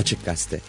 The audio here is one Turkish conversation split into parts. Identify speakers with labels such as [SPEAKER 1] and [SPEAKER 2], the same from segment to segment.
[SPEAKER 1] Açık Gazete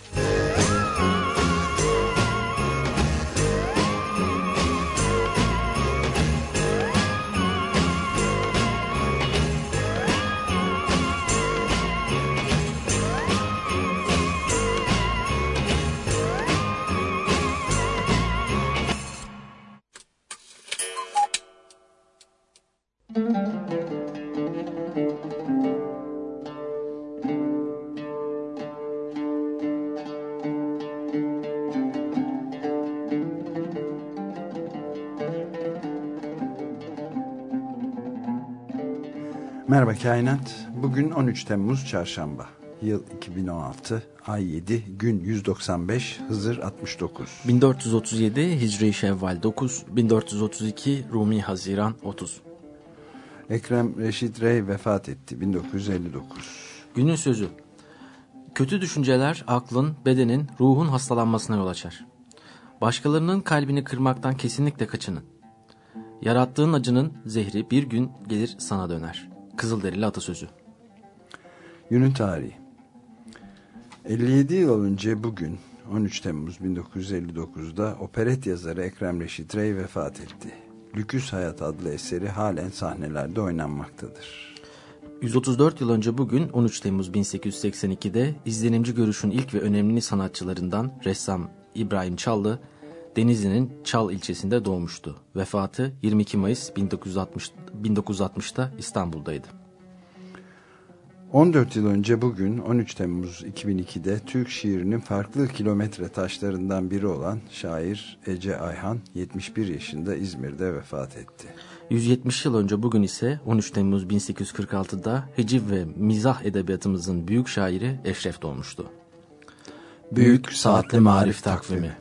[SPEAKER 2] Merhaba Kainat. Bugün 13 Temmuz Çarşamba. Yıl 2016, ay 7, gün 195, Hızır 69.
[SPEAKER 3] 1437 Hicri Şevval 9, 1432 Rumi Haziran 30.
[SPEAKER 2] Ekrem Reşit Rey vefat etti 1959.
[SPEAKER 3] Günün sözü. Kötü düşünceler aklın, bedenin, ruhun hastalanmasına yol açar. Başkalarının kalbini kırmaktan kesinlikle kaçının. Yarattığın acının zehri bir gün gelir sana döner. Kızılderili atasözü.
[SPEAKER 2] Günün tarihi. 57 yıl önce bugün 13 Temmuz 1959'da operet yazarı Ekrem Reşit Rey vefat etti. Lüküs Hayat adlı eseri halen sahnelerde oynanmaktadır.
[SPEAKER 3] 134 yıl önce bugün 13 Temmuz 1882'de izlenimci görüşün ilk ve önemli sanatçılarından ressam İbrahim Çallı Denizli'nin Çal ilçesinde doğmuştu. Vefatı 22 Mayıs 1960, 1960'da İstanbul'daydı.
[SPEAKER 2] 14 yıl önce bugün 13 Temmuz 2002'de Türk şiirinin farklı kilometre taşlarından biri olan şair Ece Ayhan 71 yaşında İzmir'de vefat etti.
[SPEAKER 3] 170 yıl önce bugün ise 13 Temmuz 1846'da hiciv ve mizah edebiyatımızın büyük şairi Eşref doğmuştu. Büyük Saatli Marif Takvimi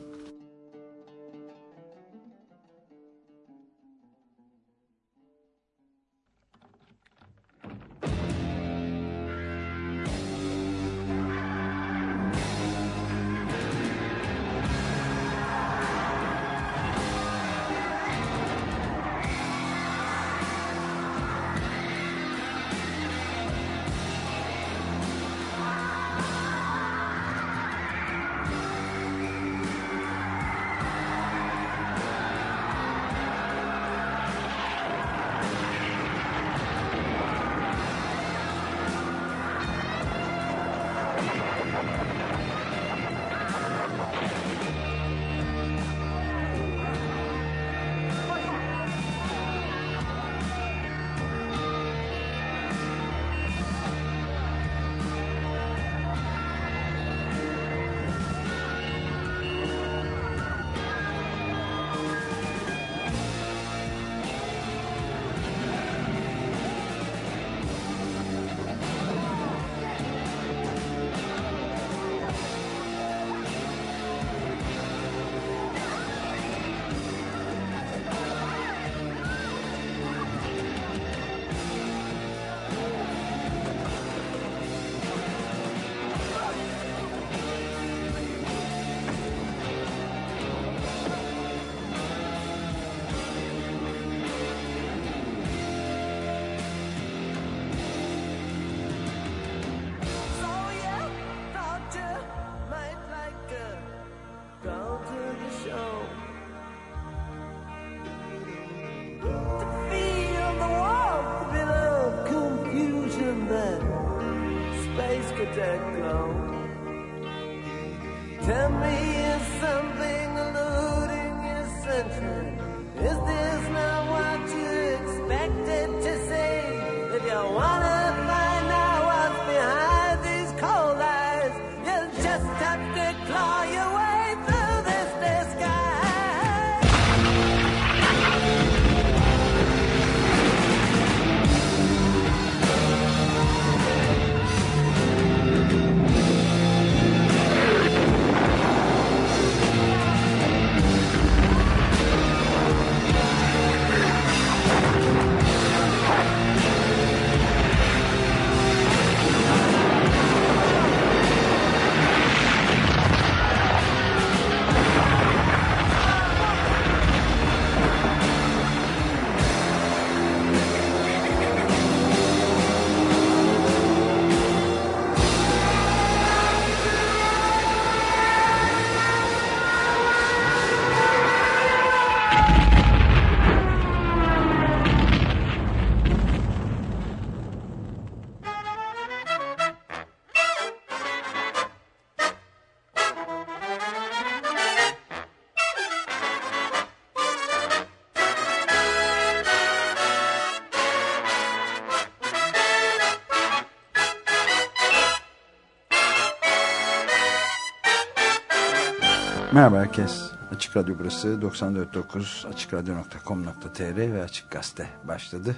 [SPEAKER 2] Merhaba herkes. Açık Radyo burası 94.9 AçıkRadyo.com.tr ve Açık Gazete başladı.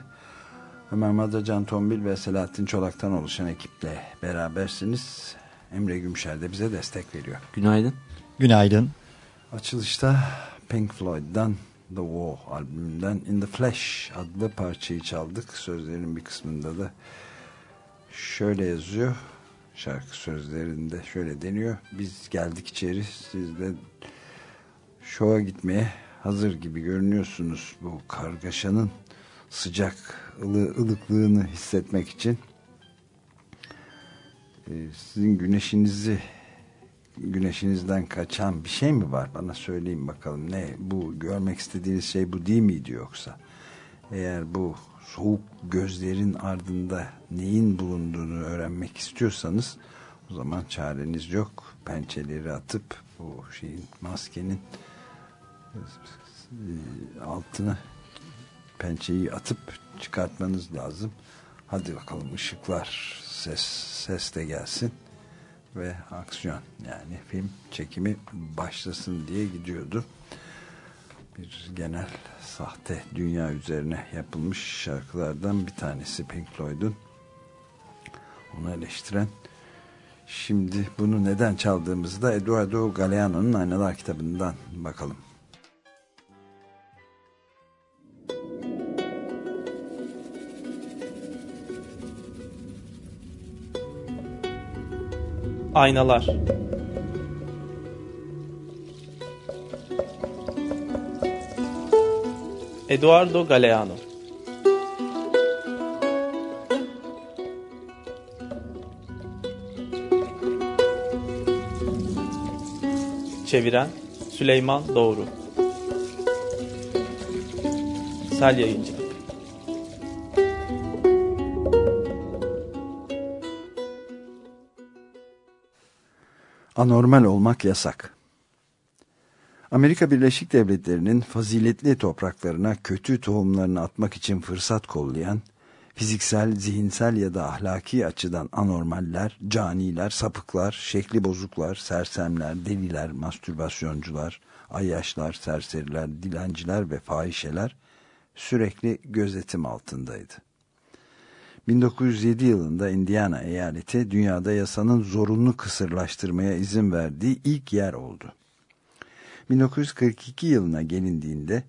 [SPEAKER 2] Ömer Madra, Can Tombil ve Selahattin Çolak'tan oluşan ekiple berabersiniz. Emre Gümşer de bize destek veriyor.
[SPEAKER 3] Günaydın.
[SPEAKER 1] Günaydın.
[SPEAKER 2] Açılışta Pink Floyd'dan The War albümünden In The Flesh adlı parçayı çaldık. Sözlerin bir kısmında da şöyle yazıyor. Şarkı sözlerinde şöyle deniyor. Biz geldik içeri siz de şova gitmeye hazır gibi görünüyorsunuz. Bu kargaşanın sıcak ılı, ılıklığını hissetmek için. Ee, sizin güneşinizi güneşinizden kaçan bir şey mi var? Bana söyleyin bakalım ne bu görmek istediğiniz şey bu değil miydi yoksa? Eğer bu soğuk gözlerin ardında neyin bulunduğunu öğrenmek istiyorsanız o zaman çareniz yok. Pençeleri atıp bu şeyin maskenin altına pençeyi atıp çıkartmanız lazım. Hadi bakalım ışıklar ses ses de gelsin ve aksiyon yani film çekimi başlasın diye gidiyordu. Bir genel sahte dünya üzerine yapılmış şarkılardan bir tanesi Pink Floyd'un. Onu eleştiren Şimdi bunu neden çaldığımızı da Eduardo Galeano'nun Aynalar kitabından bakalım.
[SPEAKER 4] Aynalar Eduardo Galeano. Çeviren Süleyman Doğru. Sel Yayıncı
[SPEAKER 2] Anormal olmak yasak. Amerika Birleşik Devletleri'nin faziletli topraklarına kötü tohumlarını atmak için fırsat kollayan, fiziksel, zihinsel ya da ahlaki açıdan anormaller, caniler, sapıklar, şekli bozuklar, sersemler, deliler, mastürbasyoncular, ayyaşlar, serseriler, dilenciler ve fahişeler sürekli gözetim altındaydı. 1907 yılında Indiana eyaleti dünyada yasanın zorunlu kısırlaştırmaya izin verdiği ilk yer oldu. 1942 yılına gelindiğinde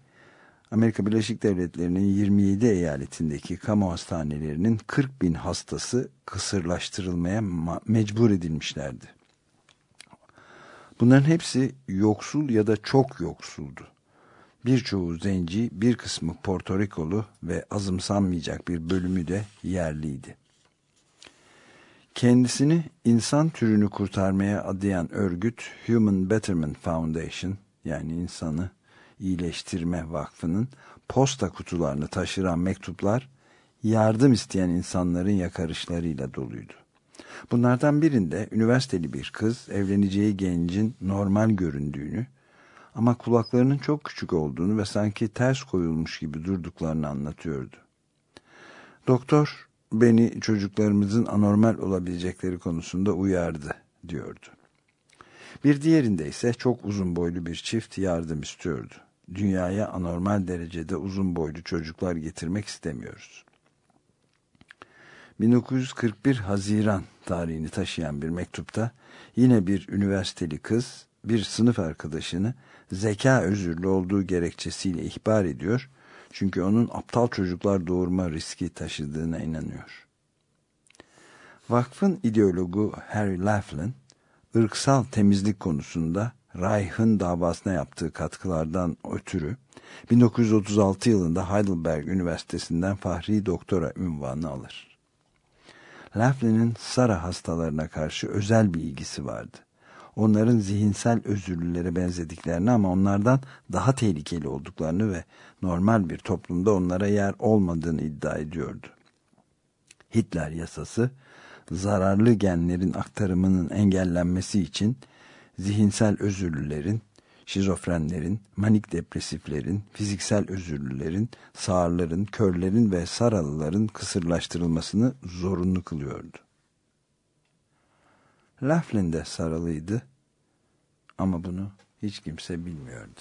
[SPEAKER 2] Amerika Birleşik Devletleri'nin 27 eyaletindeki kamu hastanelerinin 40 bin hastası kısırlaştırılmaya mecbur edilmişlerdi. Bunların hepsi yoksul ya da çok yoksuldu. Birçoğu zenci, bir kısmı Porto Rikolu ve azımsanmayacak bir bölümü de yerliydi. Kendisini insan türünü kurtarmaya adayan örgüt Human Betterment Foundation yani insanı iyileştirme vakfının posta kutularını taşıran mektuplar yardım isteyen insanların yakarışlarıyla doluydu. Bunlardan birinde üniversiteli bir kız evleneceği gencin normal göründüğünü ama kulaklarının çok küçük olduğunu ve sanki ters koyulmuş gibi durduklarını anlatıyordu. Doktor beni çocuklarımızın anormal olabilecekleri konusunda uyardı diyordu. Bir diğerinde ise çok uzun boylu bir çift yardım istiyordu. Dünyaya anormal derecede uzun boylu çocuklar getirmek istemiyoruz. 1941 Haziran tarihini taşıyan bir mektupta yine bir üniversiteli kız bir sınıf arkadaşını zeka özürlü olduğu gerekçesiyle ihbar ediyor. Çünkü onun aptal çocuklar doğurma riski taşıdığına inanıyor. Vakfın ideologu Harry Laughlin, ırksal temizlik konusunda Reich'ın davasına yaptığı katkılardan ötürü 1936 yılında Heidelberg Üniversitesi'nden Fahri Doktora ünvanı alır. Laughlin'in Sara hastalarına karşı özel bir ilgisi vardı onların zihinsel özürlülere benzediklerini ama onlardan daha tehlikeli olduklarını ve normal bir toplumda onlara yer olmadığını iddia ediyordu. Hitler yasası zararlı genlerin aktarımının engellenmesi için zihinsel özürlülerin, şizofrenlerin, manik depresiflerin, fiziksel özürlülerin, sağırların, körlerin ve saralıların kısırlaştırılmasını zorunlu kılıyordu. Laughlin de sarılıydı ama bunu hiç kimse bilmiyordu.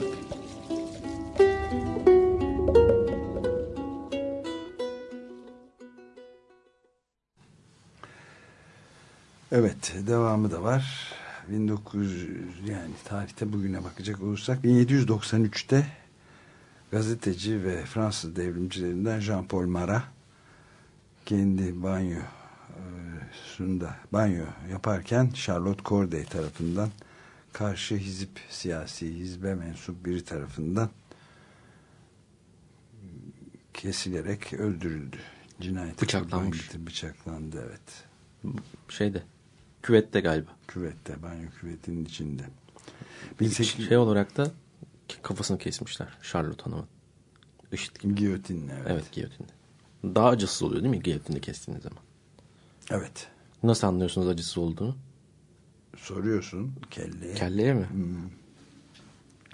[SPEAKER 2] Evet devamı da var. 1900 yani tarihte bugüne bakacak olursak 1793'te gazeteci ve Fransız devrimcilerinden Jean-Paul Marat kendi banyo sunda banyo yaparken Charlotte Corday tarafından karşı hizip siyasi hizbe mensup biri tarafından kesilerek öldürüldü. Cinayet
[SPEAKER 3] Bıçaklanmış.
[SPEAKER 2] Bıçaklandı evet.
[SPEAKER 3] Şeyde küvette galiba.
[SPEAKER 2] Küvette, banyo küvetinin içinde.
[SPEAKER 3] Şey olarak da kafasını kesmişler Charlotte Hanım'ın. IŞİD gibi.
[SPEAKER 2] Giyotinle evet.
[SPEAKER 3] Evet giyotinle. Daha acısız oluyor değil mi giyotinle kestiğiniz zaman?
[SPEAKER 2] Evet.
[SPEAKER 3] Nasıl anlıyorsunuz acısız olduğunu?
[SPEAKER 2] Soruyorsun kelleye.
[SPEAKER 3] Kelleye mi?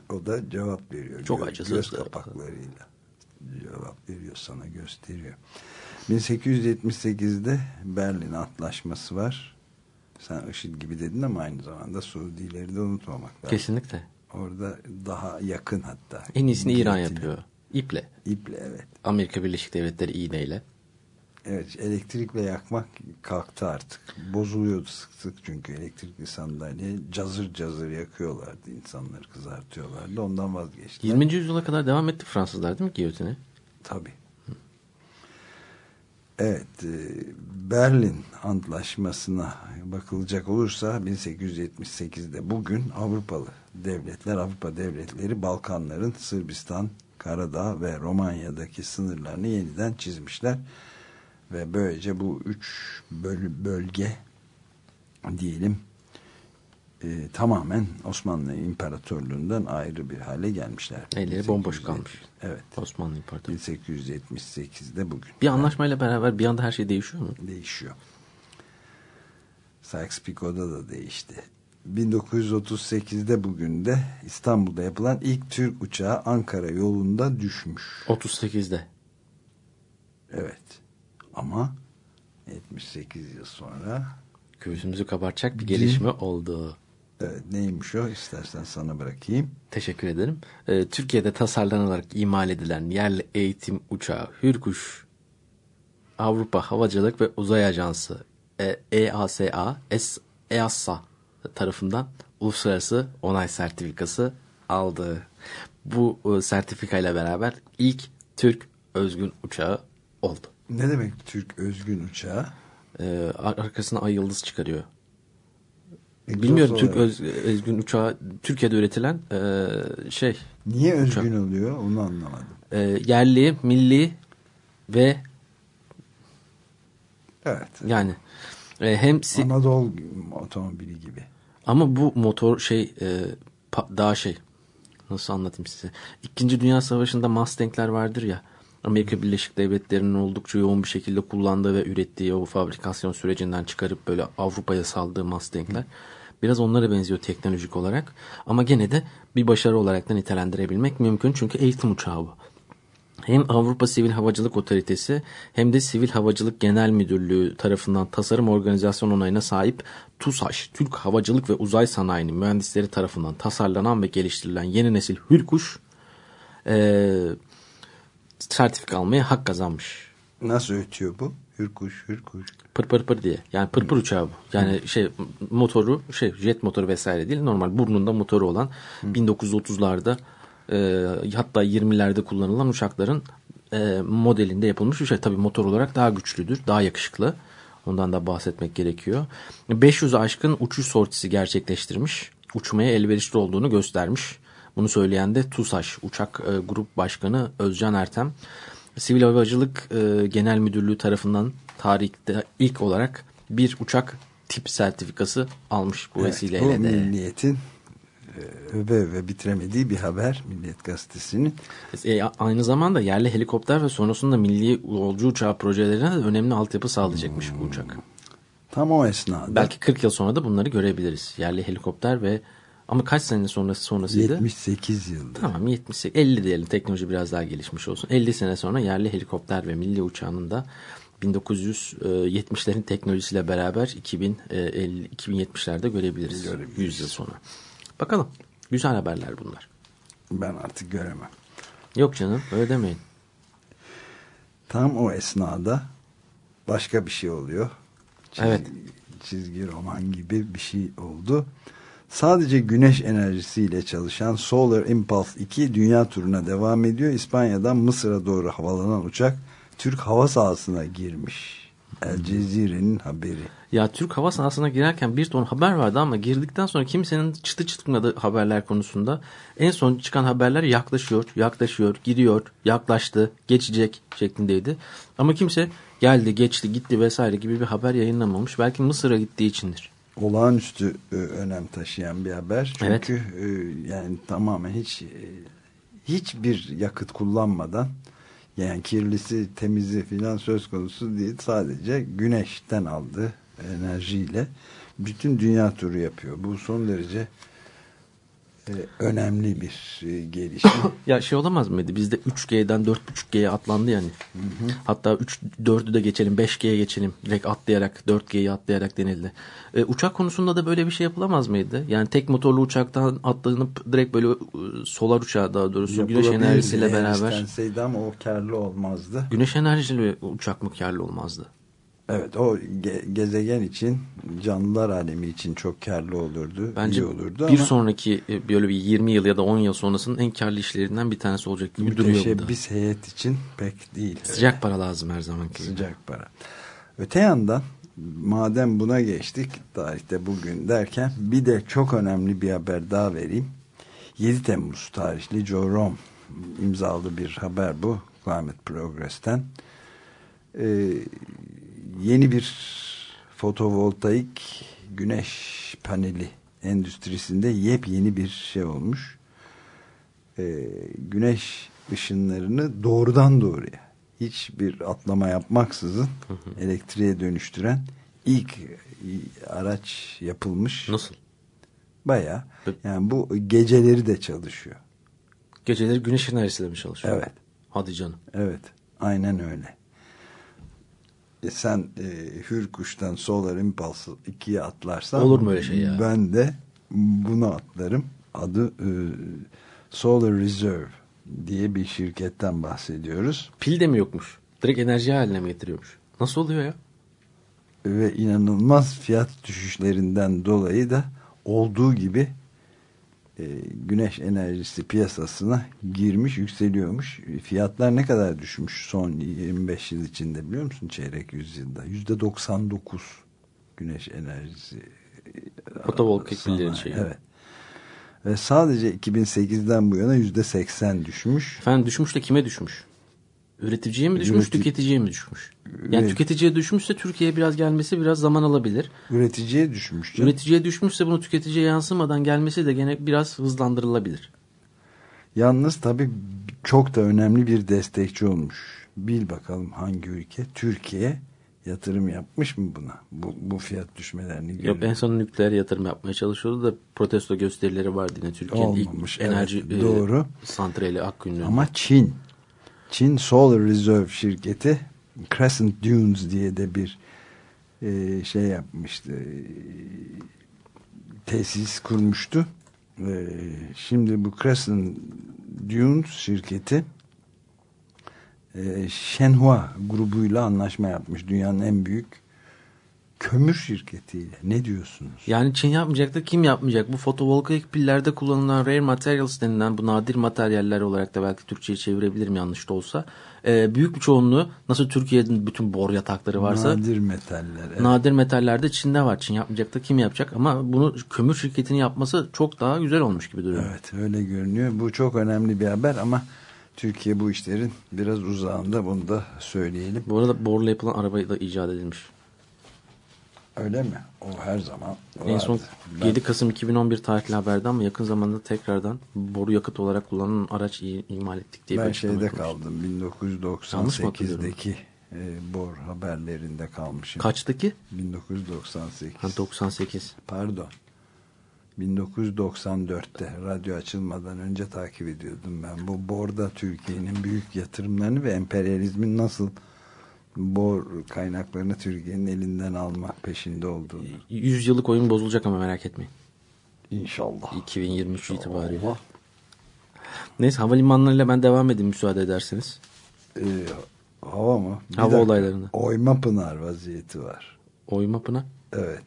[SPEAKER 2] O da cevap veriyor.
[SPEAKER 3] Çok
[SPEAKER 2] Gö-
[SPEAKER 3] acısız.
[SPEAKER 2] Göz kapaklarıyla cevap veriyor sana gösteriyor. 1878'de Berlin Antlaşması var. Sen IŞİD gibi dedin ama aynı zamanda Suudileri de unutmamak lazım.
[SPEAKER 3] Kesinlikle.
[SPEAKER 2] Orada daha yakın hatta.
[SPEAKER 3] En iyisini İran yapıyor. İple.
[SPEAKER 2] İple evet.
[SPEAKER 3] Amerika Birleşik Devletleri iğneyle.
[SPEAKER 2] Evet elektrikle yakmak kalktı artık. Bozuluyordu sık sık çünkü elektrikli sandalye cazır cazır yakıyorlardı. insanları kızartıyorlardı. Ondan vazgeçtiler.
[SPEAKER 3] 20. yüzyıla kadar devam etti Fransızlar değil mi giyotini?
[SPEAKER 2] Tabii. Evet, e, Berlin Antlaşması'na bakılacak olursa 1878'de bugün Avrupalı devletler, Avrupa devletleri Balkanların Sırbistan, Karadağ ve Romanya'daki sınırlarını yeniden çizmişler. Ve böylece bu üç böl bölge diyelim e, tamamen Osmanlı İmparatorluğu'ndan ayrı bir hale gelmişler.
[SPEAKER 3] Elleri bomboş
[SPEAKER 2] 1870
[SPEAKER 3] kalmış.
[SPEAKER 2] Evet.
[SPEAKER 3] Osmanlı İmparatorluğu.
[SPEAKER 2] 1878'de bugün.
[SPEAKER 3] Bir anlaşmayla beraber bir anda her şey değişiyor mu?
[SPEAKER 2] Değişiyor. Sykes-Picot'da da değişti. 1938'de bugün de İstanbul'da yapılan ilk Türk uçağı Ankara yolunda düşmüş.
[SPEAKER 3] 38'de.
[SPEAKER 2] Evet. Ama 78 yıl sonra
[SPEAKER 3] Göğsümüzü kabartacak bir gelişme oldu.
[SPEAKER 2] Evet, neymiş o? İstersen sana bırakayım.
[SPEAKER 3] Teşekkür ederim. Ee, Türkiye'de tasarlanarak imal edilen yerli eğitim uçağı Hürkuş Avrupa Havacılık ve Uzay Ajansı e, EASA, S- EASA tarafından uluslararası onay sertifikası aldı. Bu e, sertifikayla beraber ilk Türk özgün uçağı oldu.
[SPEAKER 2] Ne demek Türk özgün uçağı?
[SPEAKER 3] Ee, ar- arkasına ay yıldız çıkarıyor.
[SPEAKER 2] Egzoz
[SPEAKER 3] Bilmiyorum Türk öz, özgün uçağı Türkiye'de üretilen e, şey
[SPEAKER 2] Niye özgün oluyor onu anlamadım.
[SPEAKER 3] e, yerli, milli ve
[SPEAKER 2] Evet.
[SPEAKER 3] yani e, hem
[SPEAKER 2] Anadolu otomobili gibi.
[SPEAKER 3] ama bu motor şey e, pa- daha şey nasıl anlatayım size. İkinci Dünya Savaşı'nda Mustang'ler vardır ya. Amerika Birleşik Devletleri'nin oldukça yoğun bir şekilde kullandığı ve ürettiği o fabrikasyon sürecinden çıkarıp böyle Avrupa'ya saldığı Mustang'ler. Biraz onlara benziyor teknolojik olarak. Ama gene de bir başarı olarak da nitelendirebilmek mümkün. Çünkü eğitim uçağı bu. Hem Avrupa Sivil Havacılık Otoritesi hem de Sivil Havacılık Genel Müdürlüğü tarafından tasarım organizasyon onayına sahip TUSAŞ, Türk Havacılık ve Uzay Sanayi'nin mühendisleri tarafından tasarlanan ve geliştirilen yeni nesil Hürkuş eee sertifika almaya hak kazanmış.
[SPEAKER 2] Nasıl ötüyor bu? Hürkuş, hürkuş.
[SPEAKER 3] Pır pır pır diye. Yani pır pır uçağı bu. Yani şey motoru şey jet motoru vesaire değil. Normal burnunda motoru olan 1930'larda e, hatta 20'lerde kullanılan uçakların e, modelinde yapılmış bir şey. Tabii motor olarak daha güçlüdür. Daha yakışıklı. Ondan da bahsetmek gerekiyor. 500 aşkın uçuş sortisi gerçekleştirmiş. Uçmaya elverişli olduğunu göstermiş. Bunu söyleyen de TUSAŞ Uçak e, Grup Başkanı Özcan Ertem. Sivil Havacılık e, Genel Müdürlüğü tarafından tarihte ilk olarak bir uçak tip sertifikası almış bu
[SPEAKER 2] Evet,
[SPEAKER 3] vesileyle
[SPEAKER 2] bu
[SPEAKER 3] de.
[SPEAKER 2] milliyetin öve öve bitiremediği bir haber Milliyet Gazetesi'nin.
[SPEAKER 3] E, aynı zamanda yerli helikopter ve sonrasında milli yolcu uçağı projelerine de önemli altyapı sağlayacakmış bu uçak.
[SPEAKER 2] Tam o esnada.
[SPEAKER 3] Belki 40 yıl sonra da bunları görebiliriz. Yerli helikopter ve ama kaç sene sonrası sonrasıydı?
[SPEAKER 2] 78 yılda.
[SPEAKER 3] Tamam 78 50 diyelim teknoloji biraz daha gelişmiş olsun. 50 sene sonra yerli helikopter ve milli uçağının da 1970'lerin teknolojisiyle beraber 2050 2070'lerde görebiliriz.
[SPEAKER 2] Görebiliriz.
[SPEAKER 3] 100 yıl sonra. Bakalım. Güzel haberler bunlar.
[SPEAKER 2] Ben artık göremem.
[SPEAKER 3] Yok canım öyle demeyin.
[SPEAKER 2] Tam o esnada başka bir şey oluyor. Çizgi,
[SPEAKER 3] Evet.
[SPEAKER 2] Çizgi roman gibi bir şey oldu. Sadece güneş enerjisiyle çalışan Solar Impulse 2 dünya turuna devam ediyor. İspanya'dan Mısır'a doğru havalanan uçak Türk hava sahasına girmiş. El Cezire'nin haberi.
[SPEAKER 3] Ya Türk hava sahasına girerken bir ton haber vardı ama girdikten sonra kimsenin çıtı çıtmadı haberler konusunda. En son çıkan haberler yaklaşıyor, yaklaşıyor, gidiyor, yaklaştı, geçecek şeklindeydi. Ama kimse geldi, geçti, gitti vesaire gibi bir haber yayınlamamış. Belki Mısır'a gittiği içindir.
[SPEAKER 2] Olağanüstü e, önem taşıyan bir haber. Çünkü e, yani tamamen hiç e, hiçbir yakıt kullanmadan yani kirlisi temizi filan söz konusu değil. Sadece güneşten aldığı enerjiyle bütün dünya turu yapıyor. Bu son derece önemli bir e, gelişme.
[SPEAKER 3] Ya şey olamaz mıydı? Bizde 3G'den 4.5G'ye atlandı yani. Hatta 3 4'ü de geçelim, 5G'ye geçelim. Direkt atlayarak, 4G'yi atlayarak denildi. E, uçak konusunda da böyle bir şey yapılamaz mıydı? Yani tek motorlu uçaktan atlanıp direkt böyle e, solar uçağı daha doğrusu güneş enerjisiyle beraber.
[SPEAKER 2] istenseydi ama o karlı olmazdı.
[SPEAKER 3] Güneş enerjili uçak mı karlı olmazdı?
[SPEAKER 2] Evet o ge- gezegen için canlılar alemi için çok karlı olurdu.
[SPEAKER 3] Bence
[SPEAKER 2] iyi olurdu
[SPEAKER 3] bir
[SPEAKER 2] ama
[SPEAKER 3] sonraki böyle bir 20 yıl ya da 10 yıl sonrasının en karlı işlerinden bir tanesi olacak gibi duruyor bu da.
[SPEAKER 2] müteşebbis heyet için pek değil.
[SPEAKER 3] Sıcak para lazım her gibi.
[SPEAKER 2] Sıcak para. Öte yandan madem buna geçtik tarihte bugün derken bir de çok önemli bir haber daha vereyim. 7 Temmuz tarihli Joe Rom imzalı bir haber bu Climate Progress'ten. Ee, yeni bir fotovoltaik güneş paneli endüstrisinde yepyeni bir şey olmuş. Ee, güneş ışınlarını doğrudan doğruya hiçbir atlama yapmaksızın elektriğe dönüştüren ilk araç yapılmış.
[SPEAKER 3] Nasıl?
[SPEAKER 2] Baya yani bu geceleri de çalışıyor.
[SPEAKER 3] Geceleri güneş enerjisiyle mi çalışıyor?
[SPEAKER 2] Evet.
[SPEAKER 3] Hadi canım.
[SPEAKER 2] Evet. Aynen öyle. E sen e, Hürkuş'tan Solar Impulse 2'ye atlarsan
[SPEAKER 3] Olur mu öyle şey ya?
[SPEAKER 2] Ben de bunu atlarım. Adı e, Solar Reserve diye bir şirketten bahsediyoruz.
[SPEAKER 3] Pil de mi yokmuş? Direkt enerji haline mi getiriyormuş? Nasıl oluyor ya?
[SPEAKER 2] Ve inanılmaz fiyat düşüşlerinden dolayı da olduğu gibi e, güneş enerjisi piyasasına girmiş, yükseliyormuş. Fiyatlar ne kadar düşmüş son 25 yıl içinde biliyor musun? Çeyrek yüzyılda. Yüzde 99 güneş enerjisi.
[SPEAKER 3] Fotovoltaik pillerin şeyi.
[SPEAKER 2] Evet. Ve sadece 2008'den bu yana yüzde 80 düşmüş.
[SPEAKER 3] Efendim düşmüş de kime düşmüş? Üreticiye mi düşmüş,
[SPEAKER 2] Üreti-
[SPEAKER 3] tüketiciye mi düşmüş? Yani
[SPEAKER 2] Üret-
[SPEAKER 3] tüketiciye düşmüşse Türkiye'ye biraz gelmesi biraz zaman alabilir.
[SPEAKER 2] Üreticiye düşmüş. canım.
[SPEAKER 3] Üreticiye düşmüşse bunu tüketiciye yansımadan gelmesi de gene biraz hızlandırılabilir.
[SPEAKER 2] Yalnız tabii çok da önemli bir destekçi olmuş. Bil bakalım hangi ülke? Türkiye yatırım yapmış mı buna? Bu, bu fiyat düşmelerini
[SPEAKER 3] Yok
[SPEAKER 2] görüyor.
[SPEAKER 3] en son nükleer yatırım yapmaya çalışıyordu da protesto gösterileri vardı yine Türkiye'nin ilk enerji
[SPEAKER 2] evet,
[SPEAKER 3] e,
[SPEAKER 2] doğru.
[SPEAKER 3] santrali Akgün'ün.
[SPEAKER 2] Ama Çin. Çin Solar Reserve şirketi Crescent Dunes diye de bir e, şey yapmıştı. E, tesis kurmuştu. E, şimdi bu Crescent Dunes şirketi e, Shenhua grubuyla anlaşma yapmış. Dünyanın en büyük kömür şirketiyle. Ne diyorsunuz?
[SPEAKER 3] Yani Çin yapmayacak da kim yapmayacak? Bu fotovoltaik pillerde kullanılan rare materials denilen bu nadir materyaller olarak da belki Türkçe'ye çevirebilirim yanlış da olsa. Ee, büyük bir çoğunluğu nasıl Türkiye'nin bütün bor yatakları varsa
[SPEAKER 2] Nadir metaller. evet.
[SPEAKER 3] nadir metallerde Çin'de var. Çin yapmayacak da kim yapacak? Ama bunu kömür şirketinin yapması çok daha güzel olmuş gibi duruyor.
[SPEAKER 2] Evet öyle görünüyor. Bu çok önemli bir haber ama Türkiye bu işlerin biraz uzağında bunu da söyleyelim.
[SPEAKER 3] Bu arada borla yapılan arabayı da icat edilmiş.
[SPEAKER 2] Öyle mi? O her zaman vardı.
[SPEAKER 3] En son
[SPEAKER 2] Ben-
[SPEAKER 3] 7 Kasım 2011 tarihli haberde ama yakın zamanda tekrardan boru yakıt olarak kullanılan araç imal ettik diye
[SPEAKER 2] ben şeyde kaldım.
[SPEAKER 3] Yanlış mı hatırlıyorum?
[SPEAKER 2] 1998'deki e, bor haberlerinde kalmışım.
[SPEAKER 3] Kaçtaki?
[SPEAKER 2] 1998.
[SPEAKER 3] Ha, 98.
[SPEAKER 2] Pardon. 1994'te radyo açılmadan önce takip ediyordum ben. Bu borda Türkiye'nin büyük yatırımlarını ve emperyalizmin nasıl bor kaynaklarını Türkiye'nin elinden almak peşinde olduğunu.
[SPEAKER 3] 100 yıllık oyun bozulacak ama merak etmeyin.
[SPEAKER 2] İnşallah.
[SPEAKER 3] 2023 itibariyle. Neyse havalimanlarıyla ben devam edeyim müsaade ederseniz.
[SPEAKER 2] Ee, hava mı? Bir
[SPEAKER 3] Hava
[SPEAKER 2] dakika.
[SPEAKER 3] olaylarını.
[SPEAKER 2] Oyma Pınar vaziyeti var.
[SPEAKER 3] Oyma Pınar.
[SPEAKER 2] Evet.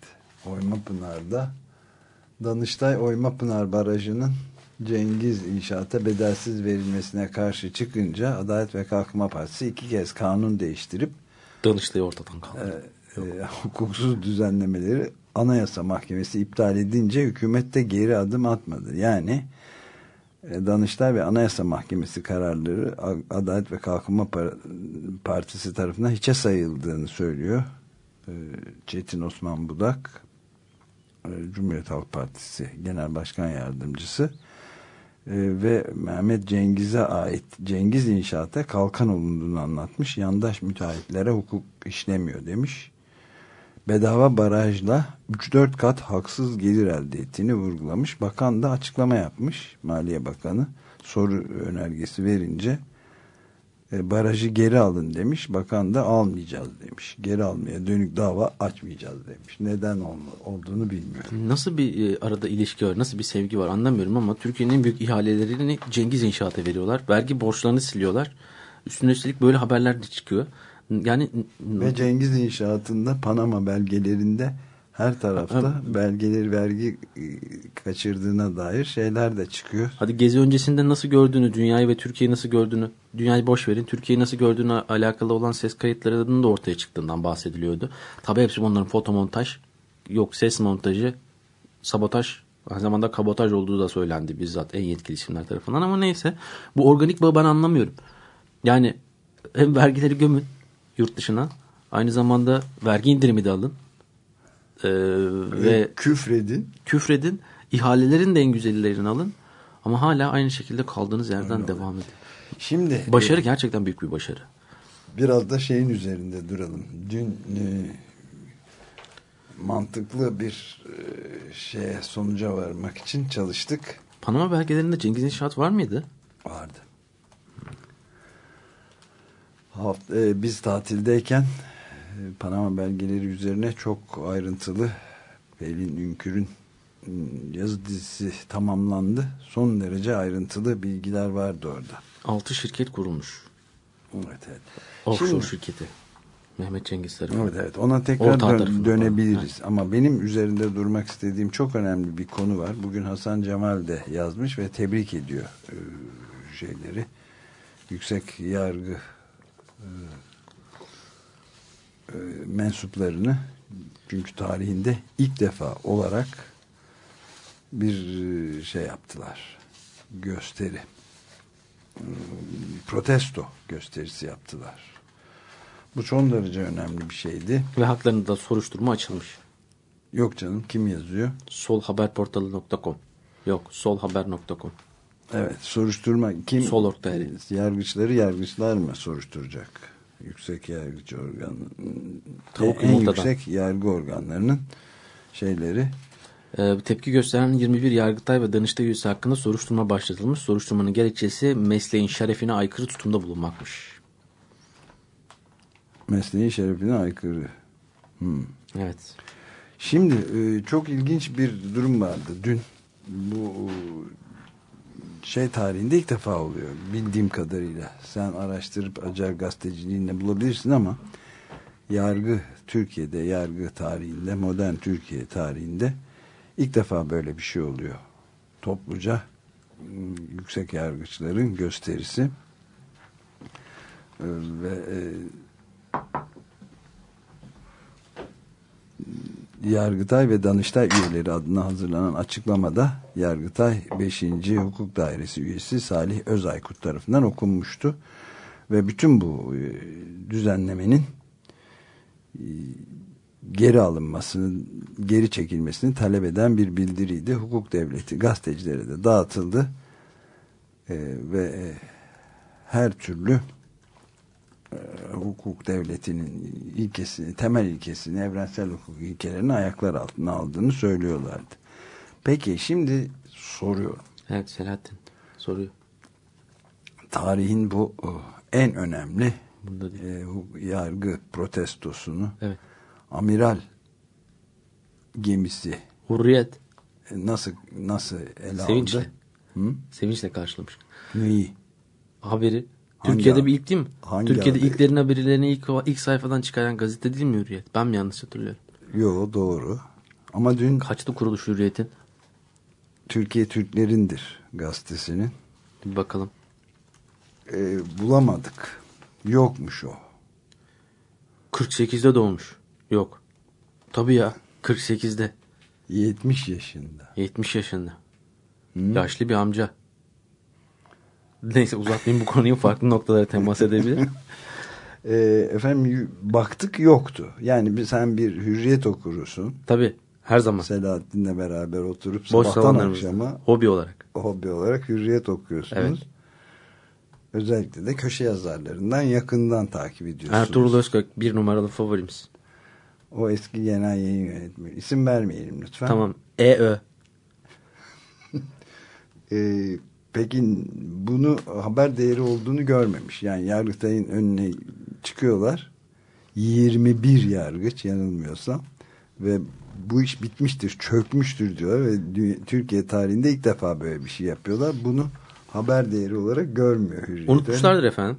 [SPEAKER 2] Oyma Pınar'da Danıştay Oyma Pınar Barajı'nın Cengiz İnşaat'a bedelsiz verilmesine karşı çıkınca Adalet ve Kalkınma Partisi iki kez kanun değiştirip
[SPEAKER 3] Danıştay'ı ortadan kaldırdı.
[SPEAKER 2] e, e, hukuksuz düzenlemeleri Anayasa Mahkemesi iptal edince hükümet de geri adım atmadı. Yani e, Danıştay ve Anayasa Mahkemesi kararları Adalet ve Kalkınma Par- Partisi tarafından hiçe sayıldığını söylüyor. E, Çetin Osman Budak e, Cumhuriyet Halk Partisi Genel Başkan Yardımcısı ve Mehmet Cengiz'e ait Cengiz İnşaat'a kalkan olunduğunu anlatmış. Yandaş müteahhitlere hukuk işlemiyor demiş. Bedava barajla 3-4 kat haksız gelir elde ettiğini vurgulamış. Bakan da açıklama yapmış. Maliye Bakanı soru önergesi verince barajı geri alın demiş. Bakan da almayacağız demiş. Geri almaya dönük dava açmayacağız demiş. Neden ol- olduğunu bilmiyorum.
[SPEAKER 3] Nasıl bir e, arada ilişki var, nasıl bir sevgi var anlamıyorum ama Türkiye'nin en büyük ihalelerini Cengiz İnşaat'a veriyorlar. Vergi borçlarını siliyorlar. Üstüne üstelik böyle haberler de çıkıyor. Yani
[SPEAKER 2] Ve Cengiz İnşaat'ında Panama belgelerinde her tarafta belgeleri vergi e, kaçırdığına dair şeyler de çıkıyor.
[SPEAKER 3] hadi gezi öncesinde nasıl gördüğünü, dünyayı ve Türkiye'yi nasıl gördüğünü, dünyayı boş verin, Türkiye'yi nasıl gördüğüne alakalı olan ses kayıtlarının da ortaya çıktığından bahsediliyordu. Tabii hepsi onların fotomontaj, yok ses montajı, sabotaj, aynı zamanda kabotaj olduğu da söylendi bizzat en yetkili isimler tarafından ama neyse. Bu organik bağı ben anlamıyorum. Yani hem vergileri gömün yurt dışına, aynı zamanda vergi indirimi de alın. Ee, ve
[SPEAKER 2] küfredin.
[SPEAKER 3] küfredin, ihalelerin de en güzellerini alın. Ama hala aynı şekilde kaldığınız yerden devam edin.
[SPEAKER 2] Şimdi
[SPEAKER 3] Başarı gerçekten büyük bir başarı.
[SPEAKER 2] biraz da şeyin üzerinde duralım. Dün e, mantıklı bir e, şeye sonuca varmak için çalıştık.
[SPEAKER 3] Panama belgelerinde Cengiz İnşaat var mıydı?
[SPEAKER 2] Vardı. Haft e, biz tatildeyken e, Panama belgeleri üzerine çok ayrıntılı Pelin Ünkür'ün m, yazı dizisi tamamlandı. Son derece ayrıntılı bilgiler vardı orada.
[SPEAKER 3] Altı şirket kurulmuş.
[SPEAKER 2] Evet, evet.
[SPEAKER 3] Offshore
[SPEAKER 2] Şimdi-
[SPEAKER 3] şirketi. Mehmet Cengiz tarafından.
[SPEAKER 2] Evet evet ona tekrar dön- dönebiliriz. Ama benim üzerinde durmak istediğim çok önemli bir konu var. Bugün Hasan Cemal de yazmış ve tebrik ediyor e, şeyleri. Yüksek yargı e, mensuplarını çünkü tarihinde ilk defa olarak bir e, şey yaptılar. Gösteri. Protesto gösterisi yaptılar. Bu son derece önemli bir şeydi.
[SPEAKER 3] Ve haklarında da soruşturma açılmış.
[SPEAKER 2] Yok canım kim yazıyor?
[SPEAKER 3] Solhaberportalı.com Yok solhaber.com
[SPEAKER 2] Evet soruşturma kim?
[SPEAKER 3] Sol.tr.
[SPEAKER 2] Yargıçları yargıçlar mı soruşturacak? Yüksek yargıç organı.
[SPEAKER 3] Tavuk
[SPEAKER 2] en
[SPEAKER 3] yumurtadan.
[SPEAKER 2] yüksek yargı organlarının şeyleri
[SPEAKER 3] Ee, tepki gösteren 21 Yargıtay ve Danıştay üyesi hakkında soruşturma başlatılmış. Soruşturmanın gerekçesi mesleğin şerefine aykırı tutumda bulunmakmış.
[SPEAKER 2] mesleğin şerefine aykırı. Hmm.
[SPEAKER 3] Evet.
[SPEAKER 2] Şimdi e, çok ilginç bir durum vardı dün. Bu şey tarihinde ilk defa oluyor bildiğim kadarıyla. Sen araştırıp acar gazeteciliğinde bulabilirsin ama yargı Türkiye'de yargı tarihinde modern Türkiye tarihinde ilk defa böyle bir şey oluyor. Topluca ım, yüksek yargıçların gösterisi Ee, ve e, Yargıtay ve Danıştay üyeleri adına hazırlanan açıklamada Yargıtay 5. Hukuk Dairesi üyesi Salih Özaykut tarafından okunmuştu. Ve bütün bu e, düzenlemenin e, geri alınmasını, geri çekilmesini talep eden bir bildiriydi. Hukuk devleti gazetecilere de dağıtıldı. E, ve her türlü hukuk devletinin ilkesini, temel ilkesini, evrensel hukuk ilkelerini ayaklar altına aldığını söylüyorlardı. Peki şimdi soruyorum.
[SPEAKER 3] Evet Selahattin soruyor.
[SPEAKER 2] Tarihin bu o, en önemli e, yargı protestosunu
[SPEAKER 3] Evet.
[SPEAKER 2] amiral gemisi
[SPEAKER 3] Hurriyet.
[SPEAKER 2] e, nasıl nasıl ele
[SPEAKER 3] Sevinçle.
[SPEAKER 2] aldı? Hı?
[SPEAKER 3] Sevinçle karşılamış.
[SPEAKER 2] Neyi?
[SPEAKER 3] Haberi.
[SPEAKER 2] Hangi
[SPEAKER 3] Türkiye'de bir ilk değil mi?
[SPEAKER 2] Hangi
[SPEAKER 3] Türkiye'de
[SPEAKER 2] haberi?
[SPEAKER 3] ilklerin haberlerini ilk, ilk sayfadan çıkaran gazete değil mi Hürriyet? Ben mi yanlış hatırlıyorum?
[SPEAKER 2] Yo doğru. Ama dün
[SPEAKER 3] Kaçtı kuruluş Hürriyet'in?
[SPEAKER 2] Türkiye Türklerindir gazetesinin
[SPEAKER 3] Bir bakalım.
[SPEAKER 2] e, bulamadık. Yokmuş o.
[SPEAKER 3] 48'de doğmuş. Yok. Tabii ya. 48'de.
[SPEAKER 2] 70 yaşında.
[SPEAKER 3] 70 yaşında.
[SPEAKER 2] Hı?
[SPEAKER 3] Yaşlı bir amca. Neyse uzatmayayım bu konuyu farklı noktalara temas edebilir.
[SPEAKER 2] E, efendim y- baktık yoktu. Yani sen bir hürriyet okurusun.
[SPEAKER 3] Tabii. Her zaman.
[SPEAKER 2] Selahattin'le beraber oturup
[SPEAKER 3] Boş
[SPEAKER 2] sabahtan akşama
[SPEAKER 3] Hobi olarak.
[SPEAKER 2] hobi olarak hürriyet okuyorsunuz.
[SPEAKER 3] Evet.
[SPEAKER 2] Özellikle de köşe yazarlarından yakından takip ediyorsunuz.
[SPEAKER 3] Ertuğrul Özkök bir numaralı favorimiz.
[SPEAKER 2] O eski genel yayın yönetmeni. İsim vermeyelim lütfen.
[SPEAKER 3] Tamam. EÖ.
[SPEAKER 2] Ee, peki bunu haber değeri olduğunu görmemiş. Yani Yargıtay'ın önüne çıkıyorlar. 21 yargıç yanılmıyorsam ve bu iş bitmiştir, çökmüştür diyorlar ve Türkiye tarihinde ilk defa böyle bir şey yapıyorlar. Bunu haber değeri olarak görmüyor Hürriyet.
[SPEAKER 3] Unutmuşlardır efendim.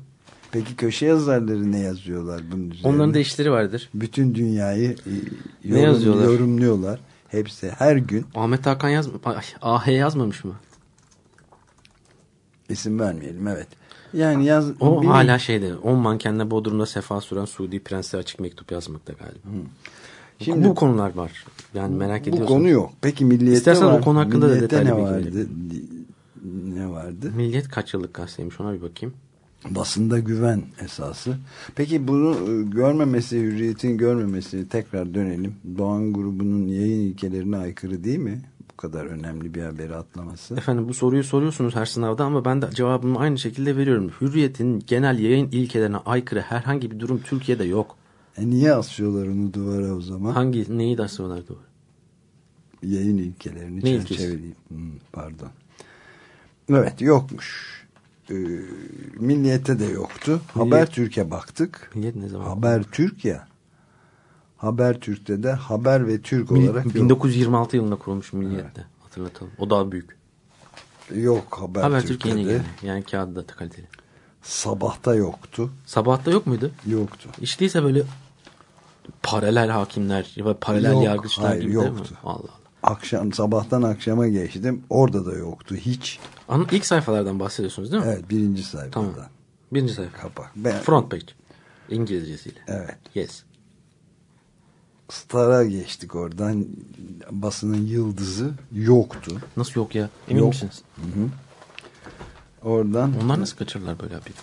[SPEAKER 2] Peki köşe yazarları ne yazıyorlar bunun üzerine?
[SPEAKER 3] Onların da işleri vardır.
[SPEAKER 2] Bütün dünyayı e,
[SPEAKER 3] Ne yazıyorlar?
[SPEAKER 2] yorumluyorlar. Hepsi her gün
[SPEAKER 3] Ahmet Hakan yaz Ay, AH yazmamış mı?
[SPEAKER 2] İsim vermeyelim evet. Yani yaz
[SPEAKER 3] O
[SPEAKER 2] bir-
[SPEAKER 3] hala şeyde 10 mankenle Bodrum'da sefa süren Suudi Prens'e açık mektup yazmakta galiba.
[SPEAKER 2] Şimdi-
[SPEAKER 3] bu konular var. Yani merak
[SPEAKER 2] bu
[SPEAKER 3] ediyorsun.
[SPEAKER 2] konu yok. Peki milliyette
[SPEAKER 3] İstersen
[SPEAKER 2] var.
[SPEAKER 3] o konu hakkında da
[SPEAKER 2] Milliyette
[SPEAKER 3] detaylı
[SPEAKER 2] ne vardı? Ne vardı?
[SPEAKER 3] Milliyet kaç yıllık gazeteymiş ona bir bakayım.
[SPEAKER 2] Basında güven esası. Peki bunu e, görmemesi, hürriyetin görmemesi tekrar dönelim. Doğan grubunun yayın ilkelerine aykırı değil mi? Kadar önemli bir haberi atlaması.
[SPEAKER 3] Efendim bu soruyu soruyorsunuz her sınavda ama ben de cevabımı aynı şekilde veriyorum. Hürriyet'in genel yayın ilkelerine aykırı herhangi bir durum Türkiye'de yok.
[SPEAKER 2] E niye asıyorlar onu duvara o zaman?
[SPEAKER 3] Hangi neyi de asıyorlar doğru?
[SPEAKER 2] Yayın ilkelerini
[SPEAKER 3] Ne ilkesi?
[SPEAKER 2] çerçeveleyip. Hmm, pardon. Evet yokmuş. Ee, milliyette de yoktu. Haber Türkiye baktık.
[SPEAKER 3] Milliyet ne zaman?
[SPEAKER 2] Haber Türkiye. Haber Türk'te de Haber ve Türk olarak yok.
[SPEAKER 3] 1926 yılında kurulmuş Milliyet'te. Hatırlatalım. O daha büyük.
[SPEAKER 2] Yok Haber,
[SPEAKER 3] Haber Türkiye
[SPEAKER 2] Türkiye'de.
[SPEAKER 3] yeni geldi. Yani kağıdı da kaliteli.
[SPEAKER 2] Sabahta yoktu.
[SPEAKER 3] Sabahta yok muydu?
[SPEAKER 2] Yoktu.
[SPEAKER 3] Hiç değilse böyle paralel hakimler da paralel
[SPEAKER 2] Yok,
[SPEAKER 3] yargıçlar
[SPEAKER 2] hayır,
[SPEAKER 3] gibi değil mi?
[SPEAKER 2] yoktu.
[SPEAKER 3] Allah Allah.
[SPEAKER 2] Akşam sabahtan akşama geçtim. Orada da yoktu hiç.
[SPEAKER 3] Ama ilk sayfalardan bahsediyorsunuz değil mi?
[SPEAKER 2] Evet birinci sayfada.
[SPEAKER 3] Tamam. Birinci sayfa.
[SPEAKER 2] Kapak. Ben,
[SPEAKER 3] Front page. İngilizcesiyle.
[SPEAKER 2] Evet.
[SPEAKER 3] Yes.
[SPEAKER 2] Star'a geçtik oradan. Basının yıldızı yoktu.
[SPEAKER 3] Nasıl yok ya? Emin
[SPEAKER 2] Yok.
[SPEAKER 3] misiniz?
[SPEAKER 2] Oradan
[SPEAKER 3] Onlar nasıl kaçırırlar böyle bir?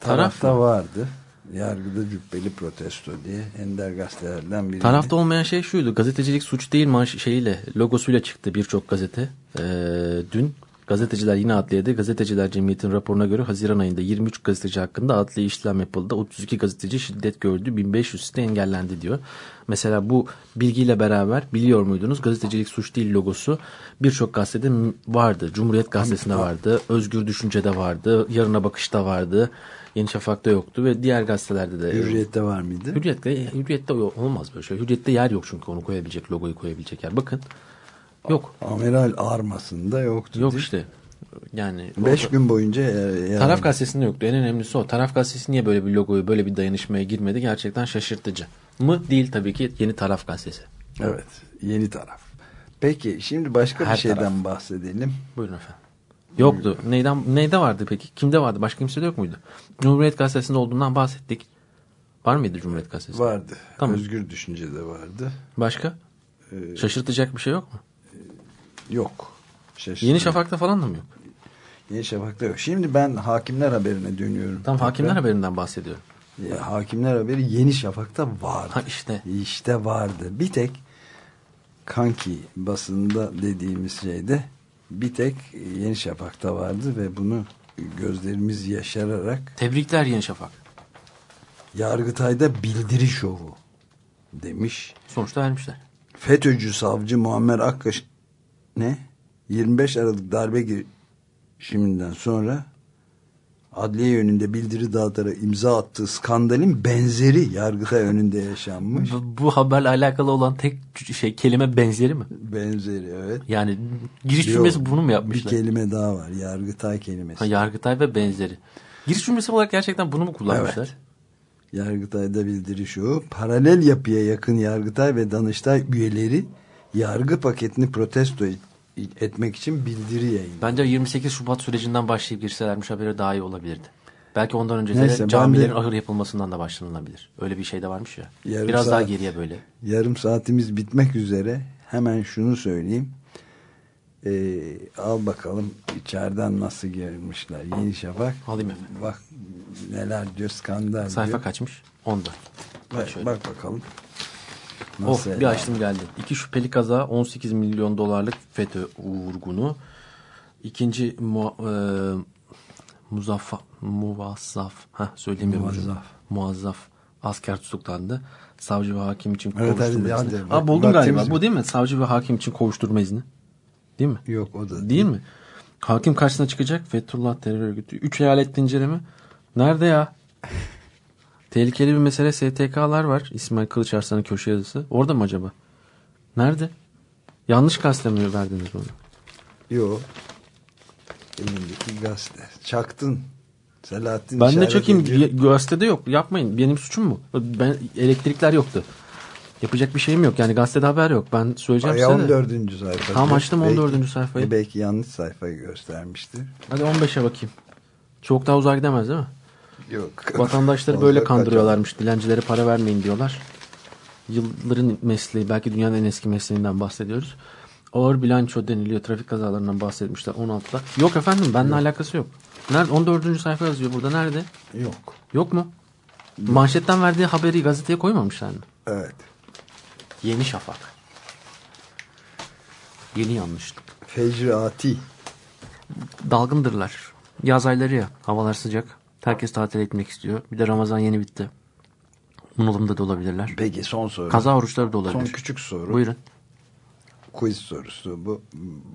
[SPEAKER 2] tarafta vardı. Yargıda cübbeli protesto diye Ender gazetelerden biri.
[SPEAKER 3] Tarafta olmayan şey şuydu. Gazetecilik suç değil maaş şeyiyle logosuyla çıktı birçok gazete. Ee, dün gazeteciler yine adliyede. Gazeteciler Cemiyeti'nin raporuna göre Haziran ayında 23 gazeteci hakkında adliye işlem yapıldı. 32 gazeteci şiddet gördü. 1500 site engellendi diyor. Mesela bu bilgiyle beraber biliyor muydunuz? Gazetecilik suç değil logosu birçok gazetede vardı. Cumhuriyet Gazetesi'nde vardı. Özgür Düşünce'de vardı. Yarına Bakış'ta vardı. Yeni Şafak'ta yoktu ve diğer gazetelerde de.
[SPEAKER 2] Hürriyette var mıydı?
[SPEAKER 3] Hürriyette, hürriyette olmaz böyle şey. Hürriyette yer yok çünkü onu koyabilecek, logoyu koyabilecek yer. Bakın. Yok.
[SPEAKER 2] Amiral armasında yoktu.
[SPEAKER 3] Yok
[SPEAKER 2] değil.
[SPEAKER 3] işte. Yani
[SPEAKER 2] Beş
[SPEAKER 3] orada-
[SPEAKER 2] gün boyunca e, yani-
[SPEAKER 3] Taraf gazetesinde yoktu. En önemlisi o. Taraf gazetesi niye böyle bir logoyu, böyle bir dayanışmaya girmedi? Gerçekten şaşırtıcı. Mı? Değil tabii ki yeni taraf gazetesi.
[SPEAKER 2] Evet. Yeni taraf. Peki şimdi başka
[SPEAKER 3] Her
[SPEAKER 2] bir şeyden
[SPEAKER 3] taraf.
[SPEAKER 2] bahsedelim.
[SPEAKER 3] Buyurun efendim. Yoktu. Neyden neyde vardı peki? Kimde vardı? Başka kimsede yok muydu? Cumhuriyet Gazetesi'nde olduğundan bahsettik. Var mıydı Cumhuriyet Gazetesi?
[SPEAKER 2] Vardı.
[SPEAKER 3] Tamam.
[SPEAKER 2] Özgür düşünce de vardı.
[SPEAKER 3] Başka?
[SPEAKER 2] Ee,
[SPEAKER 3] Şaşırtacak bir şey yok mu?
[SPEAKER 2] Yok. Şaşırtıcı.
[SPEAKER 3] Yeni Şafak'ta falan da mı yok?
[SPEAKER 2] Yeni Şafak'ta yok. Şimdi ben hakimler haberine dönüyorum.
[SPEAKER 3] Tam hakimler
[SPEAKER 2] Tekrar.
[SPEAKER 3] haberinden bahsediyorum.
[SPEAKER 2] Ya, Hakimler haberi Yeni Şafak'ta vardı.
[SPEAKER 3] Ha işte.
[SPEAKER 2] İşte vardı. Bir tek kanki basında dediğimiz şeyde bir tek Yeni Şafak'ta vardı ve bunu gözlerimiz yaşararak
[SPEAKER 3] Tebrikler Yeni Şafak.
[SPEAKER 2] Yargıtay'da bildiri şovu demiş.
[SPEAKER 3] Sonuçta vermişler.
[SPEAKER 2] FETÖ'cü savcı Muammer Akkaş ne? 25 Aralık darbe girişiminden sonra adliye önünde bildiri dağıtarak imza attığı skandalin benzeri Yargıtay önünde yaşanmış.
[SPEAKER 3] Bu, bu haberle alakalı olan tek şey kelime benzeri mi?
[SPEAKER 2] Benzeri evet.
[SPEAKER 3] Yani giriş
[SPEAKER 2] Yok,
[SPEAKER 3] cümlesi bunu mu
[SPEAKER 2] Bir
[SPEAKER 3] yapmışlar?
[SPEAKER 2] kelime daha var. Yargıtay kelimesi.
[SPEAKER 3] Ha, Yargıtay ve benzeri. Giriş cümlesi olarak gerçekten bunu mu kullanmışlar?
[SPEAKER 2] Evet. Yargıtay'da bildiri şu. Paralel yapıya yakın Yargıtay ve Danıştay üyeleri yargı paketini protesto et- etmek için bildiri yayınladı.
[SPEAKER 3] Bence 28 Şubat sürecinden başlayıp girselermiş haberi daha iyi olabilirdi. Belki ondan önce
[SPEAKER 2] Neyse,
[SPEAKER 3] de camilerin
[SPEAKER 2] de-
[SPEAKER 3] ahır yapılmasından da başlanılabilir. Öyle bir şey de varmış ya.
[SPEAKER 2] Yarım
[SPEAKER 3] Biraz daha
[SPEAKER 2] saat-
[SPEAKER 3] geriye böyle.
[SPEAKER 2] Yarım saatimiz bitmek üzere. Hemen şunu söyleyeyim. Ee, al bakalım içeriden nasıl girmişler. Yeni Şafak.
[SPEAKER 3] Alayım efendim.
[SPEAKER 2] Bak neler diyor skandal
[SPEAKER 3] Sayfa
[SPEAKER 2] diyor.
[SPEAKER 3] kaçmış? 14.
[SPEAKER 2] Bak,
[SPEAKER 3] şöyle.
[SPEAKER 2] bak bakalım.
[SPEAKER 3] Oh
[SPEAKER 2] Nasıl
[SPEAKER 3] bir
[SPEAKER 2] ele
[SPEAKER 3] açtım geldi. İki şüpheli kaza 18 milyon dolarlık FETÖ vurgunu. İkinci mu, e, muzaffa, muvazzaf. Heh, söyleyemiyorum.
[SPEAKER 2] Muvazzaf.
[SPEAKER 3] Muazzaf. Asker tutuklandı. Savcı ve hakim için
[SPEAKER 2] Evet,
[SPEAKER 3] kovuşturma
[SPEAKER 2] hadi,
[SPEAKER 3] izni. Aa, buldum galiba. Bu değil mi? Savcı ve hakim için kovuşturma izni. Değil mi?
[SPEAKER 2] Yok o da
[SPEAKER 3] Değil mi? Hakim karşısına çıkacak. Fethullah terör örgütü. Üç eyalet inceleme. Nerede ya? Tehlikeli bir mesele STK'lar var. İsmail Kılıçarslan'ın köşe yazısı. Orada mı acaba? Nerede? Yanlış gazete mi verdiniz bunu?
[SPEAKER 2] Yok. Elindeki gazete. Çaktın. Selahattin
[SPEAKER 3] Ben de çekeyim. Gazetede yok. Yapmayın. Benim suçum mu? Ben elektrikler yoktu. Yapacak bir şeyim yok. Yani gazetede haber yok. Ben söyleyeceğim
[SPEAKER 2] Ay,
[SPEAKER 3] size de.
[SPEAKER 2] 14. sayfa.
[SPEAKER 3] Tamam, açtım
[SPEAKER 2] Belki-
[SPEAKER 3] 14. sayfayı.
[SPEAKER 2] E, belki yanlış sayfayı göstermiştir.
[SPEAKER 3] Hadi 15'e bakayım. Çok daha uzağa gidemez değil mi?
[SPEAKER 2] Yok.
[SPEAKER 3] Vatandaşları böyle kandırıyorlarmış. Dilencilere para vermeyin diyorlar. Yılların mesleği belki dünyanın en eski mesleğinden bahsediyoruz. Ağır bilanço deniliyor. Trafik kazalarından bahsetmişler 16'da. Yok efendim benimle alakası yok. Nerede? 14. sayfa yazıyor burada. Nerede?
[SPEAKER 2] Yok.
[SPEAKER 3] Yok mu? Manşetten verdiği haberi gazeteye koymamışlar mı?
[SPEAKER 2] Evet.
[SPEAKER 3] Yeni Şafak. Yeni yanlışlık.
[SPEAKER 2] Fecri Ati.
[SPEAKER 3] Dalgındırlar. Yaz ayları ya. Havalar sıcak. Herkes tatil etmek istiyor. Bir de Ramazan yeni bitti. Bunalımda da olabilirler.
[SPEAKER 2] Peki son soru.
[SPEAKER 3] Kaza oruçları da
[SPEAKER 2] Son
[SPEAKER 3] olabilir.
[SPEAKER 2] küçük soru.
[SPEAKER 3] Buyurun.
[SPEAKER 2] Quiz sorusu. Bu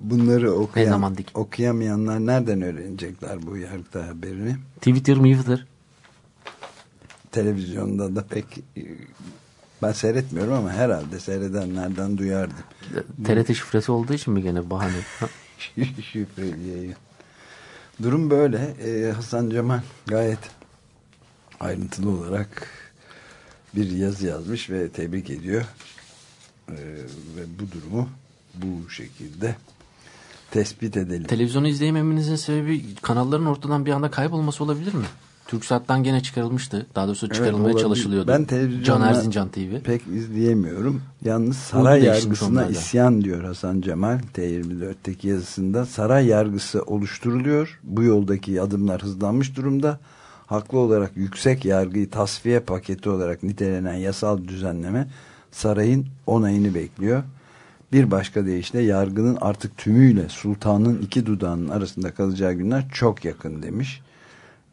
[SPEAKER 2] bunları okuyan, okuyamayanlar nereden öğrenecekler bu yargıtay haberini?
[SPEAKER 3] Twitter mi Twitter?
[SPEAKER 2] Televizyonda da pek ben seyretmiyorum ama herhalde seyredenlerden duyardım.
[SPEAKER 3] TRT şifresi olduğu için mi gene bahane? Ha,
[SPEAKER 2] Şifreli yayın. Durum böyle. Ee, Hasan Cemal gayet ayrıntılı olarak bir yazı yazmış ve tebrik ediyor. Ee, ve bu durumu bu şekilde tespit edelim.
[SPEAKER 3] Televizyonu izleyememenizin sebebi kanalların ortadan bir anda kaybolması olabilir mi? TürkSat'tan gene çıkarılmıştı. Daha doğrusu
[SPEAKER 2] Evet,
[SPEAKER 3] çıkarılmaya
[SPEAKER 2] olabilir.
[SPEAKER 3] çalışılıyordu.
[SPEAKER 2] Ben televizyonda
[SPEAKER 3] Can Erzincan TV.
[SPEAKER 2] Pek izleyemiyorum. Yalnız saray yargısına
[SPEAKER 3] onlarda.
[SPEAKER 2] isyan diyor Hasan Cemal T24'teki yazısında. Saray yargısı oluşturuluyor. Bu yoldaki adımlar hızlanmış durumda. Haklı olarak yüksek yargıyı tasfiye paketi olarak nitelenen yasal düzenleme sarayın onayını bekliyor. Bir başka deyişle yargının artık tümüyle sultanın iki dudağının arasında kalacağı günler çok yakın demiş.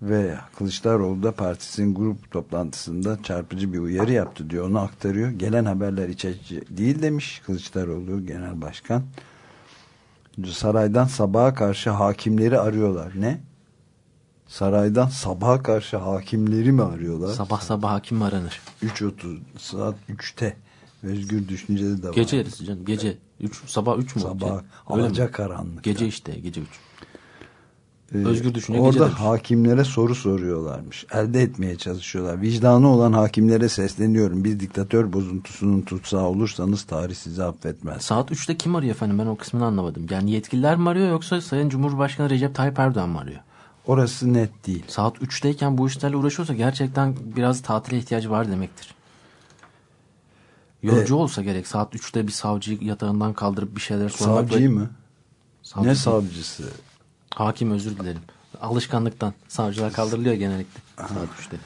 [SPEAKER 2] Ve Kılıçdaroğlu da partisinin grup toplantısında çarpıcı bir uyarı yaptı diyor. Onu aktarıyor. Gelen haberler iç açıcı değil demiş Kılıçdaroğlu genel başkan. Saraydan sabaha karşı hakimleri arıyorlar. Ne? Saraydan sabaha karşı hakimleri mi arıyorlar?
[SPEAKER 3] Sabah sabah hakim mi aranır?
[SPEAKER 2] 3.30 saat 3'te. Özgür Düşünce'de de var.
[SPEAKER 3] Gece yarısı canım. Gece. Üç, sabah 3 mü?
[SPEAKER 2] Sabah
[SPEAKER 3] Öyle mi?
[SPEAKER 2] alaca karanlık.
[SPEAKER 3] Gece işte. Gece 3.
[SPEAKER 2] Ee,
[SPEAKER 3] Özgür Düşünce
[SPEAKER 2] Orada
[SPEAKER 3] gece
[SPEAKER 2] hakimlere soru soruyorlarmış. Elde etmeye çalışıyorlar. Vicdanı olan hakimlere sesleniyorum. Bir diktatör bozuntusunun tutsağı olursanız tarih sizi affetmez.
[SPEAKER 3] Saat 3'te kim arıyor efendim? Ben o kısmını anlamadım. Yani yetkililer mi arıyor yoksa Sayın Cumhurbaşkanı Recep Tayyip Erdoğan mı arıyor?
[SPEAKER 2] Orası net değil.
[SPEAKER 3] Saat 3'teyken bu işlerle uğraşıyorsa gerçekten biraz tatile ihtiyacı var demektir. Yolcu
[SPEAKER 2] Evet.
[SPEAKER 3] olsa gerek saat 3'te bir savcıyı yatağından kaldırıp bir şeyler sormak.
[SPEAKER 2] Savcıyı mı?
[SPEAKER 3] Savcı
[SPEAKER 2] ne savcısı?
[SPEAKER 3] Hakim özür dilerim. Alışkanlıktan. Savcılar kaldırılıyor genellikle saat 3'te.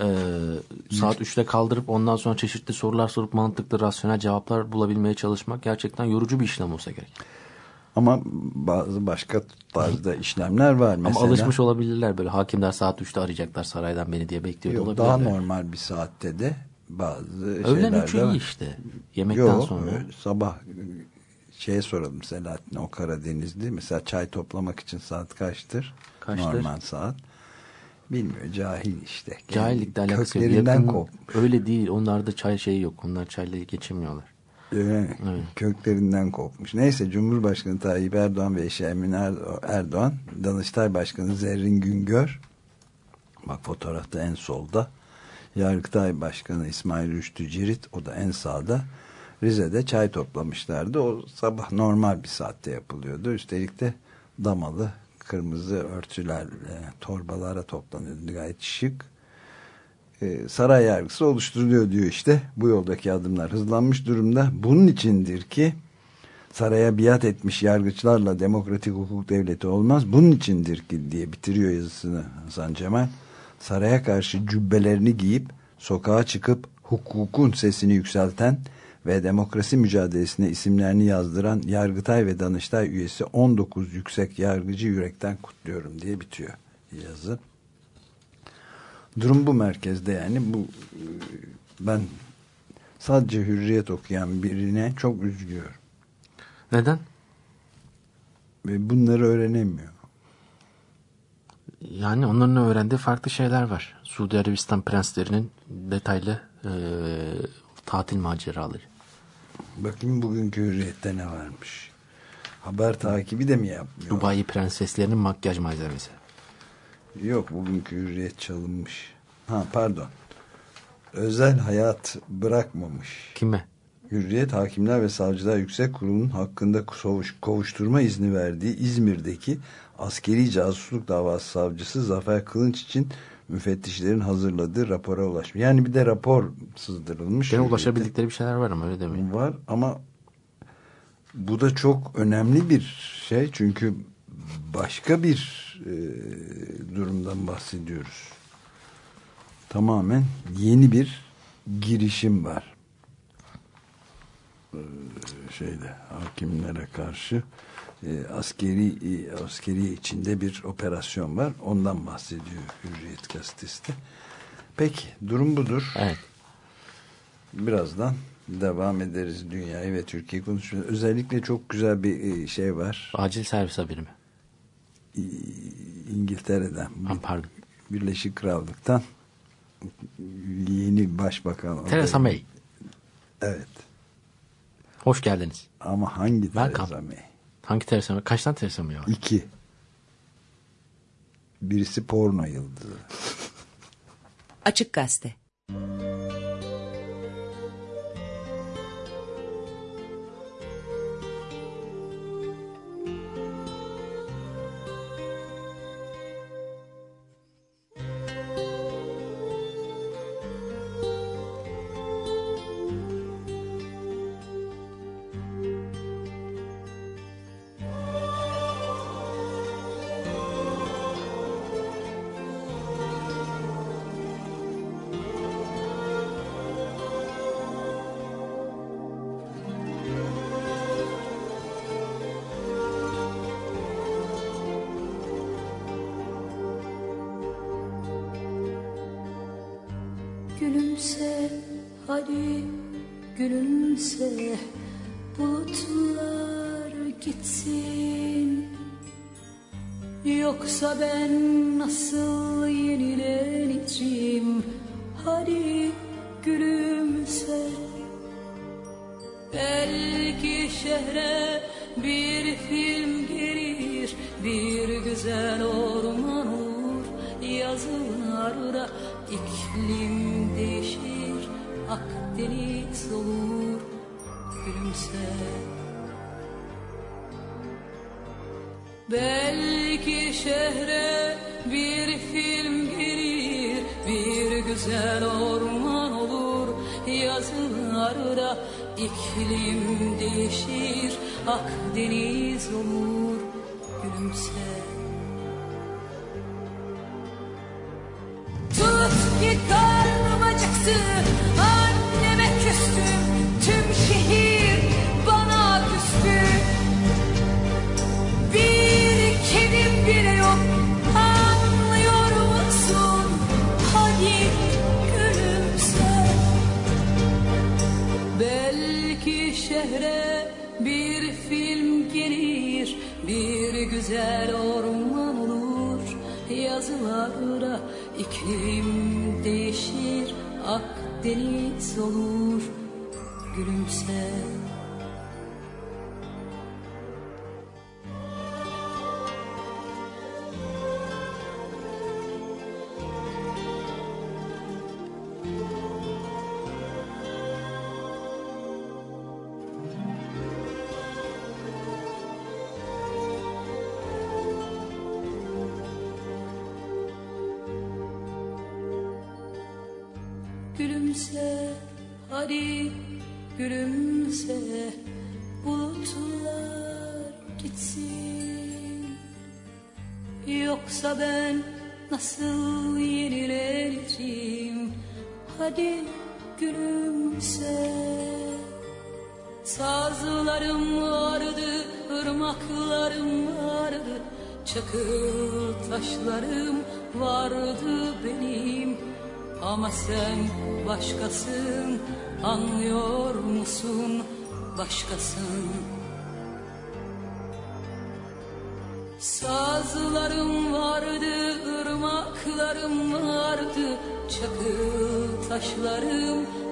[SPEAKER 3] e, saat 3'te kaldırıp ondan sonra çeşitli sorular sorup mantıklı rasyonel cevaplar bulabilmeye çalışmak gerçekten yorucu bir işlem olsa gerek.
[SPEAKER 2] Ama bazı başka tarzda işlemler var. Mesela,
[SPEAKER 3] Ama alışmış olabilirler böyle hakimler saat 3'te arayacaklar saraydan beni diye bekliyor
[SPEAKER 2] yok,
[SPEAKER 3] olabilirler.
[SPEAKER 2] Daha normal bir saatte de bazı
[SPEAKER 3] Öğlen
[SPEAKER 2] şeyler
[SPEAKER 3] 3'ü
[SPEAKER 2] de var.
[SPEAKER 3] iyi işte. Yemekten
[SPEAKER 2] Yok,
[SPEAKER 3] sonra.
[SPEAKER 2] sabah şeye soralım Selahattin o Karadenizli. Mesela çay toplamak için saat kaçtır?
[SPEAKER 3] Kaçtır?
[SPEAKER 2] Normal saat. Bilmiyor cahil işte.
[SPEAKER 3] Cahillikle alakası yok.
[SPEAKER 2] Köklerinden
[SPEAKER 3] Yakın,
[SPEAKER 2] kop.
[SPEAKER 3] öyle değil. Onlarda çay şeyi yok. Onlar çayla geçemiyorlar. Evet.
[SPEAKER 2] Köklerinden kopmuş. Neyse Cumhurbaşkanı Tayyip Erdoğan ve eşi Emine Erdo- Erdoğan, Danıştay Başkanı Zerrin Güngör, bak fotoğrafta en solda, Yargıtay Başkanı İsmail Rüştü Cirit, o da en sağda, Rize'de çay toplamışlardı. O sabah normal bir saatte yapılıyordu. Üstelik de damalı, kırmızı örtüler, e, torbalara toplanıyordu. Gayet şık e, saray yargısı oluşturuluyor diyor işte. Bu yoldaki adımlar hızlanmış durumda. Bunun içindir ki saraya biat etmiş yargıçlarla demokratik hukuk devleti olmaz. Bunun içindir ki diye bitiriyor yazısını Hasan Cemal. Saraya karşı cübbelerini giyip sokağa çıkıp hukukun sesini yükselten ve demokrasi mücadelesine isimlerini yazdıran Yargıtay ve Danıştay üyesi 19 yüksek yargıcı yürekten kutluyorum diye bitiyor yazı. Durum bu merkezde yani bu ben sadece hürriyet okuyan birine çok üzülüyorum.
[SPEAKER 3] Neden?
[SPEAKER 2] Ve bunları öğrenemiyor.
[SPEAKER 3] Yani onların öğrendiği farklı şeyler var. Suudi Arabistan prenslerinin detaylı e, tatil maceraları.
[SPEAKER 2] Bakayım bugünkü hürriyette ne varmış. Haber takibi de mi yapmıyor?
[SPEAKER 3] Dubai prenseslerinin makyaj malzemesi.
[SPEAKER 2] Yok bugünkü hürriyet çalınmış. Ha pardon. Özel hayat bırakmamış.
[SPEAKER 3] Kime?
[SPEAKER 2] Hürriyet Hakimler ve Savcılar Yüksek Kurulu'nun hakkında kovuş- kovuşturma izni verdiği İzmir'deki askeri casusluk davası savcısı Zafer Kılınç için müfettişlerin hazırladığı rapora ulaşmış. Yani bir de rapor sızdırılmış.
[SPEAKER 3] Gene ulaşabildikleri bir şeyler var ama öyle demeyin.
[SPEAKER 2] var ama bu da çok önemli bir şey çünkü başka bir e, durumdan bahsediyoruz. Tamamen yeni bir girişim var. E, şeyde hakimlere karşı e, askeri e, askeri içinde bir operasyon var. Ondan bahsediyor Hürriyet gazetesi de. Peki durum budur.
[SPEAKER 3] Evet.
[SPEAKER 2] Birazdan devam ederiz dünyayı ve Türkiye konuşuyoruz. Özellikle çok güzel bir e, şey var.
[SPEAKER 3] Acil servis haberi mi?
[SPEAKER 2] İngiltere'den,
[SPEAKER 3] Ha, pardon.
[SPEAKER 2] Birleşik Krallık'tan yeni başbakan.
[SPEAKER 3] Theresa May.
[SPEAKER 2] Evet.
[SPEAKER 3] Hoş geldiniz.
[SPEAKER 2] Ama hangi
[SPEAKER 3] Welcome.
[SPEAKER 2] Theresa May?
[SPEAKER 3] Hangi Theresa May? Kaç tane Theresa May var?
[SPEAKER 2] İki. Birisi porno yıldızı.
[SPEAKER 1] Açık Gazete.
[SPEAKER 5] Gülümse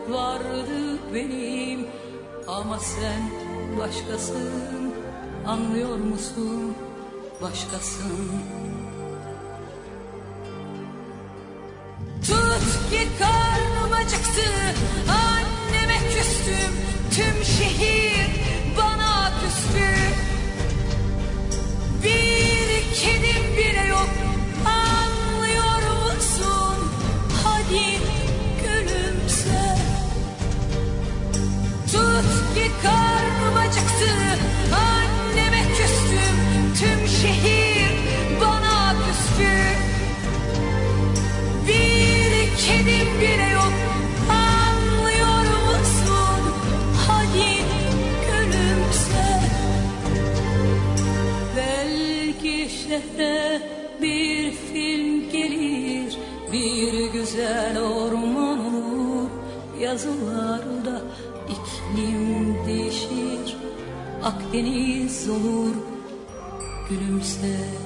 [SPEAKER 5] vardı benim Ama sen başkasın, anlıyor musun? Başkasın Tut ki karnım acıktı Anneme küstüm Tüm şehir bana küstü Bir kedim bile yok Anlıyor musun? Hadi ki karnım acıktı Anneme küstüm Tüm şehir bana küstü bir kedim bile yok Anlıyor musun? Hadi gülümse Belki şehre bir film gelir Bir güzel orman olur Yazılarda Akdeniz olur Gülümse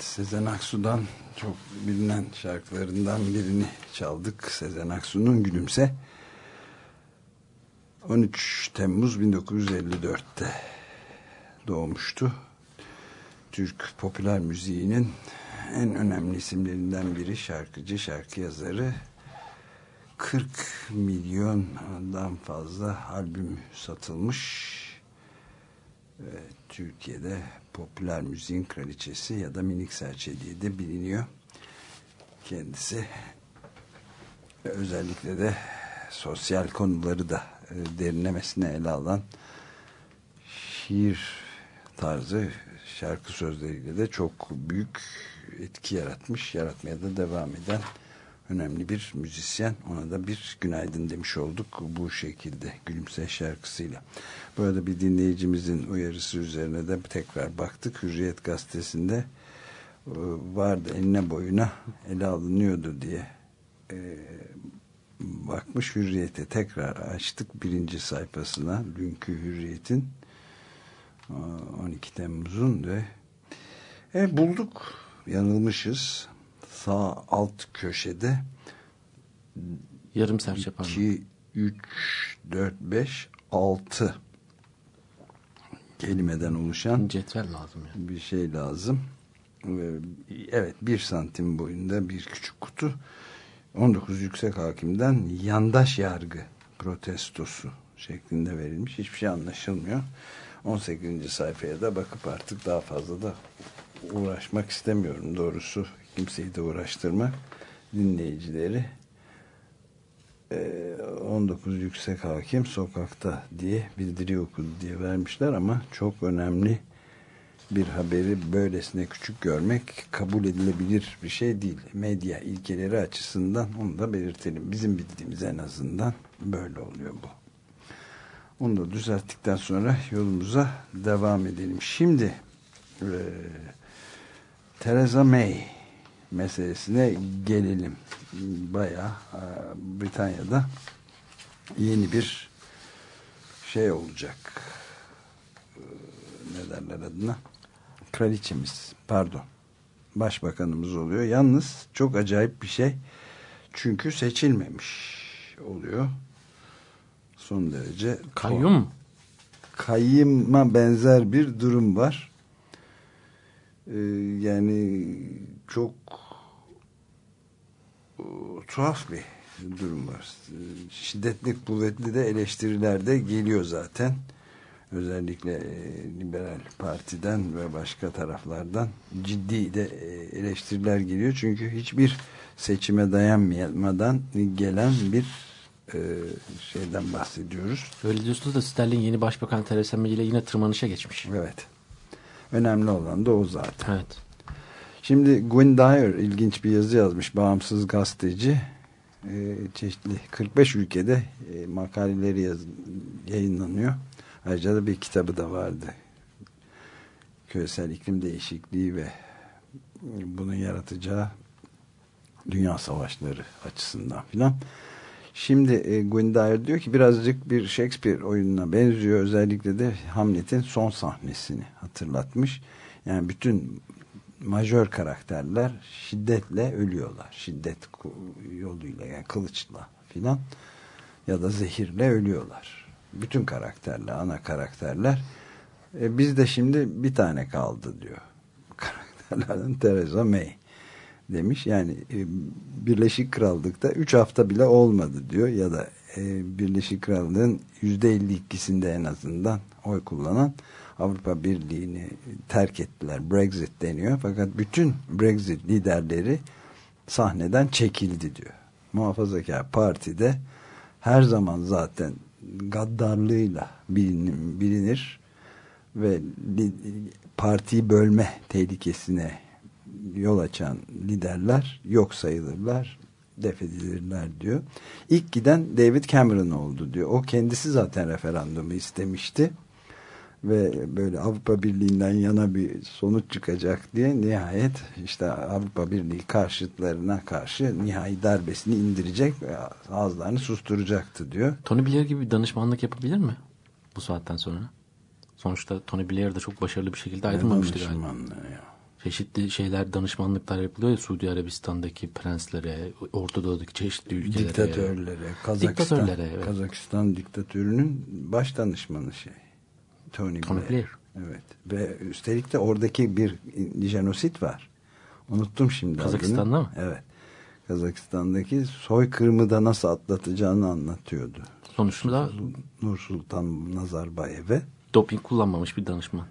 [SPEAKER 2] Sezen Aksu'dan çok bilinen şarkılarından birini çaldık. Sezen Aksu'nun Gülümse 13 Temmuz 1954'te doğmuştu. Türk popüler müziğinin en önemli isimlerinden biri şarkıcı, şarkı yazarı 40 milyondan fazla albüm satılmış Türkiye'de popüler müziğin kraliçesi ya da minik serçe diye de biliniyor. Kendisi özellikle de sosyal konuları da e, derinlemesine ele alan şiir tarzı şarkı sözleriyle de çok büyük etki yaratmış, yaratmaya da devam eden önemli bir müzisyen. Ona da bir günaydın demiş olduk bu şekilde Gülümse şarkısıyla. Burada bir dinleyicimizin uyarısı üzerine de tekrar baktık. Hürriyet gazetesinde e, vardı eline boyuna ele alınıyordu diye e, bakmış Hürriyet'e tekrar açtık birinci sayfasına dünkü Hürriyet'in 12 Temmuz'un ve e, bulduk yanılmışız sağ alt köşede
[SPEAKER 3] Yarım serçe parmak.
[SPEAKER 2] 2, 3, 4, 5, 6 kelimeden oluşan
[SPEAKER 3] Cetvel lazım yani.
[SPEAKER 2] bir şey lazım. Ee, Evet bir santim boyunda bir küçük kutu 19 yüksek hakimden yandaş yargı protestosu şeklinde verilmiş. Hiçbir şey anlaşılmıyor. 18. sayfaya da bakıp artık daha fazla da uğraşmak istemiyorum doğrusu. Kimseyi de uğraştırmak dinleyicileri. Ee, 19 yüksek hakim sokakta diye bildiri okudu diye vermişler ama çok önemli bir haberi böylesine küçük görmek kabul edilebilir bir şey değil. Medya ilkeleri açısından onu da belirtelim. Bizim bildiğimiz en azından böyle oluyor bu. Onu da düzelttikten sonra yolumuza devam edelim. Şimdi e, Theresa May meselesine gelelim. Bayağı e, Britanya'da yeni bir şey olacak. E, ne derler adına? Kraliçemiz, pardon. Başbakanımız oluyor. Yalnız çok acayip bir şey. Çünkü seçilmemiş oluyor. Son derece
[SPEAKER 3] Kayyum.
[SPEAKER 2] kayyıma benzer bir durum var. Ee, yani çok e, tuhaf bir durum var. Şiddetli kuvvetli de eleştiriler de geliyor zaten. Özellikle e, Liberal Parti'den ve başka taraflardan ciddi de e, eleştiriler geliyor. Çünkü hiçbir seçime dayanmadan gelen bir e, şeyden bahsediyoruz.
[SPEAKER 3] Öyle diyorsunuz da Sterling yeni başbakan Theresa May ile yine tırmanışa geçmiş.
[SPEAKER 2] Evet. Önemli olan da o zaten.
[SPEAKER 3] Evet.
[SPEAKER 2] Şimdi Gwyn Dyer ilginç bir yazı yazmış. Bağımsız gazeteci. Ee, çeşitli 45 ülkede e, makaleleri yaz, yayınlanıyor. Ayrıca da bir kitabı da vardı. Küresel iklim değişikliği ve bunun yaratacağı dünya savaşları açısından filan. Şimdi e, Gwyn Dyer diyor ki birazcık bir Shakespeare oyununa benziyor. Özellikle de Hamlet'in son sahnesini hatırlatmış. Yani bütün majör karakterler şiddetle ölüyorlar. Şiddet yoluyla yani kılıçla filan ya da zehirle ölüyorlar. Bütün karakterler, ana karakterler. E, bizde şimdi bir tane kaldı diyor. Karakterlerden Theresa May demiş. Yani e, Birleşik Krallık'ta 3 hafta bile olmadı diyor ya da e, Birleşik Krallığın %52'sinde en azından oy kullanan Avrupa Birliği'ni terk ettiler. Brexit deniyor. Fakat bütün Brexit liderleri sahneden çekildi diyor. Muhafazakar Parti'de her zaman zaten gaddarlığıyla bilinir, bilinir ve partiyi bölme tehlikesine yol açan liderler yok sayılırlar, def edilirler diyor. İlk giden David Cameron oldu diyor. O kendisi zaten referandumu istemişti ve böyle Avrupa Birliği'nden yana bir sonuç çıkacak diye nihayet işte Avrupa Birliği karşıtlarına karşı nihai darbesini indirecek ve ağızlarını susturacaktı diyor.
[SPEAKER 3] Tony Blair gibi danışmanlık yapabilir mi bu saatten sonra? Sonuçta Tony Blair de çok başarılı bir şekilde ayrılmamıştı galiba.
[SPEAKER 2] Ya.
[SPEAKER 3] Çeşitli şeyler, danışmanlıklar yapılıyor ya Suudi Arabistan'daki prenslere, Orta Doğu'daki çeşitli ülkelere.
[SPEAKER 2] Diktatörlere, Kazakistan,
[SPEAKER 3] Diktatörlere, evet.
[SPEAKER 2] Kazakistan diktatörünün baş danışmanı şey. Tony,
[SPEAKER 3] Tony
[SPEAKER 2] Blair.
[SPEAKER 3] Blair.
[SPEAKER 2] Evet. Ve üstelik de oradaki bir jenosit var. Unuttum şimdi
[SPEAKER 3] Kazakistan'da
[SPEAKER 2] adını.
[SPEAKER 3] mı?
[SPEAKER 2] Evet. Kazakistan'daki soykırımı da nasıl atlatacağını anlatıyordu.
[SPEAKER 3] Sonuçta
[SPEAKER 2] Nur Sultan Nazarbayev'e.
[SPEAKER 3] doping kullanmamış bir danışman.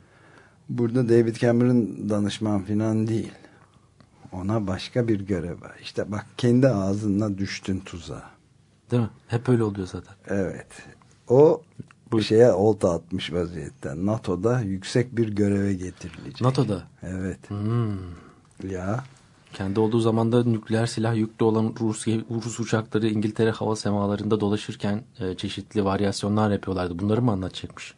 [SPEAKER 2] Burada David Cameron danışman falan değil. Ona başka bir görev var. İşte bak kendi ağzına düştün tuzağa.
[SPEAKER 3] Değil mi? Hep öyle oluyor zaten.
[SPEAKER 2] Evet. O
[SPEAKER 3] Bu-
[SPEAKER 2] şeye olta atmış vaziyetten. NATO'da yüksek bir göreve getirilecek.
[SPEAKER 3] NATO'da.
[SPEAKER 2] Evet.
[SPEAKER 3] Hmm.
[SPEAKER 2] Ya
[SPEAKER 3] Kendi olduğu zamanda nükleer silah yüklü olan Rus, Rus uçakları İngiltere hava semalarında dolaşırken e, çeşitli varyasyonlar yapıyorlardı. Bunları mı anlatacakmış?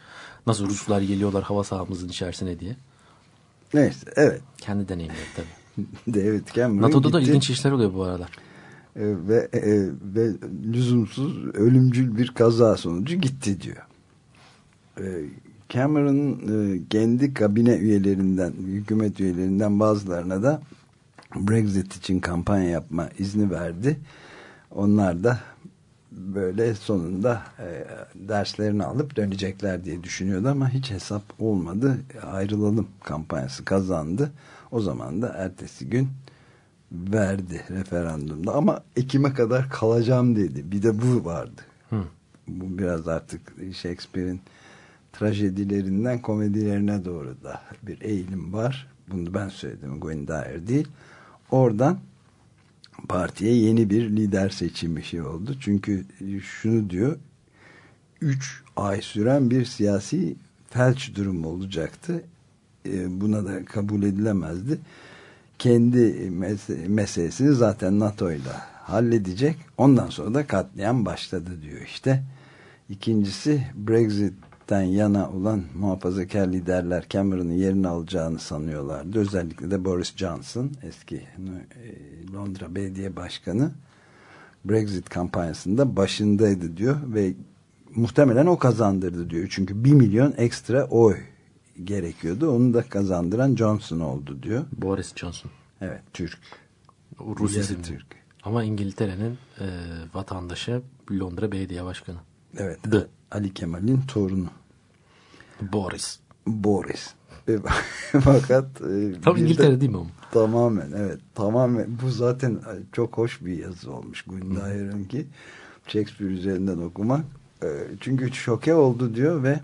[SPEAKER 3] Nasıl Ruslar geliyorlar hava sahamızın içerisine diye.
[SPEAKER 2] neyse evet.
[SPEAKER 3] Kendi deneyimleri tabii.
[SPEAKER 2] David Cameron
[SPEAKER 3] NATO'da da
[SPEAKER 2] gitti.
[SPEAKER 3] ilginç işler oluyor bu aralar.
[SPEAKER 2] E, ve, e, ve lüzumsuz ölümcül bir kaza sonucu gitti diyor. E, Cameron'ın e, kendi kabine üyelerinden, hükümet üyelerinden bazılarına da Brexit için kampanya yapma izni verdi. Onlar da böyle sonunda e, derslerini alıp dönecekler diye düşünüyordu ama hiç hesap olmadı. Ayrılalım kampanyası kazandı. O zaman da ertesi gün verdi referandumda ama Ekim'e kadar kalacağım dedi. Bir de bu vardı.
[SPEAKER 3] Hı.
[SPEAKER 2] Bu biraz artık Shakespeare'in trajedilerinden komedilerine doğru da bir eğilim var. Bunu ben söyledim Gwen Dyer değil. Oradan partiye yeni bir lider seçimi şey oldu. Çünkü şunu diyor 3 ay süren bir siyasi felç durumu olacaktı. E, buna da kabul edilemezdi. Kendi mes meselesini zaten NATO ile halledecek. Ondan sonra da katliam başladı diyor işte. İkincisi Brexit'ten yana olan muhafazakar liderler Cameron'ın yerini alacağını sanıyorlardı. Özellikle de Boris Johnson eski e, Londra Belediye Başkanı Brexit kampanyasında başındaydı diyor ve muhtemelen o kazandırdı diyor. Çünkü bir milyon ekstra oy gerekiyordu. Onu da kazandıran Johnson oldu diyor.
[SPEAKER 3] Boris Johnson.
[SPEAKER 2] Evet Türk.
[SPEAKER 3] Rus
[SPEAKER 2] Yarı
[SPEAKER 3] isimli.
[SPEAKER 2] Türk.
[SPEAKER 3] Ama İngiltere'nin e, vatandaşı Londra Belediye Başkanı.
[SPEAKER 2] Evet.
[SPEAKER 3] The.
[SPEAKER 2] Ali Kemal'in torunu.
[SPEAKER 3] Boris.
[SPEAKER 2] Boris. Ve- Fakat e,
[SPEAKER 3] Tam
[SPEAKER 2] bir de-
[SPEAKER 3] İngiltere değil mi o?
[SPEAKER 2] Tamamen evet. Tamamen. Bu zaten çok hoş bir yazı olmuş. Gundayar'ın ki Shakespeare üzerinden okumak. E, Çünkü şoke oldu diyor ve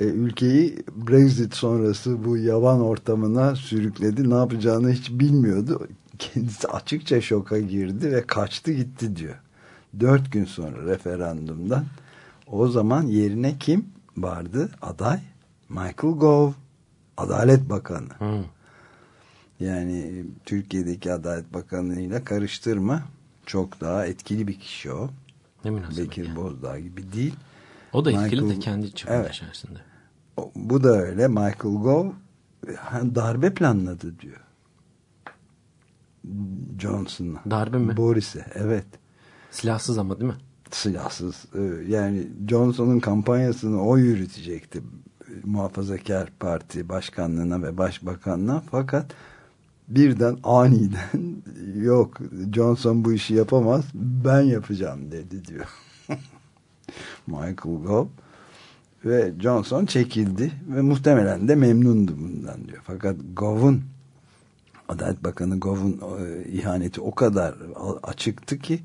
[SPEAKER 2] e, ülkeyi Brexit sonrası bu yavan ortamına sürükledi. Ne yapacağını hiç bilmiyordu. Kendisi açıkça şoka girdi ve kaçtı gitti diyor. Dört gün sonra referandumdan o zaman yerine kim vardı aday? Michael Gove. Adalet Bakanı.
[SPEAKER 3] Hı.
[SPEAKER 2] Yani Türkiye'deki Adalet Bakanı'yla karıştırma. Çok daha etkili bir kişi o.
[SPEAKER 3] Ne
[SPEAKER 2] Bekir
[SPEAKER 3] ya.
[SPEAKER 2] Bozdağ gibi değil.
[SPEAKER 3] O da etkili de kendi çapında
[SPEAKER 2] Evet.
[SPEAKER 3] içerisinde.
[SPEAKER 2] O- Bu da öyle. Michael Gove darbe planladı diyor. Johnson'a.
[SPEAKER 3] Darbe mi?
[SPEAKER 2] Boris'e. Evet.
[SPEAKER 3] Silahsız ama değil mi?
[SPEAKER 2] Silahsız. Ee, Yani Johnson'un kampanyasını o yürütecekti. Muhafazakar Parti başkanlığına ve başbakanlığına. Fakat birden aniden yok Johnson bu işi yapamaz ben yapacağım dedi diyor. Michael Gove ve Johnson çekildi ve muhtemelen de memnundu bundan diyor. Fakat Gove'un Adalet Bakanı Gove'un e, ihaneti o kadar açıktı ki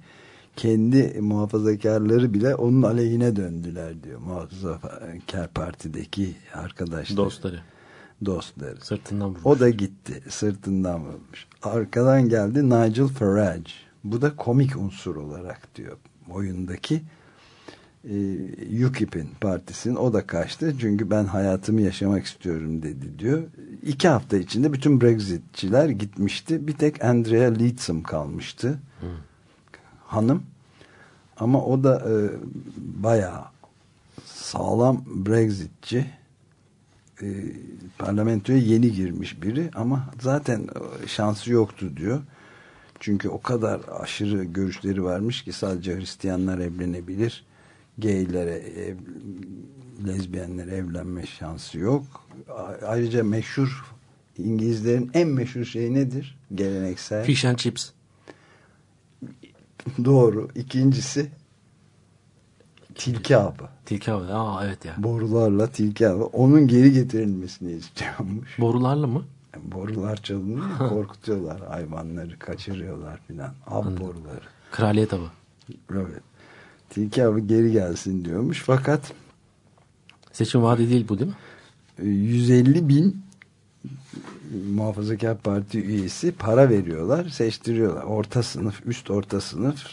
[SPEAKER 2] kendi muhafazakarları bile onun aleyhine döndüler diyor. Muhafazakar Parti'deki arkadaşlar.
[SPEAKER 3] Dostları.
[SPEAKER 2] Dostları.
[SPEAKER 3] Sırtından vurmuş.
[SPEAKER 2] O da gitti. Sırtından vurmuş. Arkadan geldi Nigel Farage. Bu da komik unsur olarak diyor. Oyundaki e, UKIP'in partisinin o da kaçtı. Çünkü ben hayatımı yaşamak istiyorum dedi diyor. İki hafta içinde bütün Brexitçiler gitmişti. Bir tek Andrea Leadsom kalmıştı. Hanım. Ama o da e, bayağı sağlam Brexitçi e, parlamentoya yeni girmiş biri ama zaten e, şansı yoktu diyor. Çünkü o kadar aşırı görüşleri varmış ki sadece Hristiyanlar evlenebilir. Gaylere, ev, lezbiyenlere evlenme şansı yok. Ayrıca meşhur İngilizlerin en meşhur şeyi nedir? Geleneksel.
[SPEAKER 3] Fish and chips.
[SPEAKER 2] Doğru. İkincisi tilki avı.
[SPEAKER 3] Tilki avı. Aa evet ya.
[SPEAKER 2] Borularla tilki avı. Onun geri getirilmesini istiyormuş.
[SPEAKER 3] Borularla mı?
[SPEAKER 2] Borular çalınıyor, korkutuyorlar hayvanları, kaçırıyorlar filan. Av boruları.
[SPEAKER 3] Kraliyet avı.
[SPEAKER 2] Evet. Tilki avı geri gelsin diyormuş. Fakat
[SPEAKER 3] Seçim vaadi değil bu değil mi?
[SPEAKER 2] e, 150 bin muhafazakar parti üyesi para veriyorlar, seçtiriyorlar. Orta sınıf, üst orta sınıf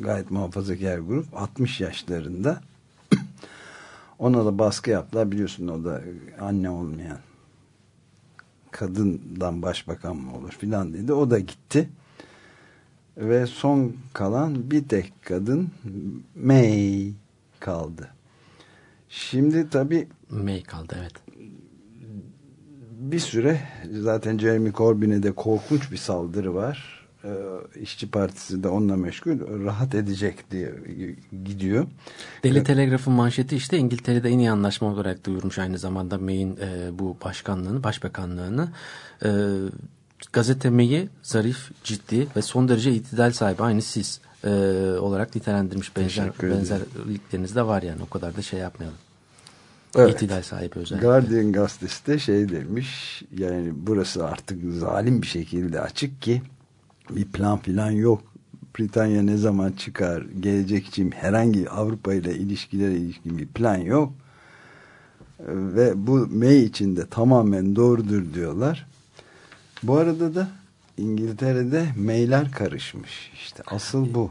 [SPEAKER 2] gayet muhafazakar grup 60 yaşlarında ona da baskı yaptılar. Biliyorsun o da anne olmayan kadından başbakan mı olur filan dedi. O da gitti. Ve son kalan bir tek kadın May kaldı. Şimdi tabii
[SPEAKER 3] May kaldı evet.
[SPEAKER 2] Bir süre zaten Jeremy Corbyn'e de korkunç bir saldırı var. Ee, İşçi Partisi de onunla meşgul. Rahat edecek diye gidiyor.
[SPEAKER 3] Deli Telegraf'ın manşeti işte İngiltere'de en iyi anlaşma olarak duyurmuş aynı zamanda May'in e, bu başkanlığını, başbakanlığını. E, gazete May'i zarif, ciddi ve son derece itidal sahibi aynı siz e, olarak nitelendirmiş. Benzer, benzerlikleriniz de var yani o kadar da şey yapmayalım.
[SPEAKER 2] Evet.
[SPEAKER 3] İtidal sahibi özellikle.
[SPEAKER 2] Guardian gazetesi de şey demiş yani burası artık zalim bir şekilde açık ki bir plan filan yok. Britanya ne zaman çıkar, gelecek için herhangi Avrupa ile ilişkilere ilişkin bir plan yok. Ve bu May için de tamamen doğrudur diyorlar. Bu arada da İngiltere'de May'ler karışmış. İşte asıl bu.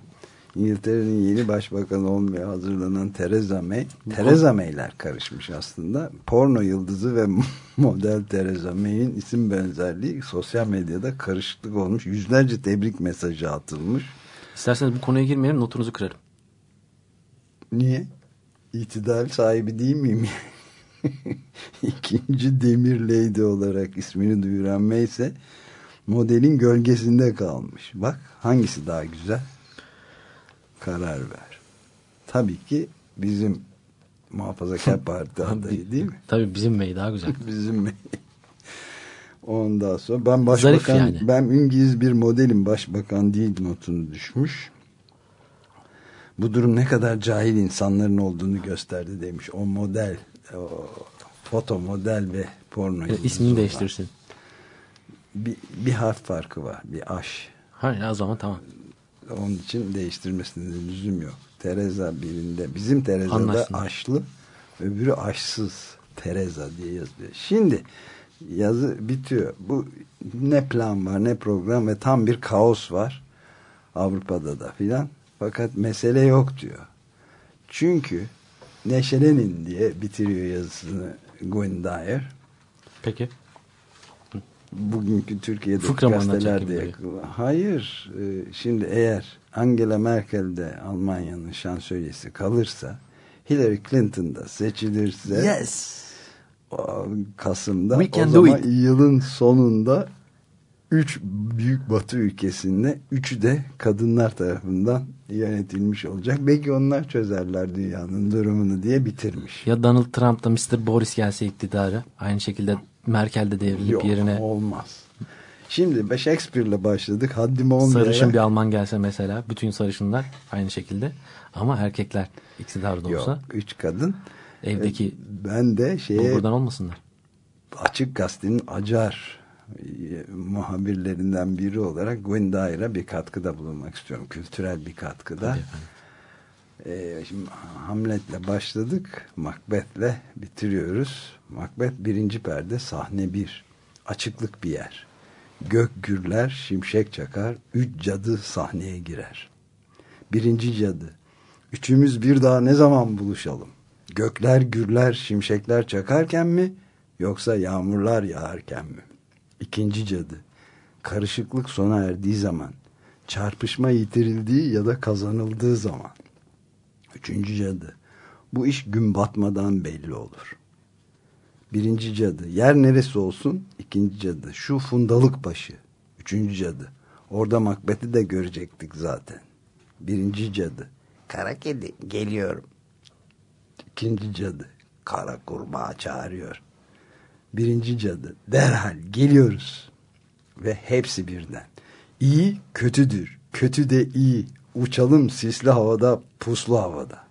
[SPEAKER 2] İngiltere'nin yeni başbakanı olmaya hazırlanan Theresa May. Theresa May'ler karışmış aslında. Porno yıldızı ve model Theresa May'in isim benzerliği sosyal medyada karışıklık olmuş. Yüzlerce tebrik mesajı atılmış.
[SPEAKER 3] İsterseniz bu konuya girmeyelim notunuzu kırarım.
[SPEAKER 2] Niye? İtidal sahibi değil miyim? İkinci Demir Lady olarak ismini duyuran May ise modelin gölgesinde kalmış. Bak hangisi daha güzel? Karar ver. Tabii ki bizim muhafazakar parti adayı değil mi?
[SPEAKER 3] Tabii bizim May daha güzel.
[SPEAKER 2] Bizim May. Ondan sonra ben başbakan
[SPEAKER 3] yani.
[SPEAKER 2] ben İngiliz bir modelim başbakan değil notunu düşmüş. Bu durum ne kadar cahil insanların olduğunu gösterdi demiş. O model, o foto model ve porno.
[SPEAKER 3] E, ismini değiştirsin.
[SPEAKER 2] Bir, bir harf farkı var. Bir aş.
[SPEAKER 3] Ha o zaman tamam.
[SPEAKER 2] Onun için değiştirmesine de lüzum yok. Teresa birinde. Bizim Teresa'da
[SPEAKER 3] Anlaşıldı.
[SPEAKER 2] aşlı. Öbürü aşsız. Teresa diye yazıyor. Şimdi yazı bitiyor. Bu ne plan var ne program ve tam bir kaos var. Avrupa'da da filan. Fakat mesele yok diyor. Çünkü neşelenin diye bitiriyor yazısını Gwen Dyer.
[SPEAKER 3] Peki.
[SPEAKER 2] Bugünkü Türkiye'de
[SPEAKER 3] Fıkra
[SPEAKER 2] gazetelerde. Hayır. e, Şimdi eğer Angela Merkel de Almanya'nın şansölyesi kalırsa Hillary Clinton da seçilirse
[SPEAKER 3] Yes.
[SPEAKER 2] Kasım'da o zaman yılın sonunda üç büyük batı ülkesinde üçü de kadınlar tarafından yönetilmiş olacak. Belki onlar çözerler dünyanın durumunu diye bitirmiş.
[SPEAKER 3] Ya Donald Trump da Mr. Boris gelse iktidara. Aynı şekilde Merkel de devrilip
[SPEAKER 2] Yok
[SPEAKER 3] yerine
[SPEAKER 2] olmaz. Şimdi Shakespeare'le başladık. Haddim olmayarak.
[SPEAKER 3] sarışın bir Alman gelse mesela. Bütün sarışınlar aynı şekilde. Ama erkekler iktidarda olsa
[SPEAKER 2] Yok. Üç kadın.
[SPEAKER 3] evdeki
[SPEAKER 2] Ben de şeye
[SPEAKER 3] buradan olmasınlar.
[SPEAKER 2] Açık Gazete'nin acar e, muhabirlerinden biri olarak Gwen Dyer'a bir katkıda bulunmak istiyorum. Kültürel bir katkıda.
[SPEAKER 3] Tabii efendim.
[SPEAKER 2] Ee, şimdi Hamlet'le başladık. Macbeth'le bitiriyoruz. Macbeth birinci perde sahne bir. Açıklık bir yer. Gök gürler, şimşek çakar, üç cadı sahneye girer. Birinci cadı. Üçümüz bir daha ne zaman buluşalım? Gökler gürler, şimşekler çakarken mi? Yoksa yağmurlar yağarken mi? İkinci cadı. Karışıklık sona erdiği zaman. Çarpışma yitirildiği ya da kazanıldığı zaman. Üçüncü cadı. Bu iş gün batmadan belli olur. Birinci cadı. Yer neresi olsun? İkinci cadı. Şu fundalık başı. Üçüncü cadı. Orada Macbeth'i de görecektik zaten. Birinci cadı. Kara kedi geliyorum. İkinci cadı. Kara kurbağa çağırıyor. Birinci cadı. Derhal geliyoruz. Ve hepsi birden. İyi kötüdür. Kötü de iyi. Uçalım sisli havada, puslu havada.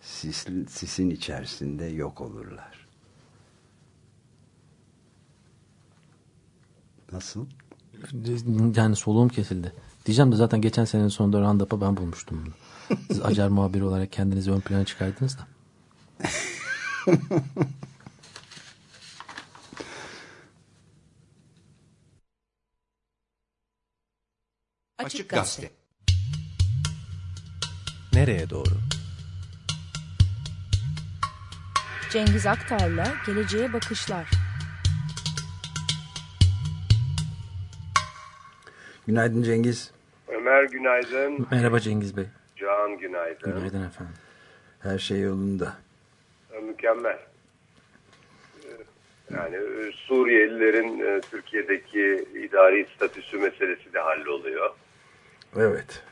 [SPEAKER 2] Sisli, sisin içerisinde yok olurlar. Nasıl?
[SPEAKER 3] Yani soluğum kesildi. Diyeceğim de zaten geçen senenin sonunda Roundup'a ben bulmuştum bunu. Siz acar muhabiri olarak kendinizi ön plana çıkardınız da.
[SPEAKER 1] Açık Gazete.
[SPEAKER 6] Nereye doğru?
[SPEAKER 7] Cengiz Aktar'la Geleceğe Bakışlar.
[SPEAKER 2] Günaydın Cengiz.
[SPEAKER 8] Ömer günaydın.
[SPEAKER 3] Merhaba Cengiz Bey.
[SPEAKER 8] Can günaydın.
[SPEAKER 3] Günaydın efendim.
[SPEAKER 2] Her şey yolunda.
[SPEAKER 8] Mükemmel. Ee, Yani e, Suriyelilerin e, Türkiye'deki idari statüsü meselesi de halloluyor.
[SPEAKER 2] Evet.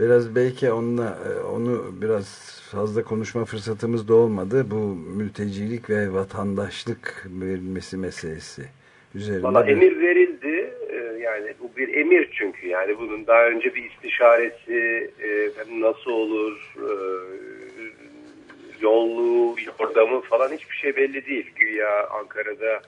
[SPEAKER 2] Biraz belki onunla e, onu biraz fazla konuşma fırsatımız da olmadı. Bu mültecilik ve vatandaşlık verilmesi meselesi üzerinde. Bir-
[SPEAKER 8] emir verildi. Ee, Yani bu bir emir çünkü. Yani bunun daha önce bir istişaresi e, nasıl olur, e, yolluğu, yordamı falan hiçbir şey belli değil. Güya Ankara'da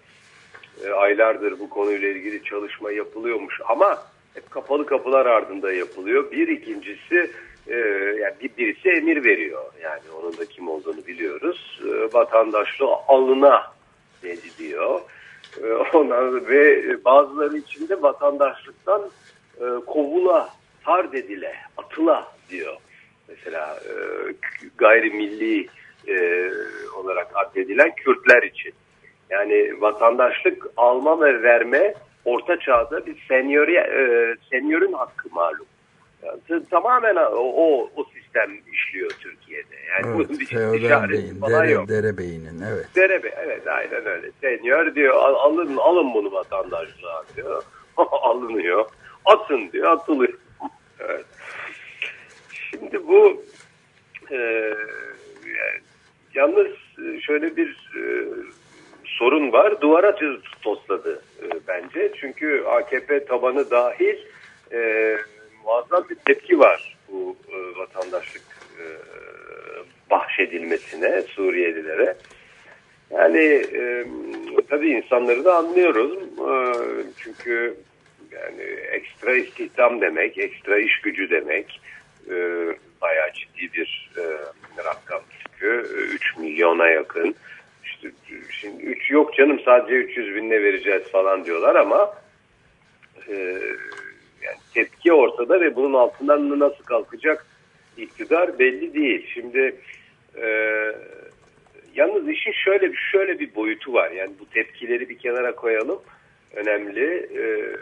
[SPEAKER 8] e, aylardır bu konuyla ilgili çalışma yapılıyormuş. Ama hep kapalı kapılar ardında yapılıyor. Bir ikincisi e, yani bir, birisi emir veriyor. Yani onun da kim olduğunu biliyoruz. E, vatandaşlığı alına deniliyor. E, ondan ve bazıları içinde vatandaşlıktan e, kovula, tard edile, atıla diyor. Mesela e, gayrimilli e, olarak addedilen Kürtler için. Yani vatandaşlık alma ve verme orta çağda bir senyör, e, senyörün hakkı malum. Yani, tamamen o, o, sistem işliyor Türkiye'de. Yani
[SPEAKER 2] Evet,
[SPEAKER 8] bunun bir
[SPEAKER 2] beyin,
[SPEAKER 8] falan
[SPEAKER 2] dere,
[SPEAKER 8] yok.
[SPEAKER 2] derebeyinin evet.
[SPEAKER 8] Derebe, evet aynen öyle. Senyor diyor al- alın alın bunu vatandaşlığa diyor. Alınıyor. Atın diyor atılıyor. evet. Şimdi bu e, yani, yalnız şöyle bir e, sorun var. Duvara tosladı e, bence. Çünkü AKP tabanı dahil e, muazzam bir tepki var bu e, vatandaşlık e, bahşedilmesine Suriyelilere. Yani e, tabii insanları da anlıyoruz. E, çünkü yani ekstra istihdam demek, ekstra iş gücü demek e, bayağı ciddi bir e, rakam çünkü 3 milyona yakın. İşte, şimdi 3 yok canım sadece 300 binle vereceğiz falan diyorlar ama e, yani tepki ortada ve bunun altından nasıl kalkacak iktidar belli değil. Şimdi e, yalnız işin şöyle bir şöyle bir boyutu var. Yani bu tepkileri bir kenara koyalım. Önemli. E,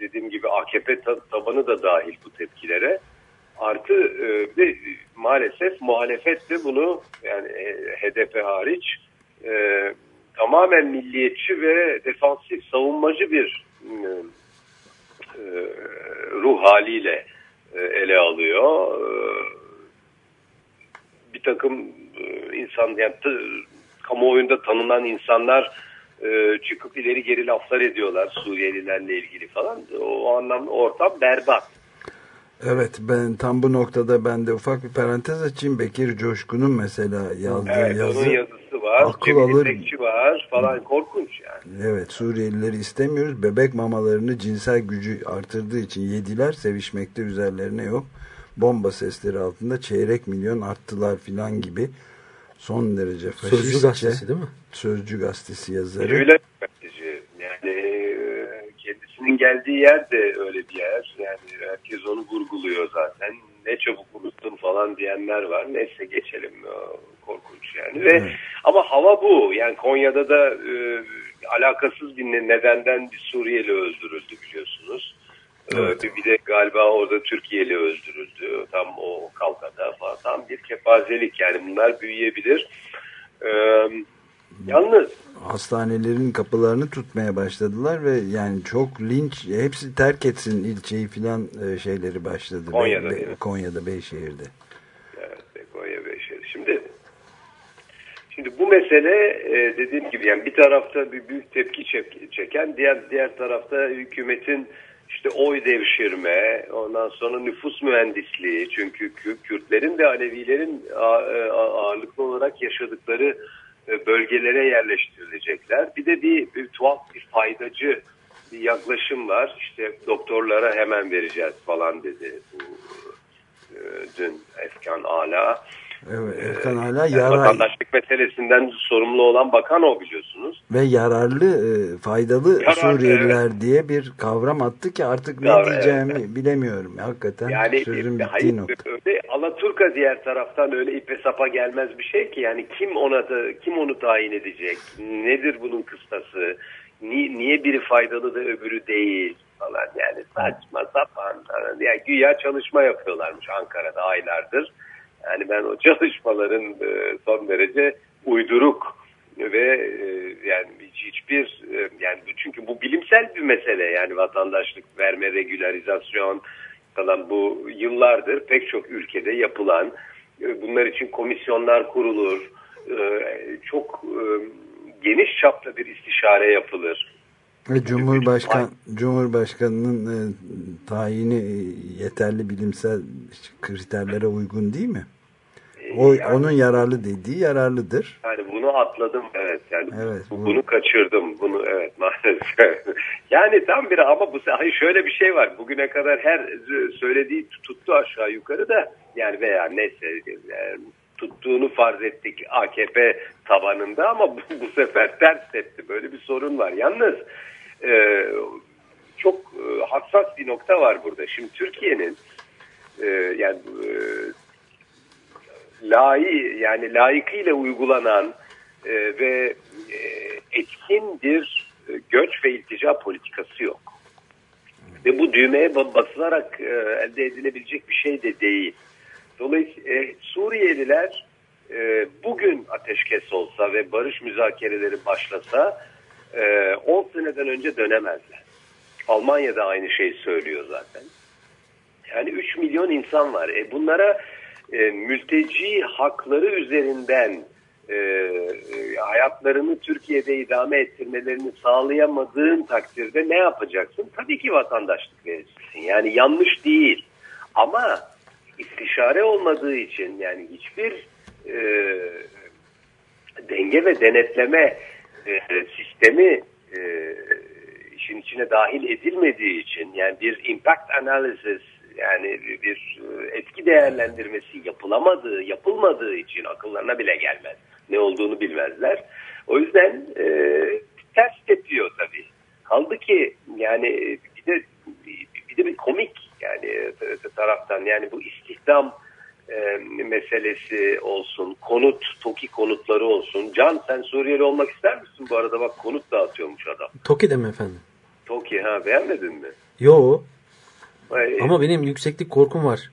[SPEAKER 8] dediğim gibi AKP ta- tabanı da dahil bu tepkilere. Artı e, de, maalesef muhalefet de bunu yani e, HDP hariç e, tamamen milliyetçi ve defansif savunmacı bir e, ruh haliyle e, ele alıyor. E, bir takım e, insan yani t- kamuoyunda tanınan insanlar e, çıkıp ileri geri laflar ediyorlar Suriyelilerle ilgili falan. O anlamda ortam berbat.
[SPEAKER 2] Evet ben tam bu noktada ben de ufak bir parantez açayım. Bekir Coşkun'un mesela yazdığı
[SPEAKER 8] Evet,
[SPEAKER 2] yazı.
[SPEAKER 8] onun yazısı var.
[SPEAKER 2] akıl alır.
[SPEAKER 8] Var falan korkunç yani.
[SPEAKER 2] Evet Suriyelileri istemiyoruz. Bebek mamalarını cinsel gücü artırdığı için yediler. Sevişmekte üzerlerine yok. Bomba sesleri altında çeyrek milyon arttılar filan gibi son derece faşistçe.
[SPEAKER 3] Sözcü gazetesi değil mi?
[SPEAKER 2] Sözcü gazetesi yazarı.
[SPEAKER 8] Öyle gazeteci. Yani e, kendisinin geldiği yer de öyle bir yer. Yani herkes onu vurguluyor zaten. Ne çabuk unuttun falan diyenler var. Neyse geçelim. O Korkunç yani. Ve ama hava bu. Yani Konya'da da e, alakasız bir ne- nedenden bir Suriyeli öldürüldü biliyorsunuz. E,
[SPEAKER 2] Evet.
[SPEAKER 8] bir de galiba orada Türkiye'li öldürüldü. Tam o kavgada falan. Tam bir kepazelik yani bunlar büyüyebilir. E, yalnız
[SPEAKER 2] Hastanelerin kapılarını tutmaya başladılar ve yani çok linç hepsi terk etsin ilçeyi filan e, şeyleri başladı.
[SPEAKER 8] Konya'da
[SPEAKER 2] Be-? Konya'da Beyşehir'de.
[SPEAKER 8] Evet, Konya Beyşehir. Şimdi şimdi bu mesele e, dediğim gibi yani bir tarafta bir büyük tepki çek- çeken diğer diğer tarafta hükümetin işte oy devşirme, ondan sonra nüfus mühendisliği çünkü Kü- Kürtlerin ve Alevilerin e, ağırlıklı olarak yaşadıkları e, bölgelere yerleştirilecekler. Bir de bir, bir tuhaf bir faydacı bir yaklaşım var. İşte doktorlara hemen vereceğiz falan dedi bu e, dün Efkan Ala.
[SPEAKER 2] Evet, Erkan hala
[SPEAKER 8] Yani
[SPEAKER 2] yarar
[SPEAKER 8] vatandaşlık meselesinden sorumlu olan bakan o biliyorsunuz.
[SPEAKER 2] ve yararlı, e, faydalı
[SPEAKER 8] Yararlı,
[SPEAKER 2] Suriyeliler diye bir kavram attı ki artık ne
[SPEAKER 8] evet,
[SPEAKER 2] diyeceğimi bilemiyorum. Hakikaten
[SPEAKER 8] Yani
[SPEAKER 2] sözün
[SPEAKER 8] e,
[SPEAKER 2] bittiği nokta.
[SPEAKER 8] öyle Alaturka diğer taraftan öyle ipe sapa gelmez bir şey ki yani kim ona da kim onu tayin edecek? Nedir bunun kıstası? Ni- niye biri faydalı da öbürü değil falan yani saçma sapan yani güya çalışma yapıyorlarmış Ankara'da aylardır. Yani ben o çalışmaların e, son derece uyduruk ve e, yani hiç- hiçbir e, yani çünkü bu bilimsel bir mesele yani vatandaşlık verme, regülarizasyon falan bu yıllardır pek çok ülkede yapılan e, bunlar için komisyonlar kurulur. E, Çok e, geniş çapta bir istişare yapılır.
[SPEAKER 2] Ve Cumhurbaşkan Cumhurbaşkanının e, tayini yeterli bilimsel kriterlere uygun değil mi? O,
[SPEAKER 8] yani,
[SPEAKER 2] onun yararlı dediği yararlıdır.
[SPEAKER 8] yani bunu atladım evet. Yani
[SPEAKER 2] Evet,
[SPEAKER 8] bu-
[SPEAKER 2] bu-
[SPEAKER 8] bunu kaçırdım bunu evet maalesef. Yani tam bir ama bu hayır şöyle bir şey var. Bugüne kadar her söylediği tuttu aşağı yukarı da yani veya neyse yani tuttuğunu farz ettik AKP tabanında ama bu, bu sefer ters etti. Böyle bir sorun var. Yalnız e, çok e, hassas bir nokta var burada. Şimdi Türkiye'nin e, yani e, layı yani layıkıyla uygulanan e, ve e, etkin bir e, göç ve iltica politikası yok. Ve bu düğmeye ba- basılarak e, elde edilebilecek bir şey de değil. Dolayısıyla e, Suriyeliler e, bugün ateşkes olsa ve barış müzakereleri başlasa e, 10 seneden önce dönemezler. Almanya'da aynı şeyi söylüyor zaten. Yani 3 milyon insan var. E bunlara e, mülteci hakları üzerinden e, e, hayatlarını Türkiye'de idame ettirmelerini sağlayamadığın takdirde ne yapacaksın? Tabii ki vatandaşlık verirsin. Yani yanlış değil. Ama istişare olmadığı için yani hiçbir e, denge ve denetleme e, sistemi e, işin içine dahil edilmediği için yani bir impact analysis yani bir, e, etki değerlendirmesi yapılamadığı, yapılmadığı için akıllarına bile gelmez. Ne olduğunu bilmezler. O yüzden e, ters tepiyor tabii. Kaldı ki yani bir de bir de bir komik yani e, taraftan yani bu istihdam e, meselesi olsun, konut, TOKİ konutları olsun. Can sen Suriyeli olmak ister misin bu arada? Bak konut dağıtıyormuş adam.
[SPEAKER 3] Toki'de mi efendim?
[SPEAKER 8] TOKİ ha beğenmedin mi?
[SPEAKER 3] Yo
[SPEAKER 8] Ay,
[SPEAKER 3] ama benim yükseklik korkum var.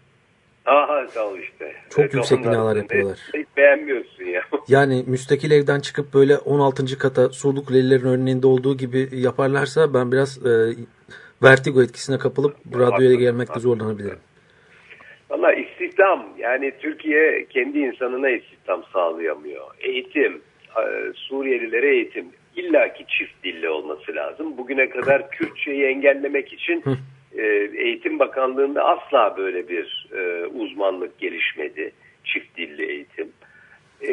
[SPEAKER 8] Aha sağ işte.
[SPEAKER 3] Çok yüksek
[SPEAKER 8] ondan
[SPEAKER 3] binalar yapıyorlar.
[SPEAKER 8] Hiç beğenmiyorsun ya.
[SPEAKER 3] Yani müstakil evden çıkıp böyle 16. kata suluk kulelerin önünde olduğu gibi yaparlarsa ben biraz e, vertigo etkisine kapılıp radyoya gelmekte zorlanabilirim.
[SPEAKER 8] Valla istihdam yani Türkiye kendi insanına istihdam sağlayamıyor. Eğitim, e, Suriyelilere eğitim illaki çift dilli olması lazım. Bugüne kadar Kürtçeyi engellemek için e, Eğitim Bakanlığı'nda asla böyle bir e, uzmanlık gelişmedi. Çift dilli eğitim. E,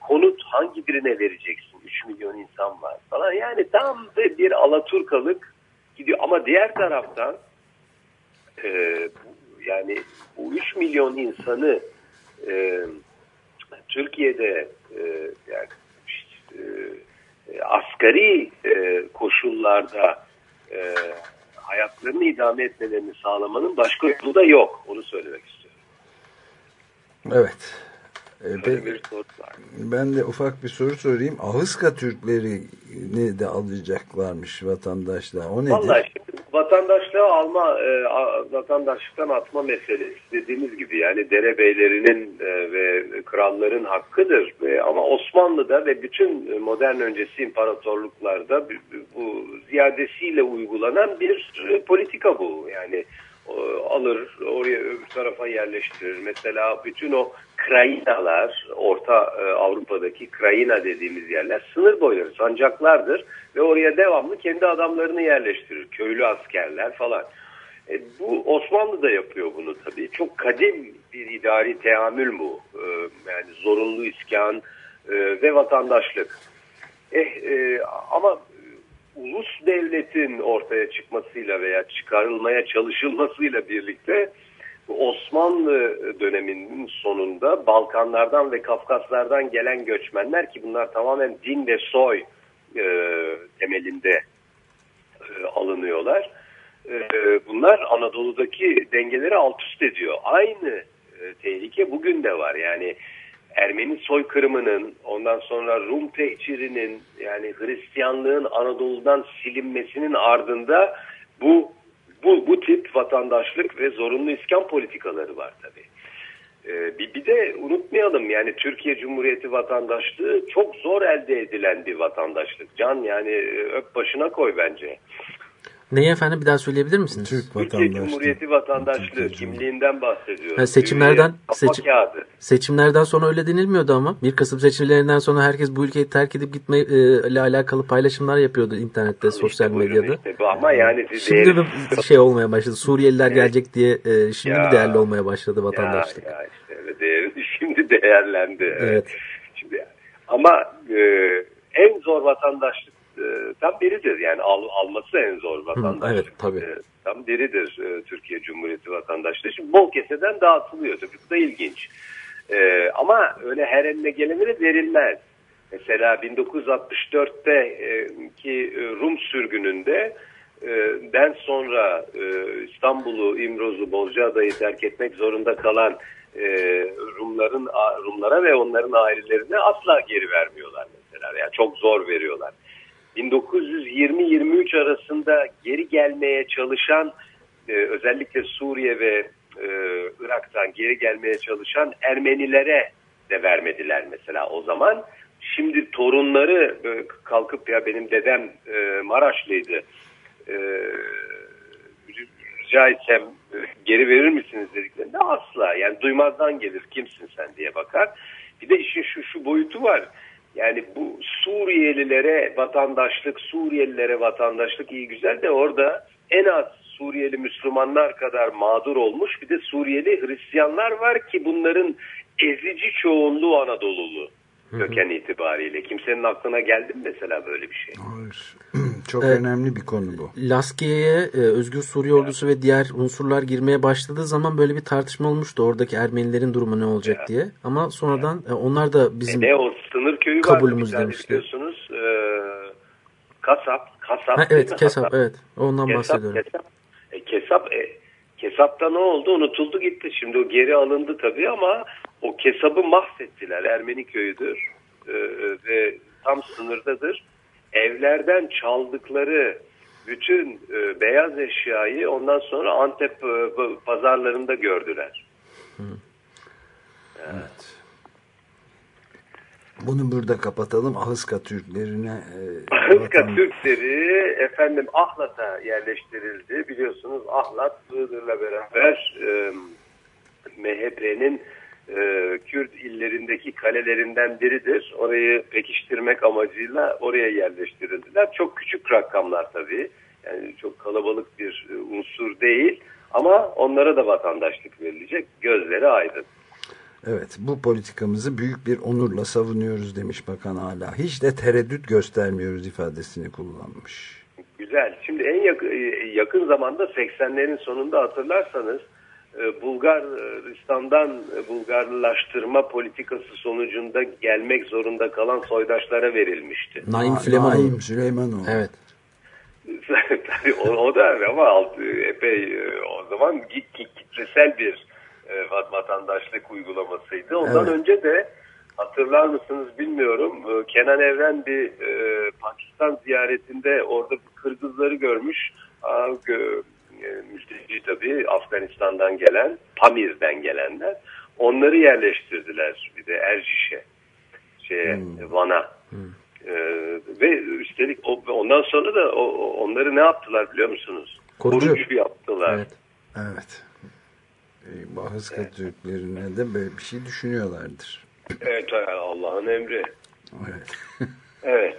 [SPEAKER 8] konut hangi birine vereceksin? 3 milyon insan var falan. Yani tam da bir alaturkalık gidiyor. Ama diğer taraftan e, yani bu 3 milyon insanı e, Türkiye'de e, yani e, asgari e, koşullarda e, hayatlarını idame etmelerini sağlamanın başka yolu da yok. Onu söylemek istiyorum.
[SPEAKER 2] Evet. E,
[SPEAKER 8] var.
[SPEAKER 2] ben de ufak bir soru sorayım. Ahıska Türkleri ne de alacaklarmış vatandaşlar. O nedir?
[SPEAKER 8] Vallahi şimdi vatandaşlığı alma, e, vatandaşlıktan atma meselesi dediğimiz gibi yani derebeylerinin e, ve kralların hakkıdır. Ve, ama Osmanlı'da ve bütün modern öncesi imparatorluklarda bu- ziyadesiyle uygulanan bir e, politika bu. Yani alır oraya öbür tarafa yerleştirir. Mesela bütün o krayinalar, Orta e, Avrupa'daki krayina dediğimiz yerler sınır boyları, sancaklardır ve oraya devamlı kendi adamlarını yerleştirir. Köylü askerler falan. E, bu Osmanlı da yapıyor bunu tabii. Çok kadim bir idari teamül bu. E, yani zorunlu iskan e, ve vatandaşlık. Eh, e, ama ulus devletin ortaya çıkmasıyla veya çıkarılmaya çalışılmasıyla birlikte Osmanlı döneminin sonunda Balkanlardan ve Kafkaslardan gelen göçmenler ki bunlar tamamen din ve soy e, temelinde e, alınıyorlar. E, bunlar Anadolu'daki dengeleri alt üst ediyor. Aynı e, tehlike bugün de var. Yani Ermeni soykırımının, ondan sonra Rum tehcirinin, yani Hristiyanlığın Anadolu'dan silinmesinin ardında bu bu, bu tip vatandaşlık ve zorunlu iskan politikaları var tabii. Ee, bir, bir de unutmayalım yani Türkiye Cumhuriyeti vatandaşlığı çok zor elde edilen bir vatandaşlık. Can yani e, öp başına koy bence.
[SPEAKER 3] Neyi efendim bir daha söyleyebilir misiniz?
[SPEAKER 2] Türk
[SPEAKER 8] Türkiye
[SPEAKER 2] vatandaşlığı.
[SPEAKER 8] Cumhuriyeti vatandaşlığı
[SPEAKER 2] Türkiye Cumhuriyeti.
[SPEAKER 8] kimliğinden bahsediyorum.
[SPEAKER 3] Ha, seçimlerden- seçim-. Seçimlerden sonra öyle denilmiyordu ama. 1 Kasım seçimlerinden sonra herkes bu ülkeyi terk edip gitme e, ile alakalı paylaşımlar yapıyordu internette, sosyal
[SPEAKER 8] İşte buyurun
[SPEAKER 3] medyada.
[SPEAKER 8] işte bu. ama yani
[SPEAKER 3] Şimdi mi şey olmaya başladı? Suriyeliler gelecek diye e, şimdi
[SPEAKER 8] Ya.
[SPEAKER 3] değerli olmaya başladı
[SPEAKER 8] Ya,
[SPEAKER 3] vatandaşlık?
[SPEAKER 8] ya işte öyle değerli. Şimdi değerlendi.
[SPEAKER 3] Evet.
[SPEAKER 8] Şimdi ama e, en zor vatandaşlık tam biridir. Yani al, alması en zor vatandaşlık.
[SPEAKER 3] evet, tabii.
[SPEAKER 8] E, tam biridir e, Türkiye Cumhuriyeti vatandaşlığı. Şimdi bol keseden dağıtılıyor tabii. Bu da ilginç. E, ama öyle her eline gelene verilmez. Mesela 1964'te e, ki e, Rum sürgününde e, den sonra e, İstanbul'u, İmroz'u, Bozcaada'yı terk etmek zorunda kalan e, Rumların Rumlara ve onların ailelerine asla geri vermiyorlar mesela. Yani çok zor veriyorlar. 1920-23 arasında geri gelmeye çalışan e, özellikle Suriye ve e, Irak'tan geri gelmeye çalışan Ermenilere de vermediler mesela o zaman. Şimdi torunları e, kalkıp ya benim dedem e, Maraşlıydı e, rica etsem e, geri verir misiniz dediklerinde asla yani duymazdan gelir kimsin sen diye bakar. Bir de işin şu şu boyutu var. Yani bu Suriyelilere vatandaşlık, Suriyelilere vatandaşlık iyi güzel de orada en az Suriyeli Müslümanlar kadar mağdur olmuş bir de Suriyeli Hristiyanlar var ki bunların ezici çoğunluğu Anadolulu köken itibariyle. Kimsenin aklına geldi mi mesela böyle bir şey?
[SPEAKER 2] Hayır. Çok
[SPEAKER 3] Evet.
[SPEAKER 2] önemli bir konu bu.
[SPEAKER 3] Laskiye'ye e, Özgür Suriye Ordusu ve diğer unsurlar girmeye başladığı zaman böyle bir tartışma olmuştu. Oradaki Ermenilerin durumu ne olacak diye. Ama sonradan e, onlar da bizim...
[SPEAKER 8] E ne o sınır köyü var
[SPEAKER 3] kabulümüz
[SPEAKER 8] tane
[SPEAKER 3] demişti.
[SPEAKER 8] biliyorsunuz. E, kasap, kasap.
[SPEAKER 3] Ha, evet? Kesap evet ondan
[SPEAKER 8] Kesap,
[SPEAKER 3] bahsediyorum.
[SPEAKER 8] Kesap. E, kesap, e, kesapta ne oldu? Unutuldu gitti. Şimdi o geri alındı tabii ama o kesabı mahvettiler. Ermeni köyüdür E, ve tam sınırdadır. Evlerden çaldıkları bütün e, beyaz eşyayı ondan sonra Antep e, pazarlarında gördüler.
[SPEAKER 2] Evet. Bunu burada kapatalım. Ahıska Türklerine e,
[SPEAKER 8] Hırka
[SPEAKER 2] vatan-
[SPEAKER 8] Türkleri efendim Ahlat'a yerleştirildi. Biliyorsunuz Ahlat Iğdır'la beraber e, MHP'nin e, Kürt illerindeki kalelerinden biridir. Orayı pekiştirmek amacıyla oraya yerleştirildiler. Çok küçük rakamlar tabii. Yani çok kalabalık bir e, unsur değil. Ama onlara da vatandaşlık verilecek. Gözleri aydın.
[SPEAKER 2] Evet bu politikamızı büyük bir onurla savunuyoruz demiş Bakan Ala. Hiç de tereddüt göstermiyoruz ifadesini kullanmış.
[SPEAKER 8] Güzel. Şimdi en yakın, yakın zamanda 80'lerin sonunda hatırlarsanız e, Bulgaristan'dan e, Bulgarlaştırma politikası sonucunda gelmek zorunda kalan soydaşlara verilmişti.
[SPEAKER 3] Naim
[SPEAKER 2] Na-
[SPEAKER 3] Süleymanoğlu.
[SPEAKER 2] Naim Süleymanoğlu.
[SPEAKER 3] Evet.
[SPEAKER 8] Tabii o, o da ama epey e, o zaman kitlesel bir e, vat- vatandaşlık uygulamasıydı. Ondan
[SPEAKER 2] Evet.
[SPEAKER 8] önce de hatırlar mısınız bilmiyorum. e, Kenan Evren bir e, Pakistan ziyaretinde orada Kırgızları görmüş. Mülteci tabii Afganistan'dan gelen, Pamir'den gelenler. Onları yerleştirdiler bir de Erciş'e, şeye, Van'a. Ee, ve üstelik o, ondan sonra da o, onları ne yaptılar biliyor musunuz?
[SPEAKER 3] Korucu.
[SPEAKER 8] yaptılar.
[SPEAKER 3] Evet.
[SPEAKER 2] Evet. E, Ahıska Türklerine de böyle bir şey düşünüyorlardır.
[SPEAKER 8] Evet, Allah'ın emri.
[SPEAKER 2] Evet.
[SPEAKER 8] Evet.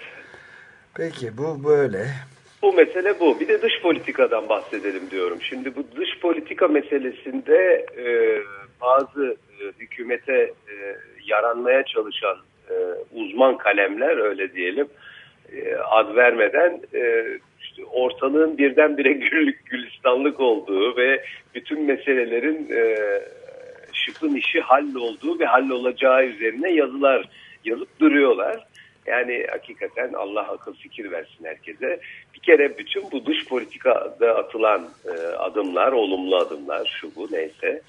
[SPEAKER 2] Peki bu böyle.
[SPEAKER 8] Bu mesele bu. Bir de dış politikadan bahsedelim diyorum. Şimdi bu dış politika meselesinde e, bazı e, hükümete e, yaranmaya çalışan e, uzman kalemler öyle diyelim e, ad vermeden e, işte ortalığın birdenbire güllük gülistanlık olduğu ve bütün meselelerin e, şıpın işi hallolduğu ve hallolacağı üzerine yazılar yazıp duruyorlar. Yani hakikaten Allah akıl fikir versin herkese. Bir kere bütün bu dış politikada atılan e, adımlar, olumlu adımlar, şu bu neyse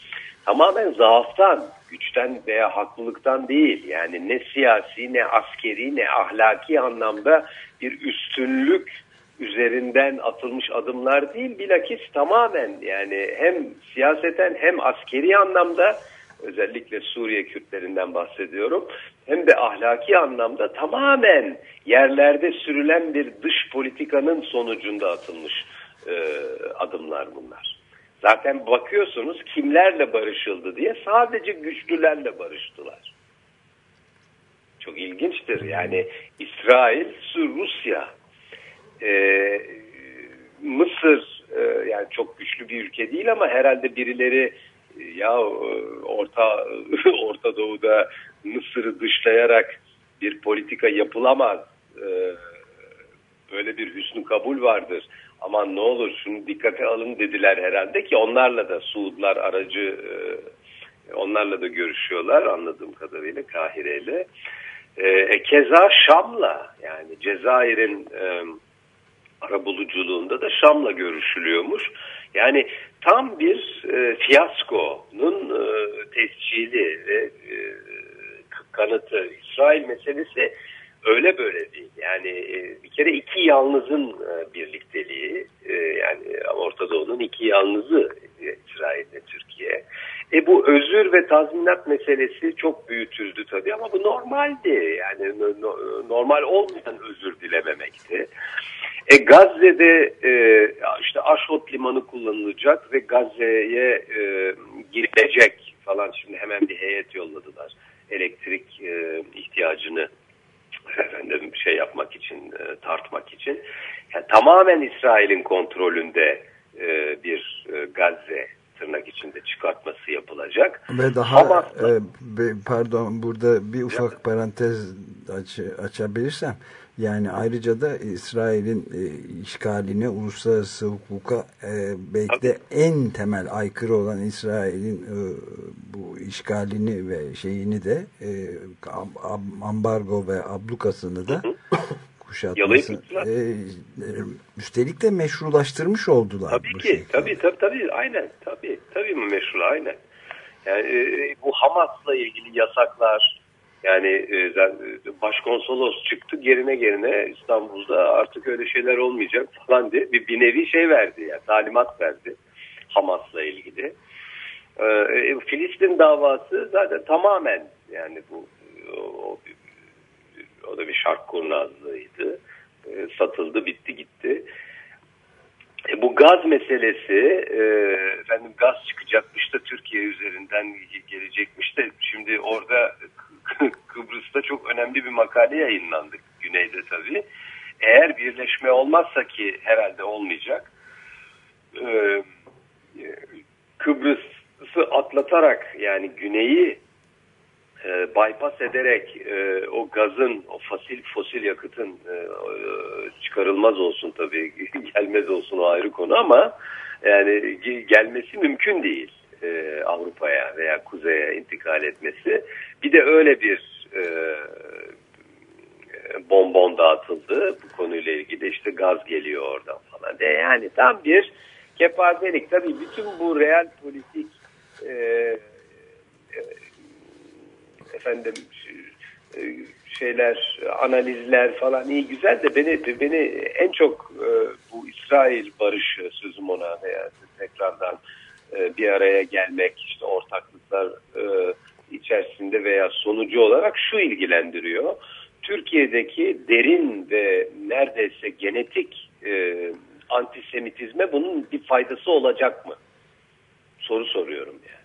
[SPEAKER 8] tamamen zaaftan, güçten veya haklılıktan değil. Yani ne siyasi, ne askeri, ne ahlaki anlamda bir üstünlük üzerinden atılmış adımlar değil. Bilakis tamamen yani hem siyaseten hem askeri anlamda özellikle Suriye Kürtlerinden bahsediyorum. Hem de ahlaki anlamda tamamen yerlerde sürülen bir dış politikanın sonucunda atılmış e, adımlar bunlar. Zaten bakıyorsunuz kimlerle barışıldı diye sadece güçlülerle barıştılar. Çok ilginçtir. Yani İsrail, Rusya, e, Mısır e, yani çok güçlü bir ülke değil ama herhalde birileri ya e, orta Orta Doğu'da Mısır'ı dışlayarak bir politika yapılamaz. Ee, böyle bir hüsnü kabul vardır. Aman ne olur şunu dikkate alın dediler herhalde ki onlarla da Suudlar aracı e, onlarla da görüşüyorlar anladığım kadarıyla Kahire'yle. E, keza Şam'la yani Cezayir'in e, arabuluculuğunda da Şam'la görüşülüyormuş. Yani tam bir e, fiyaskonun e, tescili ve e, kanıtı. İsrail meselesi öyle böyle değil. Yani e, bir kere iki yalnızın e, birlikteliği e, yani Orta Doğu'nun iki yalnızı e, İsrail ve Türkiye. E bu özür ve tazminat meselesi çok büyütüldü tabii ama bu normaldi. Yani no, normal olmayan özür dilememekti. E Gazze'de e, işte Aşhot limanı kullanılacak ve Gazze'ye e, girilecek falan şimdi hemen bir heyet yolladılar. Elektrik e, ihtiyacını efendim şey yapmak için e, tartmak için. Yani tamamen İsrail'in kontrolünde e, bir e, Gazze tırnak içinde çıkartması yapılacak.
[SPEAKER 2] Ve daha Ama, e, pardon burada bir ufak ya. parantez aç, açabilirsem yani ayrıca da İsrail'in e, işgaline, uluslararası hukuka e, belki de en temel aykırı olan İsrail'in e, bu işgalini ve şeyini de e, ambargo ve ablukasını da kuşatması. E, üstelik de meşrulaştırmış oldular.
[SPEAKER 8] Tabii ki. Şekilde. Tabii tabii tabii. Aynen. Tabii. Tabii meşru? Aynen. Yani e, bu Hamas'la ilgili yasaklar yani e, başkonsolos çıktı gerine gerine İstanbul'da artık öyle şeyler olmayacak falan diye bir, bir nevi şey verdi yani talimat verdi Hamas'la ilgili. Ee, e, Filistin davası zaten tamamen yani bu o, o da bir şark kurnazlığıydı. E, satıldı bitti gitti. E, bu gaz meselesi e, efendim gaz çıkacakmış da Türkiye üzerinden gelecekmiş de şimdi orada Kıbrıs'ta çok önemli bir makale yayınlandı güneyde tabii. Eğer birleşme olmazsa ki herhalde olmayacak e, Kıbrıs'ı atlatarak yani güneyi e, bypass ederek e, o gazın, o fosil fosil yakıtın e, çıkarılmaz olsun tabii, gelmez olsun o ayrı konu ama yani gelmesi mümkün değil e, Avrupa'ya veya kuzeye intikal etmesi. Bir de öyle bir e, bonbon dağıtıldı bu konuyla ilgili işte gaz geliyor oradan falan. De yani tam bir kepazelik. Tabii bütün bu real politik e, e efendim e, şeyler, analizler falan iyi güzel de beni beni en çok e, bu İsrail barışı sözüm ona veya tekrardan e, bir araya gelmek, işte ortaklıklar içerisinde veya sonucu olarak şu ilgilendiriyor. Türkiye'deki derin ve neredeyse genetik antisemitizme bunun bir faydası olacak mı? Soru soruyorum yani.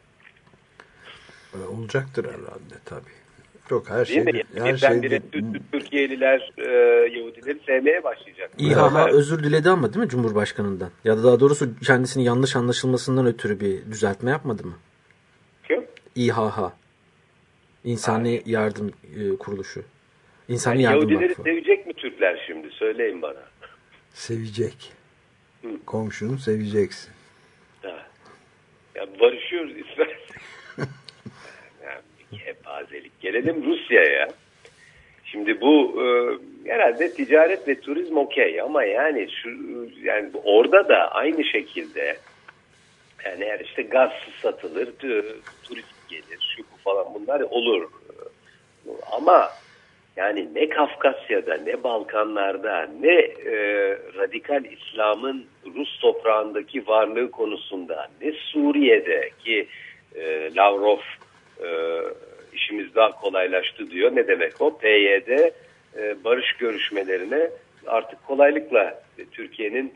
[SPEAKER 2] Olacaktır herhalde tabii. Çok her
[SPEAKER 8] şey. Her şeyde... Türkiye'liler e, Yahudileri sevmeye başlayacak.
[SPEAKER 3] İHA özür diledi ama değil mi Cumhurbaşkanı'ndan? Ya da daha doğrusu kendisinin yanlış anlaşılmasından ötürü bir düzeltme yapmadı mı?
[SPEAKER 8] Kim?
[SPEAKER 3] İHA. İnsani Hayır. Yardım e, Kuruluşu. İnsani
[SPEAKER 8] yani
[SPEAKER 3] Yardım
[SPEAKER 8] Yahudileri Vakfı. sevecek mi Türkler şimdi? Söyleyin bana.
[SPEAKER 2] Sevecek. Hı. Komşunu seveceksin.
[SPEAKER 8] Ha. Ya barışıyoruz İsrail. Kepazelik. Gelelim Rusya'ya. Şimdi bu e, herhalde ticaret ve turizm okey ama yani şu yani orada da aynı şekilde yani eğer işte gaz satılır, turist gelir, şu falan bunlar olur. Ama yani ne Kafkasya'da ne Balkanlarda ne e, radikal İslam'ın Rus toprağındaki varlığı konusunda ne Suriye'de ki e, Lavrov e, işimiz daha kolaylaştı diyor. Ne demek o? PYD e, barış görüşmelerine artık kolaylıkla Türkiye'nin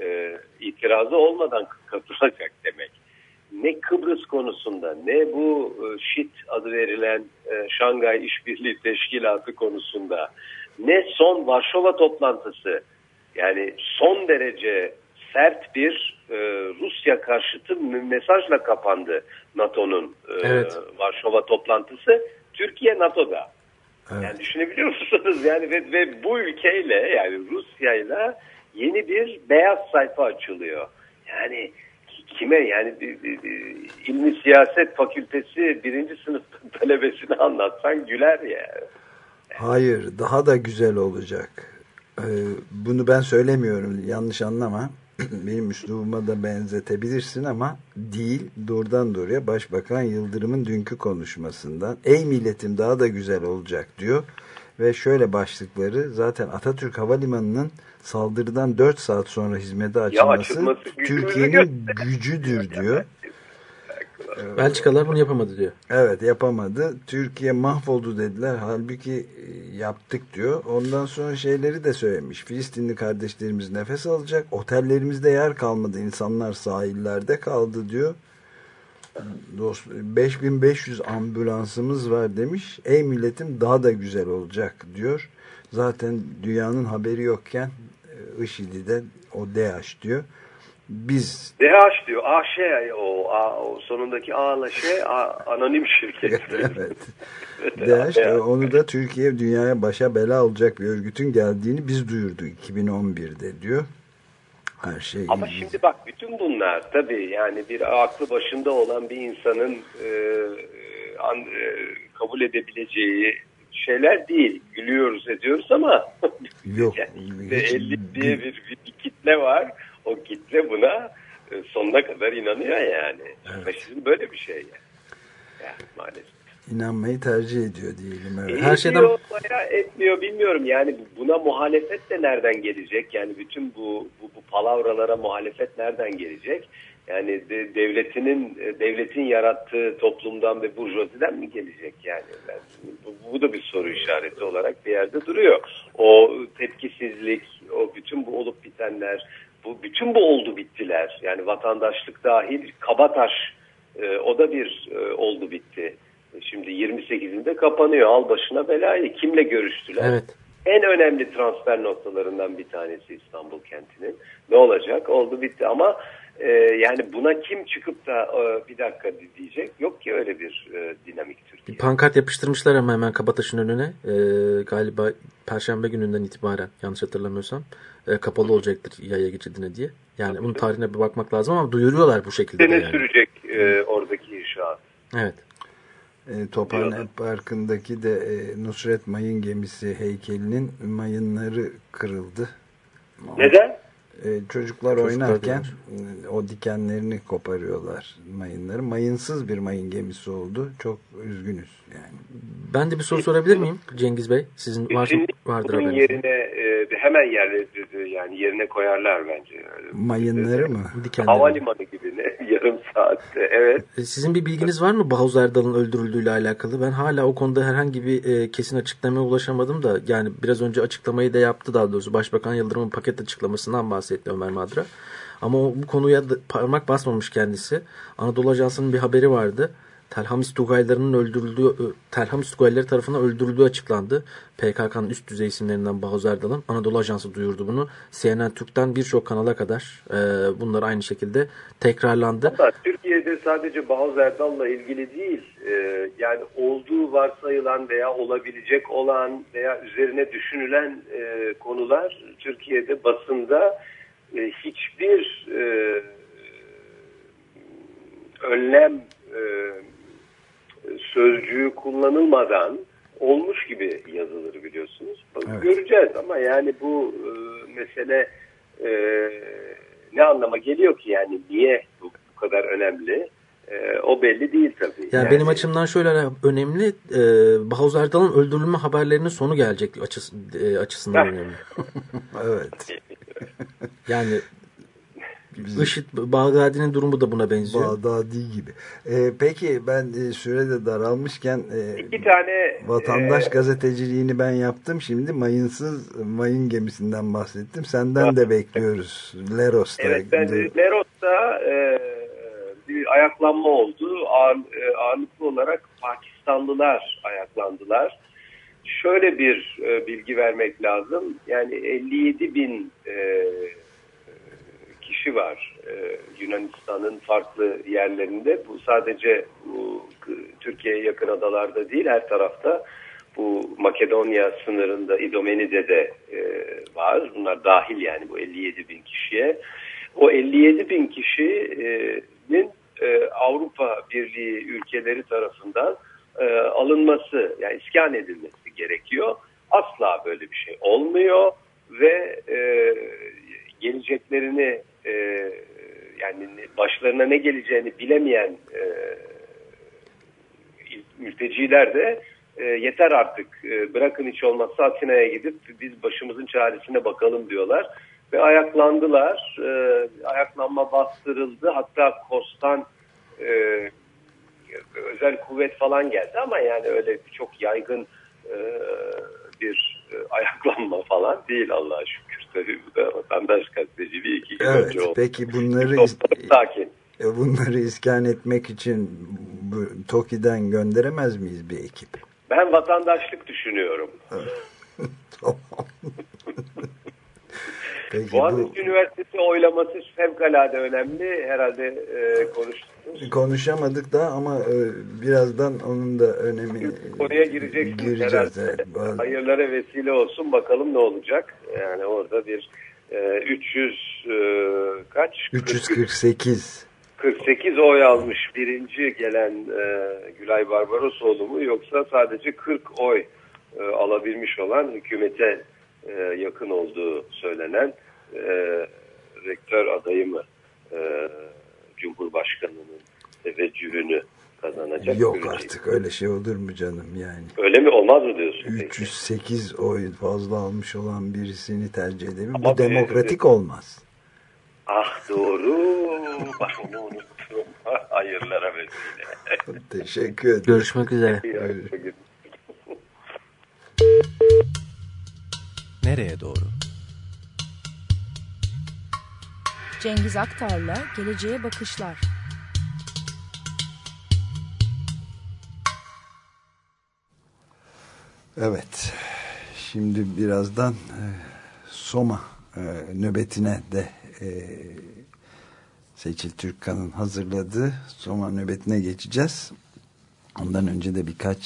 [SPEAKER 8] e, itirazı olmadan katılacak demek. Ne Kıbrıs konusunda ne bu e, ŞİT adı verilen e, Şangay İşbirliği Teşkilatı konusunda ne son Varşova toplantısı yani son derece sert bir e, Rusya karşıtı mesajla kapandı NATO'nun e,
[SPEAKER 3] Evet.
[SPEAKER 8] Varşova toplantısı. Türkiye NATO'da.
[SPEAKER 2] Evet.
[SPEAKER 8] Yani düşünebiliyor musunuz? Yani ve, ve bu ülkeyle yani Rusya'yla yeni bir beyaz sayfa açılıyor. Yani kime yani ilmi siyaset fakültesi birinci sınıf talebesine anlatsan güler ya.
[SPEAKER 2] Hayır, daha da güzel olacak. Ee, bunu ben söylemiyorum, yanlış anlama. Benim üslubuma da benzetebilirsin ama değil, doğrudan doğruya Başbakan Yıldırım'ın dünkü konuşmasından ey milletim daha da güzel olacak diyor. Ve şöyle başlıkları zaten Atatürk Havalimanı'nın saldırıdan 4 saat sonra hizmete açılması, Türkiye'nin gücüdür diyor.
[SPEAKER 3] Belçikalılar bunu yapamadı diyor.
[SPEAKER 2] Evet yapamadı. Türkiye mahvoldu dediler. Halbuki e, yaptık diyor. Ondan sonra şeyleri de söylemiş. Filistinli kardeşlerimiz nefes alacak. Otellerimizde yer kalmadı. İnsanlar sahillerde kaldı diyor. Dost, 5500 ambulansımız var demiş. Ey milletim daha da güzel olacak diyor. Zaten dünyanın haberi yokken e, IŞİD'de o DH diyor. Biz
[SPEAKER 8] DH diyor. AŞ o, A, o sonundaki A'la şey A, anonim şirket.
[SPEAKER 2] evet. DH e, onu da Türkiye dünyaya başa bela olacak bir örgütün geldiğini biz duyurduk 2011'de diyor. Her şey
[SPEAKER 8] Ama
[SPEAKER 2] iyi.
[SPEAKER 8] şimdi bak bütün bunlar tabii yani bir aklı başında olan bir insanın e, an, e, kabul edebileceği şeyler değil. Gülüyoruz ediyoruz ama
[SPEAKER 2] Yok.
[SPEAKER 8] yani
[SPEAKER 2] hiç
[SPEAKER 8] 50 diye bir, bir kitle var. O kitle buna e, sonuna kadar inanıyor yani. Faşizm böyle bir şey yani. yani maalesef.
[SPEAKER 2] inanmayı tercih ediyor diyelim. Evet.
[SPEAKER 3] Her şeyden-
[SPEAKER 8] bayağı etmiyor bilmiyorum. Yani buna muhalefet de nereden gelecek? Yani bütün bu bu, bu palavralara muhalefet nereden gelecek? Yani de- devletinin e, devletin yarattığı toplumdan ve burjuvaziden mi gelecek yani? Ben, bu, bu da bir soru işareti olarak bir yerde duruyor. O tepkisizlik, o bütün bu olup bitenler, bu bütün bu oldu bittiler. Yani vatandaşlık dahil Kabataş e, o da bir e, oldu bitti. Şimdi 28'inde kapanıyor. Al başına belayı. Kimle görüştüler?
[SPEAKER 3] Evet.
[SPEAKER 8] En önemli transfer noktalarından bir tanesi İstanbul kentinin. Ne olacak? Oldu bitti ama e, yani buna kim çıkıp da e, bir dakika diyecek? Yok ki öyle bir e, dinamik
[SPEAKER 3] Bir
[SPEAKER 8] Türkiye.
[SPEAKER 3] pankart yapıştırmışlar ama hemen Kabataş'ın önüne. Ee, galiba Perşembe gününden itibaren yanlış hatırlamıyorsam e, kapalı olacaktır yaya geçidine diye. Yani bunun tarihine bir bakmak lazım ama duyuruyorlar bu şekilde. de
[SPEAKER 8] Ne
[SPEAKER 3] yani.
[SPEAKER 8] sürecek e, oradaki inşaat?
[SPEAKER 3] Evet.
[SPEAKER 2] E, Tophane
[SPEAKER 8] Diyorlar.
[SPEAKER 2] Parkı'ndaki de e, Nusret Mayın gemisi heykelinin mayınları kırıldı.
[SPEAKER 8] Neden?
[SPEAKER 2] E, çocuklar,
[SPEAKER 3] Çocuklar
[SPEAKER 2] oynarken e, o dikenlerini koparıyorlar mayınları. Mayınsız bir mayın gemisi oldu. Çok üzgünüz yani.
[SPEAKER 3] Ben de bir soru sorabilir miyim Cengiz Bey? Sizin var, vardır
[SPEAKER 8] bunun
[SPEAKER 3] haberiniz.
[SPEAKER 8] yerine e, hemen yerle yani yerine koyarlar bence.
[SPEAKER 2] Mayınları mı?
[SPEAKER 3] Dikenleri.
[SPEAKER 8] Havalimanı gibi ne? Yarım saatte. Evet.
[SPEAKER 3] E, Sizin bir bilginiz var mı Bahuz Erdal'ın öldürüldüğüyle alakalı? Ben hala o konuda herhangi bir e, kesin açıklamaya ulaşamadım da yani biraz önce açıklamayı da yaptı daha doğrusu. Başbakan Yıldırım'ın paket açıklamasından bahsetti Ömer Madra. Ama o, bu konuya da parmak basmamış kendisi. Anadolu Ajansı'nın bir haberi vardı. Telhamis Tugaylarının öldürüldüğü, Telhamis Tugayları tarafından öldürüldüğü açıklandı. PKK'nın üst düzey isimlerinden Bahuz Erdal'ın. Anadolu Ajansı duyurdu bunu. CNN Türk'ten birçok kanala kadar e, bunlar aynı şekilde tekrarlandı.
[SPEAKER 8] Ama Türkiye'de sadece Bahuz Erdal'la ilgili değil, e, yani olduğu varsayılan veya olabilecek olan veya üzerine düşünülen e, konular Türkiye'de basında e, hiçbir e, önlem e, sözcüğü kullanılmadan olmuş gibi yazılır biliyorsunuz.
[SPEAKER 2] Evet.
[SPEAKER 8] Göreceğiz ama yani bu e, mesele e, ne anlama geliyor ki yani niye bu, bu kadar önemli? E, o belli değil tabii.
[SPEAKER 3] Yani, benim açımdan şöyle önemli. E, Bahuz Erdal'ın öldürülme haberlerinin sonu gelecek açıs, e, açısından önemli.
[SPEAKER 2] Evet.
[SPEAKER 3] Yani IŞİD Bağdadi'nin durumu da buna benziyor.
[SPEAKER 2] Bağdadi gibi. E, peki ben e, sürede daralmışken e,
[SPEAKER 8] İki tane
[SPEAKER 2] vatandaş
[SPEAKER 8] e,
[SPEAKER 2] gazeteciliğini ben yaptım. Şimdi mayınsız mayın gemisinden bahsettim. Senden de bekliyoruz. Leros'ta.
[SPEAKER 8] Evet ben Leros'ta e, bir ayaklanma oldu. Ağır, e, ağırlıklı olarak Pakistanlılar ayaklandılar. Şöyle bir e, bilgi vermek lazım. Yani 57 bin e, kişi var e, Yunanistan'ın farklı yerlerinde. Bu sadece bu Türkiye'ye yakın adalarda değil her tarafta. Bu Makedonya sınırında İdomeni'de e, var. Bunlar dahil yani bu 57 bin kişiye. O 57 bin kişinin e, Avrupa Birliği ülkeleri tarafından e, alınması yani iskan edilmesi gerekiyor. Asla böyle bir şey olmuyor ve e, geleceklerini e, yani başlarına ne geleceğini bilemeyen e, mülteciler de e, yeter artık e, bırakın hiç olmazsa Atina'ya gidip biz başımızın çaresine bakalım diyorlar. Ve ayaklandılar. E, ayaklanma bastırıldı. Hatta Kostan e, özel kuvvet falan geldi ama yani öyle çok yaygın e, bir e, ayaklanma falan değil Allah'a şükür. Tabii bu da vatandaş gazeteci bir iki gün
[SPEAKER 2] evet,
[SPEAKER 8] önce oldu.
[SPEAKER 2] Peki bunları
[SPEAKER 8] sakin.
[SPEAKER 2] E, bunları iskan etmek için bu, TOKİ'den gönderemez miyiz bir ekip?
[SPEAKER 8] Ben vatandaşlık düşünüyorum.
[SPEAKER 2] Peki
[SPEAKER 8] Boğaziçi
[SPEAKER 2] bu...
[SPEAKER 8] Üniversitesi oylaması fevkalade önemli. Herhalde e, konuştunuz.
[SPEAKER 2] Konuşamadık da ama e, birazdan onun da önemi
[SPEAKER 8] konuya gireceksiniz
[SPEAKER 2] gireceğiz.
[SPEAKER 8] herhalde.
[SPEAKER 2] Evet. Bazı-
[SPEAKER 8] Hayırlara vesile olsun bakalım ne olacak. Yani orada bir e, 300 e, kaç?
[SPEAKER 2] 348
[SPEAKER 8] 48 oy almış birinci gelen e, Gülay Barbarosoğlu mu yoksa sadece 40 oy e, alabilmiş olan hükümete e, yakın olduğu söylenen e, rektör adayı mı e, Cumhurbaşkanı'nın teveccühünü kazanacak?
[SPEAKER 2] yok
[SPEAKER 8] göreceğiz.
[SPEAKER 2] artık öyle şey olur mu canım yani.
[SPEAKER 8] Öyle mi olmaz mı diyorsun? peki?
[SPEAKER 2] 308 oy fazla almış olan birisini tercih edebilir.
[SPEAKER 8] Ama
[SPEAKER 2] Bu demokratik olmaz.
[SPEAKER 8] Ah doğru. Bak onu unuttum. Hayırlara vesile.
[SPEAKER 2] Teşekkür ederim.
[SPEAKER 3] Görüşmek üzere.
[SPEAKER 8] Görüşmek
[SPEAKER 1] Nereye doğru?
[SPEAKER 7] Cengiz Aktar'la Geleceğe Bakışlar.
[SPEAKER 2] Evet. Şimdi birazdan e, Soma e, nöbetine de e, Seçil Türkkan'ın hazırladığı Soma nöbetine geçeceğiz. Ondan önce de birkaç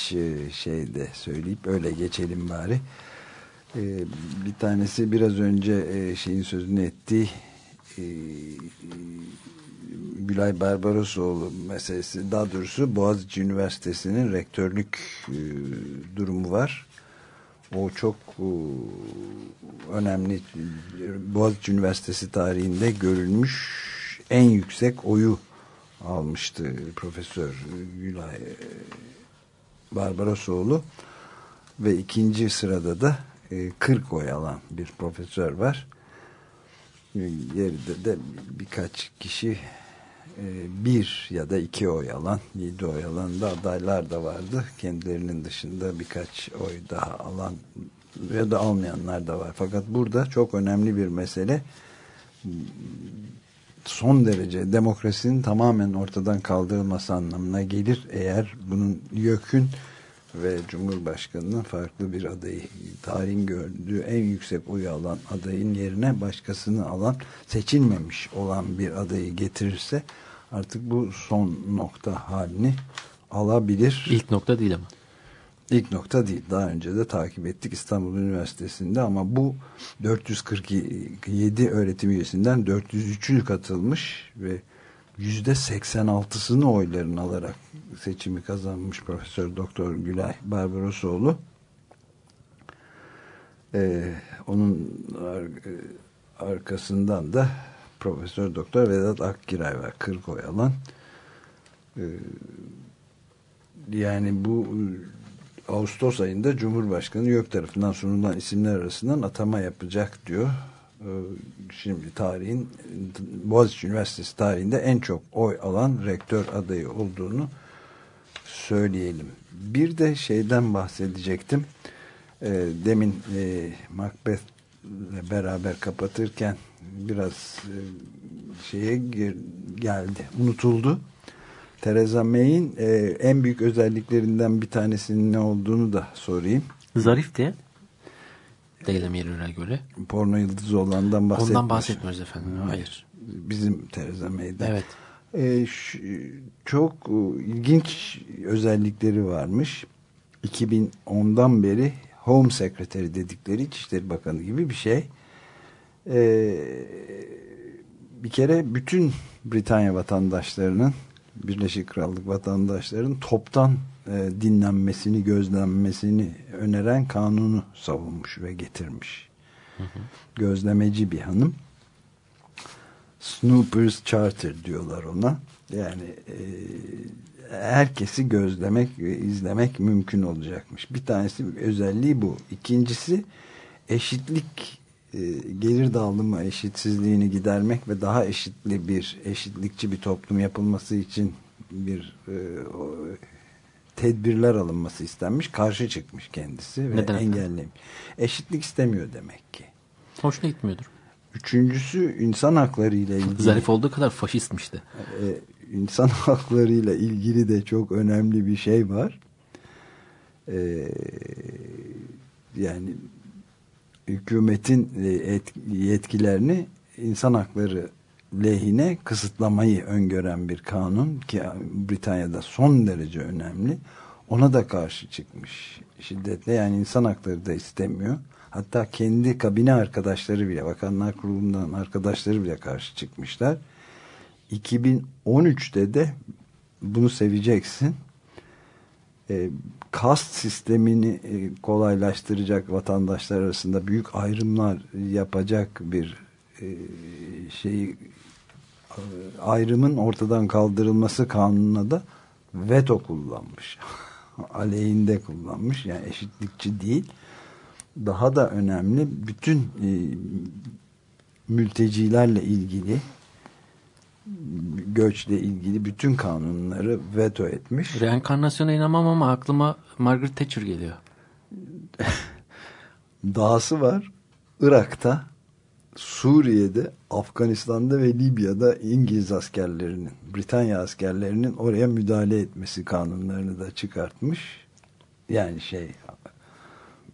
[SPEAKER 2] şey de söyleyip öyle geçelim bari. Bir tanesi biraz önce şeyin sözünü ettiği e, Gülay Barbarosoğlu meselesi daha doğrusu Boğaziçi Üniversitesi'nin rektörlük e, durumu var. O çok e, önemli Boğaziçi Üniversitesi tarihinde görülmüş en yüksek oyu almıştı Profesör Gülay Barbarosoğlu ve ikinci sırada da e, 40 oy alan bir profesör var. Geride de birkaç kişi e, bir ya da iki oy alan, yedi oy alan da adaylar da vardı. Kendilerinin dışında birkaç oy daha alan ya da almayanlar da var. Fakat burada çok önemli bir mesele son derece demokrasinin tamamen ortadan kaldırılması anlamına gelir. Eğer bunun YÖK'ün ve Cumhurbaşkanı'nın farklı bir adayı tarihin gördüğü en yüksek oyu alan adayın yerine başkasını alan seçilmemiş olan bir adayı getirirse artık bu son nokta halini alabilir.
[SPEAKER 3] İlk nokta değil ama.
[SPEAKER 2] İlk nokta değil. Daha önce de takip ettik İstanbul Üniversitesi'nde ama bu 447 öğretim üyesinden 403'ü katılmış ve yüzde 86'sını oylarını alarak seçimi kazanmış Profesör Doktor Gülay Barbarosoğlu. Ee, onun ar arkasından da Profesör Doktor Vedat Akgiray var 40 oy alan. Ee, yani bu Ağustos ayında Cumhurbaşkanı YÖK tarafından sunulan isimler arasından atama yapacak diyor. Ee, Şimdi tarihin Boğaziçi Üniversitesi tarihinde en çok oy alan rektör adayı olduğunu söyleyelim. Bir de şeyden bahsedecektim. Ee, demin e, Macbeth ile beraber kapatırken biraz e, şeye geldi, unutuldu. Theresa May'in e, en büyük özelliklerinden bir tanesinin ne olduğunu da sorayım.
[SPEAKER 3] Zarif de Daily Mirror'a göre.
[SPEAKER 2] Porno yıldızı olandan bahsetmiyoruz.
[SPEAKER 3] Ondan bahsetmiyoruz efendim. Hayır.
[SPEAKER 2] bizim Theresa May'den.
[SPEAKER 3] Evet.
[SPEAKER 2] E, şu, çok e, ilginç özellikleri varmış. 2010'dan beri Home Secretary dedikleri İçişleri Bakanı gibi bir şey. E, bir kere bütün Britanya vatandaşlarının Birleşik Krallık vatandaşlarının toptan e, dinlenmesini, gözlenmesini öneren kanunu savunmuş ve getirmiş. Hı hı. Gözlemeci bir hanım. Snoopers Charter diyorlar ona. Yani e, herkesi gözlemek ve izlemek mümkün olacakmış. Bir tanesi özelliği bu. İkincisi eşitlik e, gelir dağılımı eşitsizliğini gidermek ve daha eşitli bir eşitlikçi bir toplum yapılması için bir e, o, tedbirler alınması istenmiş. Karşı çıkmış kendisi ve
[SPEAKER 3] Neden
[SPEAKER 2] engellemiş. Eşitlik istemiyor demek ki.
[SPEAKER 3] Hoşuna gitmiyordur.
[SPEAKER 2] Üçüncüsü insan hakları ile ilgili.
[SPEAKER 3] Zarif olduğu kadar faşistmişti.
[SPEAKER 2] Ee, insan hakları ile ilgili de çok önemli bir şey var. Ee, yani hükümetin e, yetkilerini insan hakları lehine kısıtlamayı öngören bir kanun ki Britanya'da son derece önemli. Ona da karşı çıkmış şiddetle yani insan hakları da istemiyor. Hatta kendi kabine arkadaşları bile Bakanlar Kurulu'ndan arkadaşları bile karşı çıkmışlar. 2013'te de bunu seveceksin. E, kast sistemini e, kolaylaştıracak vatandaşlar arasında büyük ayrımlar yapacak bir e, şeyi ayrımın ortadan kaldırılması kanununa da veto kullanmış. Aleyhinde kullanmış. Yani eşitlikçi değil daha da önemli bütün e, mültecilerle ilgili göçle ilgili bütün kanunları veto etmiş.
[SPEAKER 3] Reenkarnasyona inanmam ama aklıma Margaret Thatcher geliyor.
[SPEAKER 2] Dahası var. Irak'ta, Suriye'de, Afganistan'da ve Libya'da İngiliz askerlerinin, Britanya askerlerinin oraya müdahale etmesi kanunlarını da çıkartmış. Yani şey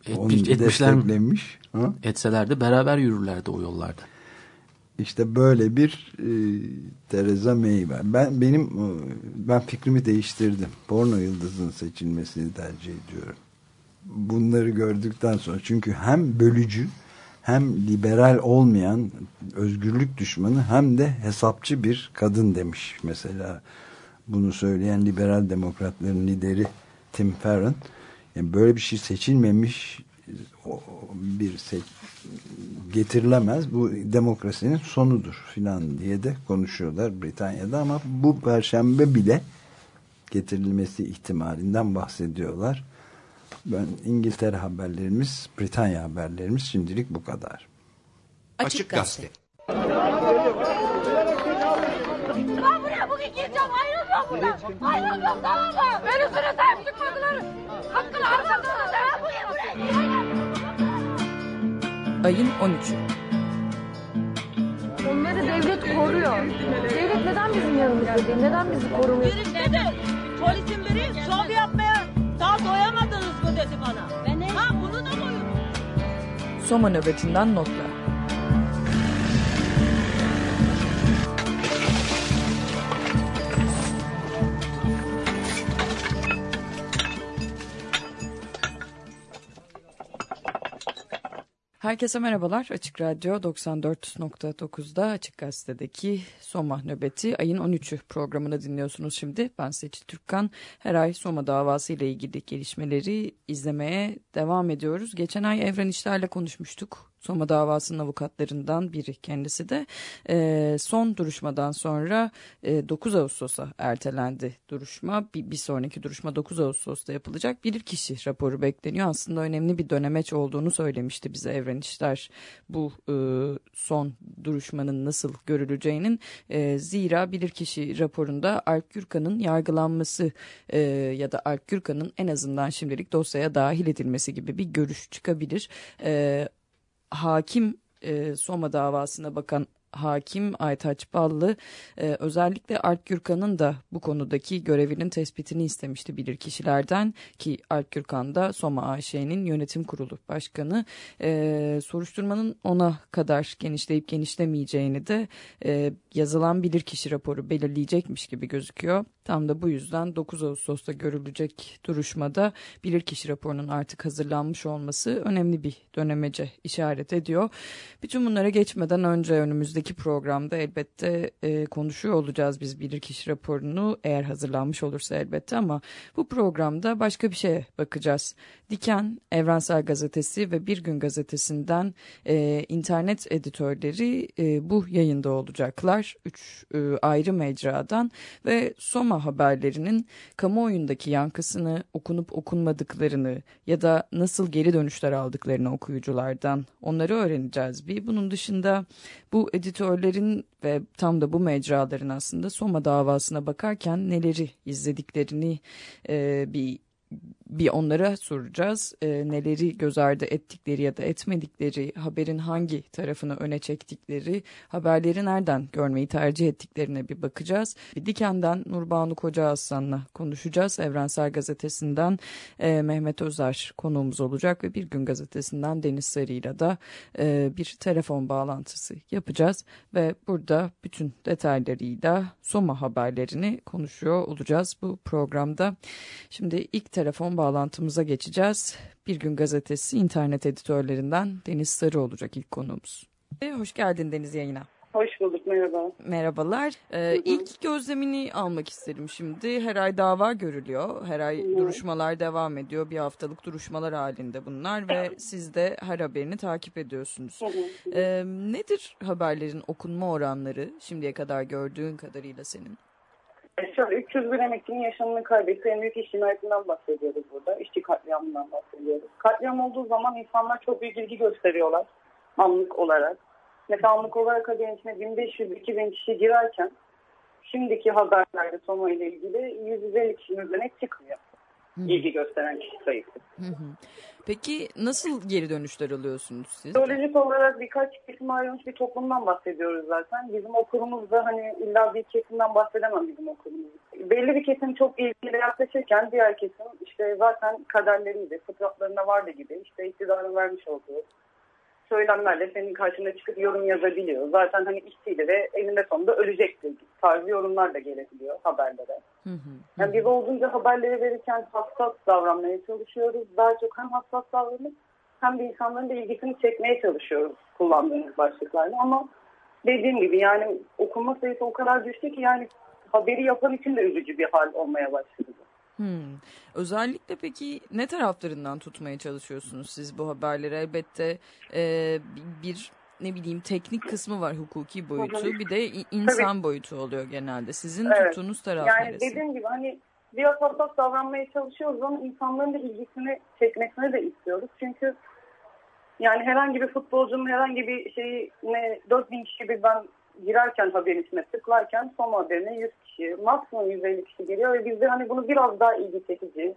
[SPEAKER 3] Etmiş, etmişler mi?
[SPEAKER 2] Ha?
[SPEAKER 3] Etselerdi beraber yürürlerdi o yollarda.
[SPEAKER 2] İşte böyle bir e, Theresa May var. Ben benim e, ben fikrimi değiştirdim. Porno yıldızının seçilmesini tercih ediyorum. Bunları gördükten sonra çünkü hem bölücü hem liberal olmayan özgürlük düşmanı hem de hesapçı bir kadın demiş. Mesela bunu söyleyen liberal demokratların lideri Tim Farron yani böyle bir şey seçilmemiş bir seç getirilemez. Bu demokrasinin sonudur filan diye de konuşuyorlar Britanya'da ama bu perşembe bile getirilmesi ihtimalinden bahsediyorlar. Ben İngiltere haberlerimiz, Britanya haberlerimiz şimdilik bu kadar.
[SPEAKER 1] Açık Gazete.
[SPEAKER 6] Ben buraya bugün gireceğim ayrılmıyorum buradan. Ayrılmıyorum tamam mı? Beni üstüne sahip çıkmadılar. Hakkını arkasına da buraya buraya.
[SPEAKER 7] Ayın 13'ü.
[SPEAKER 9] Onları devlet koruyor. Devlet neden bizim yanımızda değil? Neden bizi korumuyor?
[SPEAKER 6] Biri dedi, polisin biri daha dedi bana. Ben ne? Ha bunu da koyun.
[SPEAKER 7] Soma nöbetinden notlar. Herkese merhabalar. Açık Radyo 94.9'da Açık Gazete'deki Soma Nöbeti ayın 13'ü programını dinliyorsunuz şimdi. Ben Seçil Türkkan. Her ay Soma davası ile ilgili gelişmeleri izlemeye devam ediyoruz. Geçen ay Evren İşler'le konuşmuştuk. Soma davasının avukatlarından biri kendisi de e, son duruşmadan sonra e, 9 Ağustos'a ertelendi duruşma. Bir, bir sonraki duruşma 9 Ağustos'ta yapılacak. Bilirkişi raporu bekleniyor. Aslında önemli bir dönemeç olduğunu söylemişti bize Evren İşler bu e, son duruşmanın nasıl görüleceğinin. E, zira bilirkişi raporunda Alp Gürkan'ın yargılanması e, ya da Alp Gürkan'ın en azından şimdilik dosyaya dahil edilmesi gibi bir görüş çıkabilir. E, hakim e, Soma davasına bakan hakim Aytaç Ballı e, özellikle Alp Gürkan'ın da bu konudaki görevinin tespitini istemişti bilir kişilerden ki Alp Gürkan da Soma AŞ'nin yönetim kurulu başkanı e, soruşturmanın ona kadar genişleyip genişlemeyeceğini de e, yazılan bilirkişi raporu belirleyecekmiş gibi gözüküyor. Tam da bu yüzden 9 Ağustos'ta görülecek duruşmada bilirkişi raporunun artık hazırlanmış olması önemli bir dönemece işaret ediyor. Bütün bunlara geçmeden önce önümüzdeki programda elbette e, konuşuyor olacağız biz bilirkişi raporunu eğer hazırlanmış olursa elbette ama bu programda başka bir şeye bakacağız. Diken, Evrensel Gazetesi ve Bir Gün Gazetesi'nden e, internet editörleri e, bu yayında olacaklar. Üç e, ayrı mecradan ve Soma haberlerinin kamuoyundaki yankısını okunup okunmadıklarını ya da nasıl geri dönüşler aldıklarını okuyuculardan onları öğreneceğiz bir. Bunun dışında bu editörlerin ve tam da bu mecraların aslında Soma davasına bakarken neleri izlediklerini e, bir bir onlara soracağız. E, neleri göz ardı ettikleri ya da etmedikleri, haberin hangi tarafını öne çektikleri, haberleri nereden görmeyi tercih ettiklerine bir bakacağız. Bir Diken'den Nurbanu Koca Aslan'la konuşacağız. Evrensel Gazetesi'nden e, Mehmet Özer konuğumuz olacak ve Bir Gün Gazetesi'nden Deniz Sarı'yla da e, bir telefon bağlantısı yapacağız. Ve burada bütün detaylarıyla Soma haberlerini konuşuyor olacağız bu programda. Şimdi ilk telefon bağlantımıza geçeceğiz. Bir Gün Gazetesi internet editörlerinden Deniz Sarı olacak ilk konuğumuz. E, hoş geldin Deniz yayına.
[SPEAKER 10] Hoş bulduk merhaba.
[SPEAKER 7] Merhabalar. Ee, ilk gözlemini almak isterim şimdi. Her ay dava görülüyor. Her ay
[SPEAKER 10] Hı.
[SPEAKER 7] duruşmalar devam ediyor. Bir haftalık duruşmalar halinde bunlar ve siz de her haberini takip ediyorsunuz.
[SPEAKER 10] Hı hı.
[SPEAKER 7] Ee, nedir haberlerin okunma oranları şimdiye kadar gördüğün kadarıyla senin?
[SPEAKER 10] E, Şöyle 300 bin emeklinin yaşamını kaybettiği en büyük iş cinayetinden bahsediyoruz burada. İşçi katliamından bahsediyoruz. Katliam olduğu zaman insanlar çok büyük ilgi gösteriyorlar anlık olarak. Mesela anlık olarak haberin içine 1500-2000 kişi girerken şimdiki haberlerde Soma ile ilgili 150 kişinin üzerine çıkmıyor. İlgi gösteren kişi sayısı.
[SPEAKER 7] Hı hı. Peki nasıl geri dönüşler alıyorsunuz siz?
[SPEAKER 10] Teolojik olarak birkaç kesim ayrılmış bir toplumdan bahsediyoruz zaten. Bizim okurumuzda hani illa bir kesimden bahsedemem bizim okurumuz. Belli bir kesim çok ilgili yaklaşırken diğer kesim işte zaten kaderleriydi, fıtratlarında vardı gibi işte iktidarın vermiş olduğu söylemlerle senin karşına çıkıp yorum yazabiliyor. Zaten hani işçiydi ve eninde sonunda ölecekti tarzı yorumlar da gelebiliyor haberlere.
[SPEAKER 7] Hı hı.
[SPEAKER 10] Yani biz olduğunca haberleri verirken hassas davranmaya çalışıyoruz. Daha çok hem hassas davranıp hem de insanların da ilgisini çekmeye çalışıyoruz kullandığımız başlıklarla. Ama dediğim gibi yani okuma sayısı o kadar düştü ki yani haberi yapan için de üzücü bir hal olmaya başladı.
[SPEAKER 7] Hmm. Özellikle peki ne taraflarından tutmaya çalışıyorsunuz siz bu haberleri? Elbette e, bir ne bileyim teknik kısmı var hukuki boyutu bir de insan boyutu oluyor genelde. Sizin
[SPEAKER 10] Evet.
[SPEAKER 7] tuttuğunuz taraf
[SPEAKER 10] Yani
[SPEAKER 7] neresi?
[SPEAKER 10] dediğim gibi hani biraz hassas davranmaya çalışıyoruz ama insanların da ilgisini çekmesini de istiyoruz. Çünkü yani herhangi bir futbolcunun herhangi bir şeyi ne 4000 kişi birden girerken haberin içine tıklarken son haberine 100 kişi, maksimum 150 kişi geliyor ve biz de hani bunu biraz daha ilgi çekici,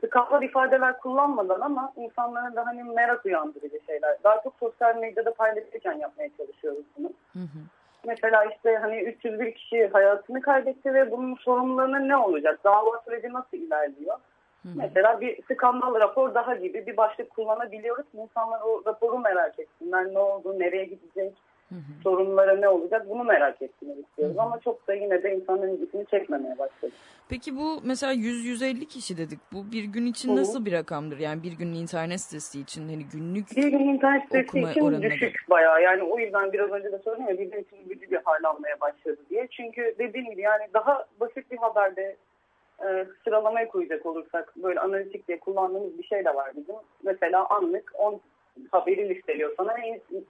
[SPEAKER 10] sıkaklar ifadeler kullanmadan ama insanların da hani merak uyandırıcı şeyler. Daha çok sosyal medyada paylaşırken yapmaya çalışıyoruz bunu.
[SPEAKER 7] Hı hı.
[SPEAKER 10] Mesela işte hani 301 kişi hayatını kaybetti ve bunun sorumlularının ne olacak? Dava süreci nasıl ilerliyor?
[SPEAKER 7] Hı hı.
[SPEAKER 10] Mesela bir skandal rapor daha gibi bir başlık kullanabiliyoruz. İnsanlar o raporu merak etsinler. Ne oldu, nereye gidecek,
[SPEAKER 7] Hı hı.
[SPEAKER 10] sorunlara ne olacak bunu merak etsinler istiyoruz.
[SPEAKER 7] Hı hı.
[SPEAKER 10] Ama çok da yine de insanların ilgisini çekmemeye başladı.
[SPEAKER 7] Peki bu mesela 100-150 kişi dedik. Bu bir gün için
[SPEAKER 10] Hı hı.
[SPEAKER 7] nasıl bir rakamdır? Yani bir günün internet sitesi için hani günlük
[SPEAKER 10] Bir gün internet sitesi için
[SPEAKER 7] oranına
[SPEAKER 10] düşük bayağı. Yani o yüzden biraz önce de söyledim ya bizim için gücü bir hal almaya başladı diye. Çünkü dediğim gibi yani daha basit bir haberde e, sıralamaya koyacak olursak böyle analitik diye kullandığımız bir şey de var bizim. Mesela anlık 10 haberi listeliyor sana.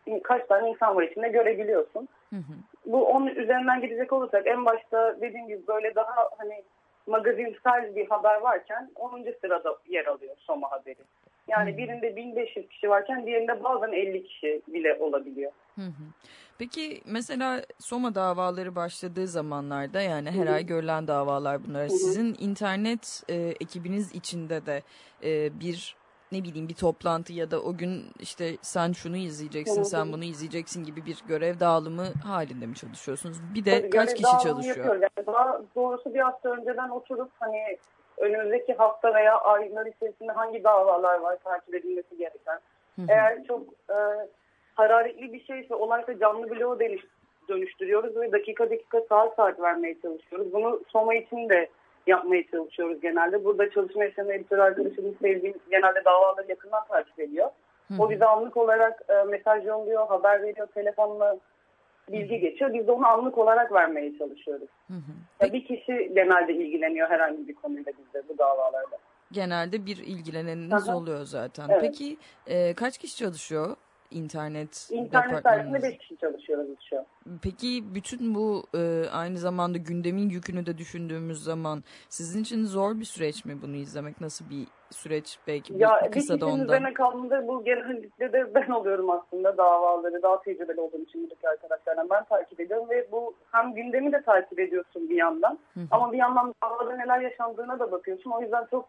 [SPEAKER 10] in- kaç tane insan var içinde görebiliyorsun.
[SPEAKER 7] Hı hı.
[SPEAKER 10] Bu onun üzerinden gidecek olursak en başta dediğim gibi böyle daha hani magazinsel bir haber varken 10. sırada yer alıyor Soma haberi. Yani
[SPEAKER 7] Hmm.
[SPEAKER 10] birinde 1500 kişi varken diğerinde bazen 50 kişi bile olabiliyor.
[SPEAKER 7] Hı hı. Peki mesela Soma davaları başladığı zamanlarda yani her
[SPEAKER 10] Hı hı.
[SPEAKER 7] ay görülen davalar bunlar.
[SPEAKER 10] hı.
[SPEAKER 7] Sizin internet e, ekibiniz içinde de e, bir ne bileyim bir toplantı ya da o gün işte sen şunu izleyeceksin, sen bunu izleyeceksin gibi bir görev dağılımı halinde mi çalışıyorsunuz? Bir de
[SPEAKER 10] Tabii
[SPEAKER 7] kaç kişi çalışıyor?
[SPEAKER 10] yapıyoruz. Yani daha doğrusu bir hafta önceden oturup hani önümüzdeki hafta veya aylar içerisinde hangi davalar var takip edilmesi gereken. Eğer çok e, hararetli bir şeyse olaysa canlı dönüş, dönüştürüyoruz ve dakika dakika saat saat vermeye çalışıyoruz. Bunu Soma için de yapmaya çalışıyoruz genelde. Burada çalışma yaşayan editör arkadaşımız sevdiğim genelde davaları yakından takip ediyor. O bize anlık olarak e, mesaj yolluyor, haber veriyor, telefonla bilgi geçiyor. Biz de onu anlık olarak vermeye çalışıyoruz. Ya bir kişi genelde ilgileniyor herhangi bir konuyla bizde bu davalarda.
[SPEAKER 7] Genelde bir ilgileneniniz
[SPEAKER 10] Aha.
[SPEAKER 7] oluyor zaten.
[SPEAKER 10] Evet.
[SPEAKER 7] Peki e, kaç kişi çalışıyor internet
[SPEAKER 10] İnternet sayesinde? 5 kişi çalışıyoruz şu an.
[SPEAKER 7] Peki bütün bu e, aynı zamanda gündemin yükünü de düşündüğümüz zaman sizin için zor bir süreç mi bunu izlemek? Nasıl bir süreç belki bir
[SPEAKER 10] Ya bir
[SPEAKER 7] kısa da ondan.
[SPEAKER 10] üzerine kaldığında bu genellikle de ben oluyorum aslında davaları. Daha tecrübeli olduğum için buradaki arkadaşlardan ben takip ediyorum ve bu hem gündemi de takip ediyorsun bir yandan. Ama bir yandan davada neler yaşandığına da bakıyorsun. O yüzden çok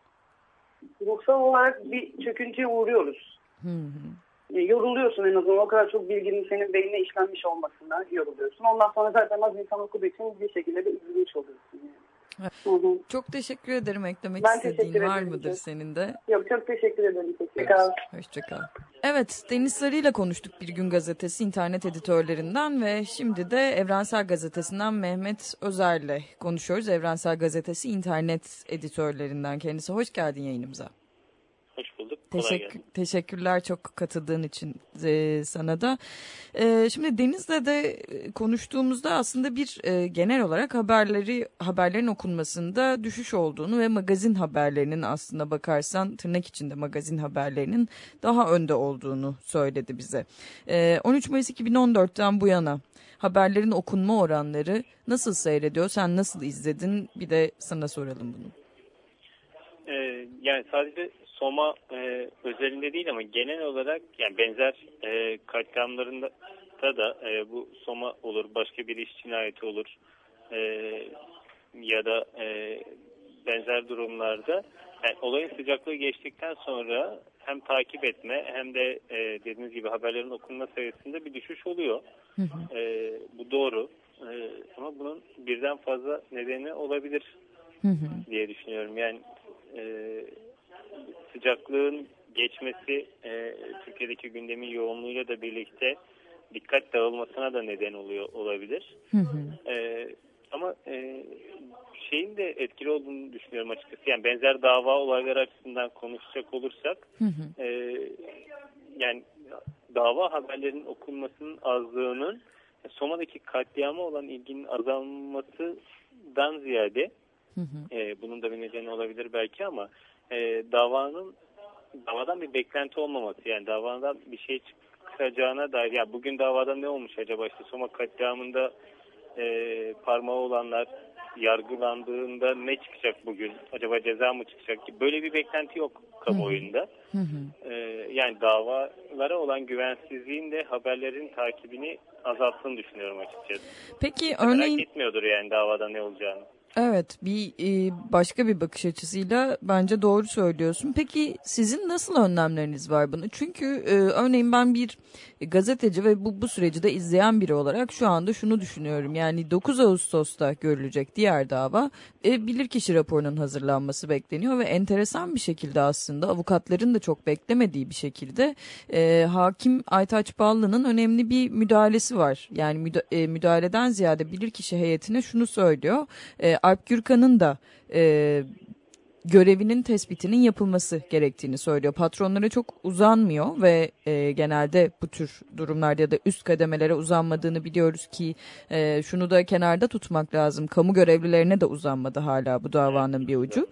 [SPEAKER 10] ruhsal olarak bir çöküntüye uğruyoruz.
[SPEAKER 7] Hı hı.
[SPEAKER 10] E, Yoruluyorsun en azından o kadar çok bilginin senin beynine işlenmiş olmasından yoruluyorsun. Ondan sonra zaten az insan okuduğu için bir şekilde de izlemiş oluyorsun. Yani. Hı hı.
[SPEAKER 7] Çok teşekkür ederim. Eklemek
[SPEAKER 10] Ben
[SPEAKER 7] istediğin var mıdır senin de?
[SPEAKER 10] Yok çok teşekkür ederim. Ederim.
[SPEAKER 7] Hoşçakal. Evet, Deniz Sarı ile konuştuk Bir Gün Gazetesi internet editörlerinden ve şimdi de Evrensel Gazetesi'nden Mehmet Özer'le konuşuyoruz. Evrensel Gazetesi internet editörlerinden kendisi. Hoş geldin yayınımıza.
[SPEAKER 11] Hoş bulduk. Kolay
[SPEAKER 7] Teşekkür,
[SPEAKER 11] gelsin.
[SPEAKER 7] teşekkürler çok katıldığın için e, sana da. E, şimdi Deniz'le de e, konuştuğumuzda aslında bir e, genel olarak haberleri haberlerin okunmasında düşüş olduğunu ve magazin haberlerinin aslında bakarsan tırnak içinde magazin haberlerinin daha önde olduğunu söyledi bize. E, 13 Mayıs 2014'ten bu yana haberlerin okunma oranları nasıl seyrediyor? Sen nasıl izledin? Bir de sana soralım bunu.
[SPEAKER 11] Ee, yani sadece Soma e, özelinde değil ama genel olarak yani benzer e, katliamlarında da e, bu Soma olur, başka bir iş cinayeti olur e, ya da e, benzer durumlarda yani olayın sıcaklığı geçtikten sonra hem takip etme hem de e, dediğiniz gibi haberlerin okunma sayısında bir düşüş oluyor. E, bu doğru. E, ama bunun birden fazla nedeni olabilir diye düşünüyorum. Yani e, sıcaklığın geçmesi e, Türkiye'deki gündemin yoğunluğuyla da birlikte dikkat dağılmasına da neden oluyor olabilir. E, ama e, şeyin de etkili olduğunu düşünüyorum açıkçası. Yani benzer dava olayları açısından konuşacak olursak e, yani dava haberlerinin okunmasının azlığının Soma'daki katliama olan ilginin azalmasından ziyade e, bunun da bir nedeni olabilir belki ama e, davanın davadan bir beklenti olmaması yani davadan bir şey çıkacağına dair ya bugün davada ne olmuş acaba işte Soma katliamında e, parmağı olanlar yargılandığında ne çıkacak bugün acaba ceza mı çıkacak ki böyle bir beklenti yok kamuoyunda. E, yani davalara olan güvensizliğin de haberlerin takibini azalttığını düşünüyorum açıkçası.
[SPEAKER 7] Peki
[SPEAKER 11] Merak
[SPEAKER 7] örneğin
[SPEAKER 11] etmiyordur yani davada ne olacağını.
[SPEAKER 7] Evet bir e, başka bir bakış açısıyla bence doğru söylüyorsun. Peki sizin nasıl önlemleriniz var bunu? Çünkü e, örneğin ben bir gazeteci ve bu, bu süreci de izleyen biri olarak şu anda şunu düşünüyorum. Yani 9 Ağustos'ta görülecek diğer dava e, bilirkişi raporunun hazırlanması bekleniyor ve enteresan bir şekilde aslında avukatların da çok beklemediği bir şekilde e, hakim Aytaç Ballı'nın önemli bir müdahalesi var. Yani müda, müdahaleden ziyade bilirkişi heyetine şunu söylüyor. Alp Gürkan'ın da e, görevinin tespitinin yapılması gerektiğini söylüyor. Patronlara çok uzanmıyor ve e, genelde bu tür durumlarda ya da üst kademelere uzanmadığını biliyoruz ki e, şunu da kenarda tutmak lazım. Kamu görevlilerine de uzanmadı hala bu davanın bir ucu.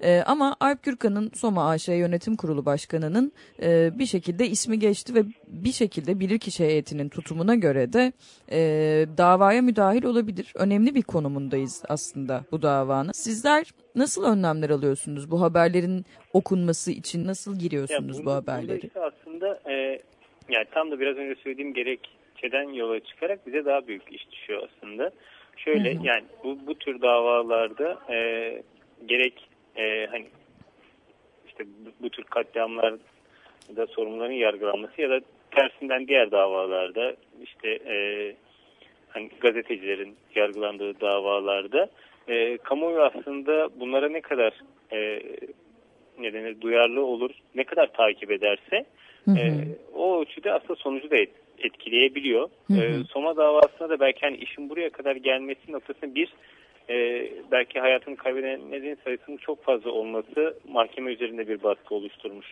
[SPEAKER 7] E, ama Alp Gürkan'ın Soma AŞ Yönetim Kurulu Başkanı'nın e, bir şekilde ismi geçti ve bir şekilde bilirkişi heyetinin tutumuna göre de e, davaya müdahil olabilir. Önemli bir konumundayız aslında bu davanın. Sizler nasıl önlemler alıyorsunuz bu haberlerin okunması için? Nasıl giriyorsunuz
[SPEAKER 11] Ya
[SPEAKER 7] bu
[SPEAKER 11] burada-
[SPEAKER 7] haberleri?
[SPEAKER 11] işte aslında e, yani tam da biraz önce söylediğim gerekçeden yola çıkarak bize daha büyük iş düşüyor aslında. Şöyle
[SPEAKER 12] Hı hı.
[SPEAKER 11] yani bu, bu tür davalarda e, gerek e, hani işte bu, bu bu tür katliamlarda sorumluların yargılanması ya da tersinden diğer davalarda işte e, hani gazetecilerin yargılandığı davalarda e, kamuoyu aslında bunlara ne kadar e, ne denir, duyarlı olur, ne kadar takip ederse
[SPEAKER 12] Hı hı.
[SPEAKER 11] e, o ölçüde aslında sonucu da et- etkileyebiliyor.
[SPEAKER 12] Hı hı.
[SPEAKER 11] E, Soma davasında da belki hani işin buraya kadar gelmesi noktasında bir e, belki hayatını kaybedenlerin sayısının çok fazla olması mahkeme üzerinde bir baskı oluşturmuş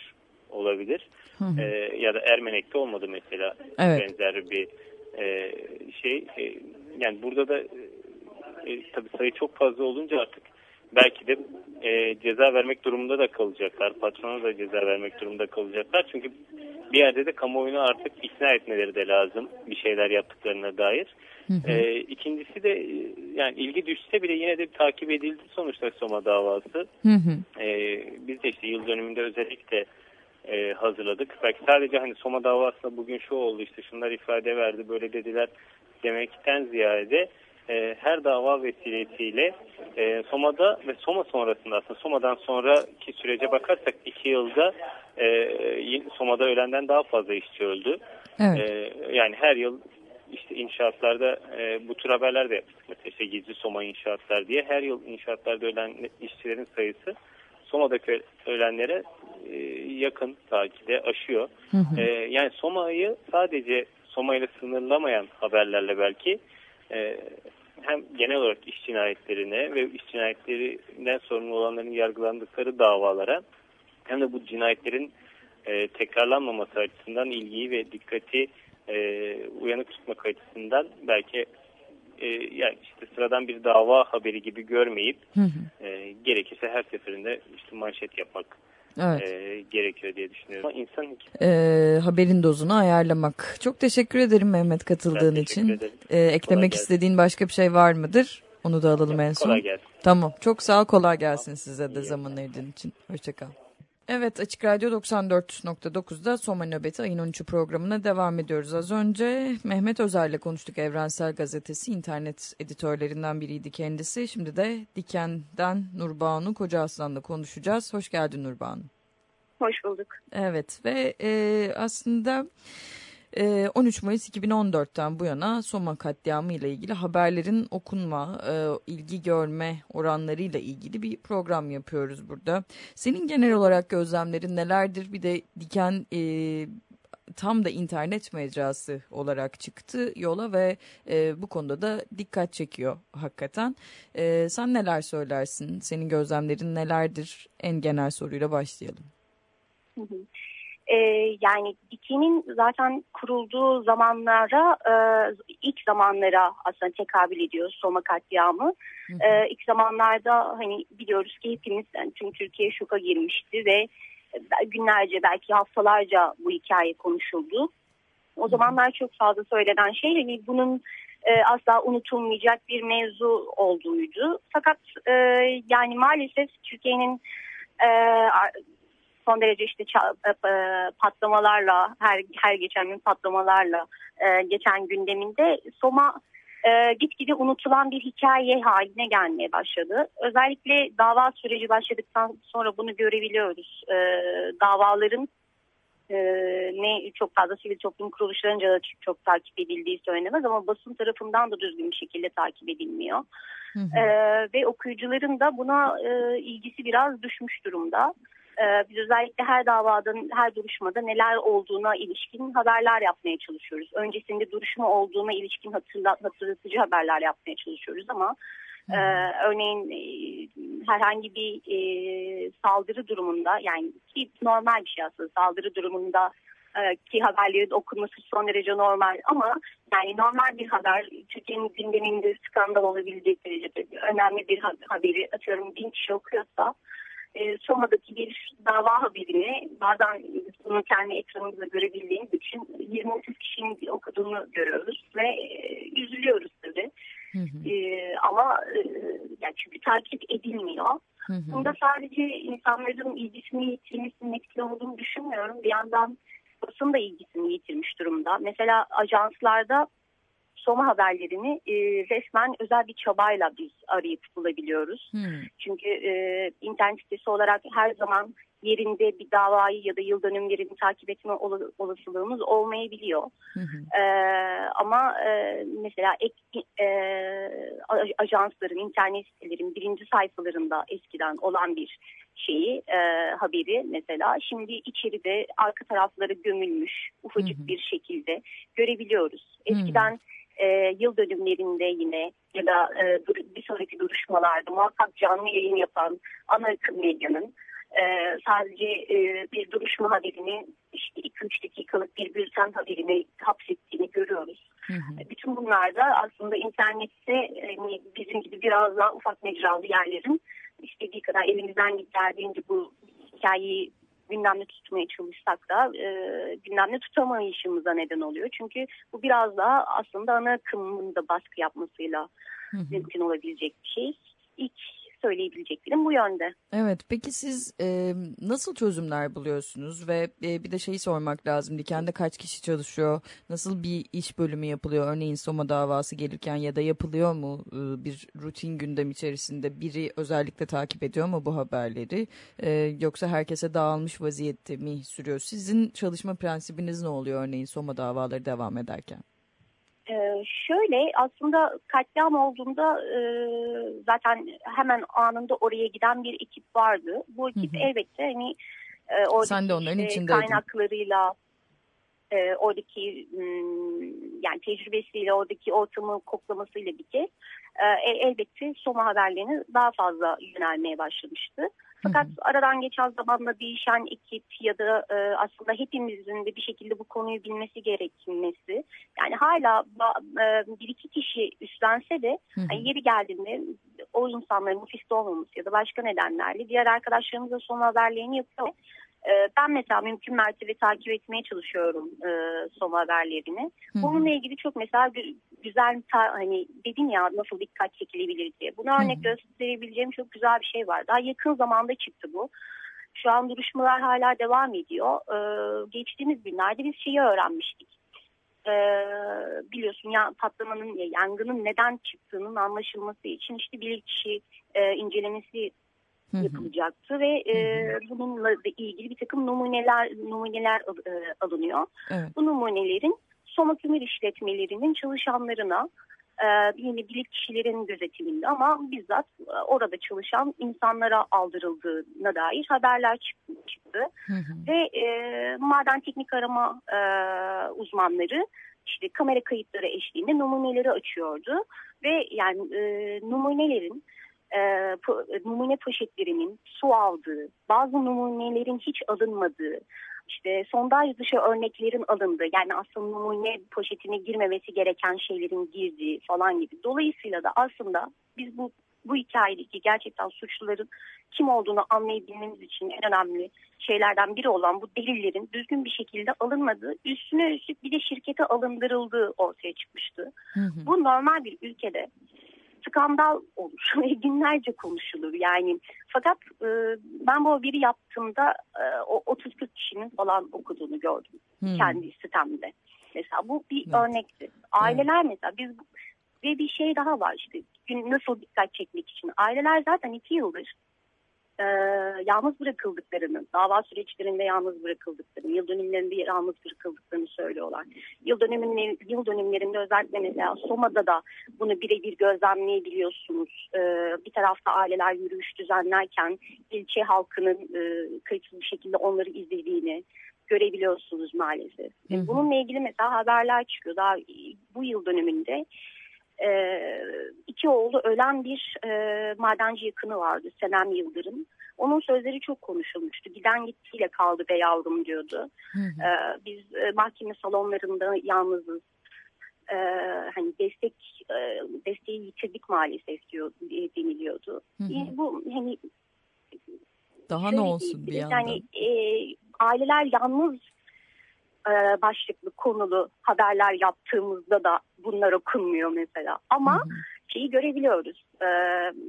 [SPEAKER 11] olabilir.
[SPEAKER 7] Hı hı.
[SPEAKER 11] E, ya da Ermenek'te olmadı mesela
[SPEAKER 7] Evet.
[SPEAKER 11] benzer bir e, şey. E, yani burada da e, tabii sayı çok fazla olunca artık belki de e, ceza vermek durumunda da kalacaklar. Patrona da ceza vermek durumunda kalacaklar. Çünkü bir yerde de kamuoyunu artık ikna etmeleri de lazım bir şeyler yaptıklarına dair. E, ikincisi de e, yani ilgi düşse bile yine de takip edildi sonuçta Soma davası.
[SPEAKER 7] Hı hı.
[SPEAKER 11] E, biz de işte yıl dönümünde özellikle e, hazırladık. Belki sadece hani Soma davasında bugün şu oldu işte şunlar ifade verdi böyle dediler demekten ziyade e, her dava vesilesiyle e, Soma'da ve Soma sonrasında aslında Soma'dan sonraki sürece bakarsak iki yılda e, Soma'da ölenden daha fazla işçi öldü.
[SPEAKER 7] Evet.
[SPEAKER 11] E, yani her yıl işte inşaatlarda e, bu tür haberler de yaptık. Mesela işte gizli Soma inşaatlar diye her yıl inşaatlarda ölen işçilerin sayısı Soma'daki ölenlere e, yakın takipte aşıyor.
[SPEAKER 12] Hı hı.
[SPEAKER 11] E, yani Soma'yı sadece Soma ile sınırlamayan haberlerle belki e, hem genel olarak iş cinayetlerine ve iş cinayetlerinden sorumlu olanların yargılandıkları davalara hem de bu cinayetlerin e, tekrarlanmaması açısından ilgiyi ve dikkati e, uyanık tutmak açısından belki e, yani işte sıradan bir dava haberi gibi görmeyip
[SPEAKER 7] Hı hı.
[SPEAKER 11] e, gerekirse her seferinde işte manşet yapmak
[SPEAKER 7] Evet.
[SPEAKER 11] e, gerekiyor diye düşünüyorum. Ama insan
[SPEAKER 7] Ee, haberin dozunu ayarlamak. Çok teşekkür ederim Mehmet katıldığın
[SPEAKER 11] Ben
[SPEAKER 7] için.
[SPEAKER 11] ederim.
[SPEAKER 7] Ee,
[SPEAKER 11] Kolay
[SPEAKER 7] eklemek
[SPEAKER 11] gelsin.
[SPEAKER 7] istediğin başka bir şey var mıdır? Onu da alalım en son.
[SPEAKER 11] kolay gelsin.
[SPEAKER 7] Tamam. Çok sağ ol. Kolay gelsin size de zaman ayırdığın için. Hoşçakal. Evet Açık Radyo 94.9'da Soma Nöbeti ayın 13'ü programına devam ediyoruz. Az önce Mehmet Özer'le konuştuk. Evrensel Gazetesi internet editörlerinden biriydi kendisi. Şimdi de Diken'den Nurbanu Koca Aslan'la konuşacağız. Hoş geldin Nurbanu.
[SPEAKER 13] Hoş bulduk.
[SPEAKER 7] Evet ve e, aslında 13 Mayıs 2014'ten bu yana Soma katliamı ile ilgili haberlerin okunma, e, ilgi görme oranlarıyla ilgili bir program yapıyoruz burada. Senin genel olarak gözlemlerin nelerdir? Bir de Diken e, tam da internet mecrası olarak çıktı yola ve e, bu konuda da dikkat çekiyor hakikaten. Sen neler söylersin? Senin gözlemlerin nelerdir? En genel soruyla başlayalım.
[SPEAKER 13] Hı hı. Ee, yani dikinin zaten kurulduğu zamanlara e, ilk zamanlara aslında tekabül ediyor Soma katliamı. Ee, ilk zamanlarda hani biliyoruz ki hepimiz yani tüm Türkiye şoka girmişti ve günlerce belki haftalarca bu hikaye konuşuldu. O zamanlar çok fazla söylenen şey hani bunun e, asla unutulmayacak bir mevzu olduğuydu. Fakat e, yani maalesef Türkiye'nin e, son derece işte ça- e, patlamalarla her her geçen gün patlamalarla e, geçen gündeminde Soma e, gitgide unutulan bir hikaye haline gelmeye başladı. Özellikle dava süreci başladıktan sonra bunu görebiliyoruz. E, davaların e, ne çok fazla sivil toplum kuruluşlarınca da çok, çok takip edildiği söylenemez ama basın tarafından da düzgün bir şekilde takip edilmiyor. E, ve okuyucuların da buna e, ilgisi biraz düşmüş durumda. Ee, Biz özellikle her davadan, her duruşmada neler olduğuna ilişkin haberler yapmaya çalışıyoruz. Öncesinde duruşma olduğuna ilişkin hatırla, hatırlatıcı haberler yapmaya çalışıyoruz ama e, örneğin e, herhangi bir e, saldırı durumunda yani ki normal bir şey aslında saldırı durumunda e, ki haberlerin okunması son derece normal ama yani normal bir haber Türkiye'nin gündeminde skandal olabilecek derecede önemli bir ha- haberi atıyorum bin kişi okuyorsa e, Soma'daki bir dava haberini bazen bunu kendi ekranımızda görebildiğimiz için 20-30 kişinin okuduğunu görüyoruz ve e, üzülüyoruz tabii. E, ama e, yani çünkü takip edilmiyor. Bunda sadece insanların ilgisini yitirmesinin etkili olduğunu düşünmüyorum. Bir yandan basın da ilgisini yitirmiş durumda. Mesela ajanslarda Soma haberlerini e, resmen özel bir çabayla biz arayıp bulabiliyoruz. Çünkü e, internet sitesi olarak her zaman yerinde bir davayı ya da yıl dönümlerini takip etme olasılığımız olmayabiliyor. Hı hı. E, ama e, mesela ek, e, ajansların, internet sitelerin birinci sayfalarında eskiden olan bir şeyi e, haberi mesela şimdi içeride arka tarafları gömülmüş ufacık hı hı. bir şekilde görebiliyoruz. Eskiden hı e, yıl dönümlerinde yine ya da e, bir sonraki duruşmalarda muhakkak canlı yayın yapan ana akım medyanın e, sadece e, bir duruşma haberini işte 2-3 dakikalık bir bülten haberini hapsettiğini görüyoruz. Hı hı. Bütün bunlar da aslında internette yani bizim gibi biraz daha ufak mecralı yerlerin istediği kadar elimizden geldiğince bu hikayeyi gündemde tutmaya çalışsak da e, gündemde tutamayışımıza neden oluyor. Çünkü bu biraz daha aslında ana akımın da baskı yapmasıyla mümkün olabilecek bir şey. İlk söyleyebileceklerim bu yönde.
[SPEAKER 7] Evet peki siz e, nasıl çözümler buluyorsunuz? Ve e, bir de şeyi sormak lazım Diken'de kaç kişi çalışıyor? Nasıl bir iş bölümü yapılıyor? Örneğin Soma davası gelirken ya da yapılıyor mu? E, bir rutin gündem içerisinde biri özellikle takip ediyor mu bu haberleri? E, yoksa herkese dağılmış vaziyette mi sürüyor? Sizin çalışma prensibiniz ne oluyor örneğin Soma davaları devam ederken?
[SPEAKER 13] Ee, şöyle aslında katliam olduğunda e, zaten hemen anında oraya giden bir ekip vardı. Bu ekip hı hı. elbette hani e, oradaki Sen de onların işte, kaynaklarıyla e, oradaki hmm, yani tecrübesiyle oradaki ortamı koklamasıyla bir kez e, elbette Soma haberlerini daha fazla yönelmeye başlamıştı. Fakat aradan geçen zamanla değişen ekip ya da e, aslında hepimizin de bir şekilde bu konuyu bilmesi gerekmesi. Yani hala e, bir iki kişi üstlense de Yani yeri geldiğinde o insanların ofiste olmaması ya da başka nedenlerle diğer arkadaşlarımıza son haberlerini yapıyor. Ee, ben mesela mümkün mertebe takip etmeye çalışıyorum e, son haberlerini. Hı. Bununla ilgili çok mesela güzel hani dedim ya nasıl dikkat çekilebilir diye. Buna örnek hı. gösterebileceğim çok güzel bir şey var. Daha yakın zamanda çıktı bu. Şu an duruşmalar hala devam ediyor. Ee, geçtiğimiz günlerde biz şeyi öğrenmiştik. Ee, biliyorsun ya patlamanın yangının neden çıktığının anlaşılması için işte bilirkişi e, incelemesi yapılacaktı ve e, bununla ilgili bir takım numuneler numuneler e, alınıyor. Evet. Bu numunelerin Soma Kömür işletmelerinin çalışanlarına e, yine bilik kişilerin gözetiminde ama bizzat e, orada çalışan insanlara aldırıldığına dair haberler çıktı. Hı hı. Ve e, maden teknik arama e, uzmanları işte kamera kayıtları eşliğinde numuneleri açıyordu ve yani e, numunelerin e, numune poşetlerinin su aldığı, bazı numunelerin hiç alınmadığı, işte sondaj dışı örneklerin alındığı yani aslında numune poşetine girmemesi gereken şeylerin girdiği falan gibi. Dolayısıyla da aslında biz bu bu hikayedeki gerçekten suçluların kim olduğunu anlayabilmemiz için en önemli şeylerden biri olan bu delillerin düzgün bir şekilde alınmadığı, üstüne üstlük bir de şirkete alındırıldığı ortaya çıkmıştı. Hı hı. Bu normal bir ülkede skandal olur ve günlerce konuşulur yani. Fakat e, ben bu haberi yaptığımda e, o 30-40 kişinin falan okuduğunu gördüm hmm. kendi sitemde. Mesela bu bir evet. örnekti. Aileler evet. mesela biz ve bir şey daha var işte nasıl dikkat çekmek için. Aileler zaten iki yıldır e, yalnız bırakıldıklarını, dava süreçlerinde yalnız bırakıldıklarını, yıl dönümlerinde yalnız bırakıldıklarını söylüyorlar. Yıl, dönümlerinde, yıl dönümlerinde özellikle mesela Soma'da da bunu birebir gözlemleyebiliyorsunuz. E, bir tarafta aileler yürüyüş düzenlerken ilçe halkının e, kayıtsız bir şekilde onları izlediğini, görebiliyorsunuz maalesef. Hı hı. Bununla ilgili mesela haberler çıkıyor. Daha bu yıl döneminde e, iki oğlu ölen bir e, madenci yakını vardı Senem Yıldırım. Onun sözleri çok konuşulmuştu. Giden gittiğiyle kaldı be yavrum diyordu. Hı hı. E, biz e, mahkeme salonlarında yalnızız. E, hani destek e, desteği yitirdik maalesef diyor deniliyordu. Hı hı. E, bu hani
[SPEAKER 7] daha ne olsun bir yandan? Yani
[SPEAKER 13] e, aileler yalnız e, başlıklı konulu haberler yaptığımızda da bunlar okunmuyor mesela. Ama hı hı. şeyi görebiliyoruz. E,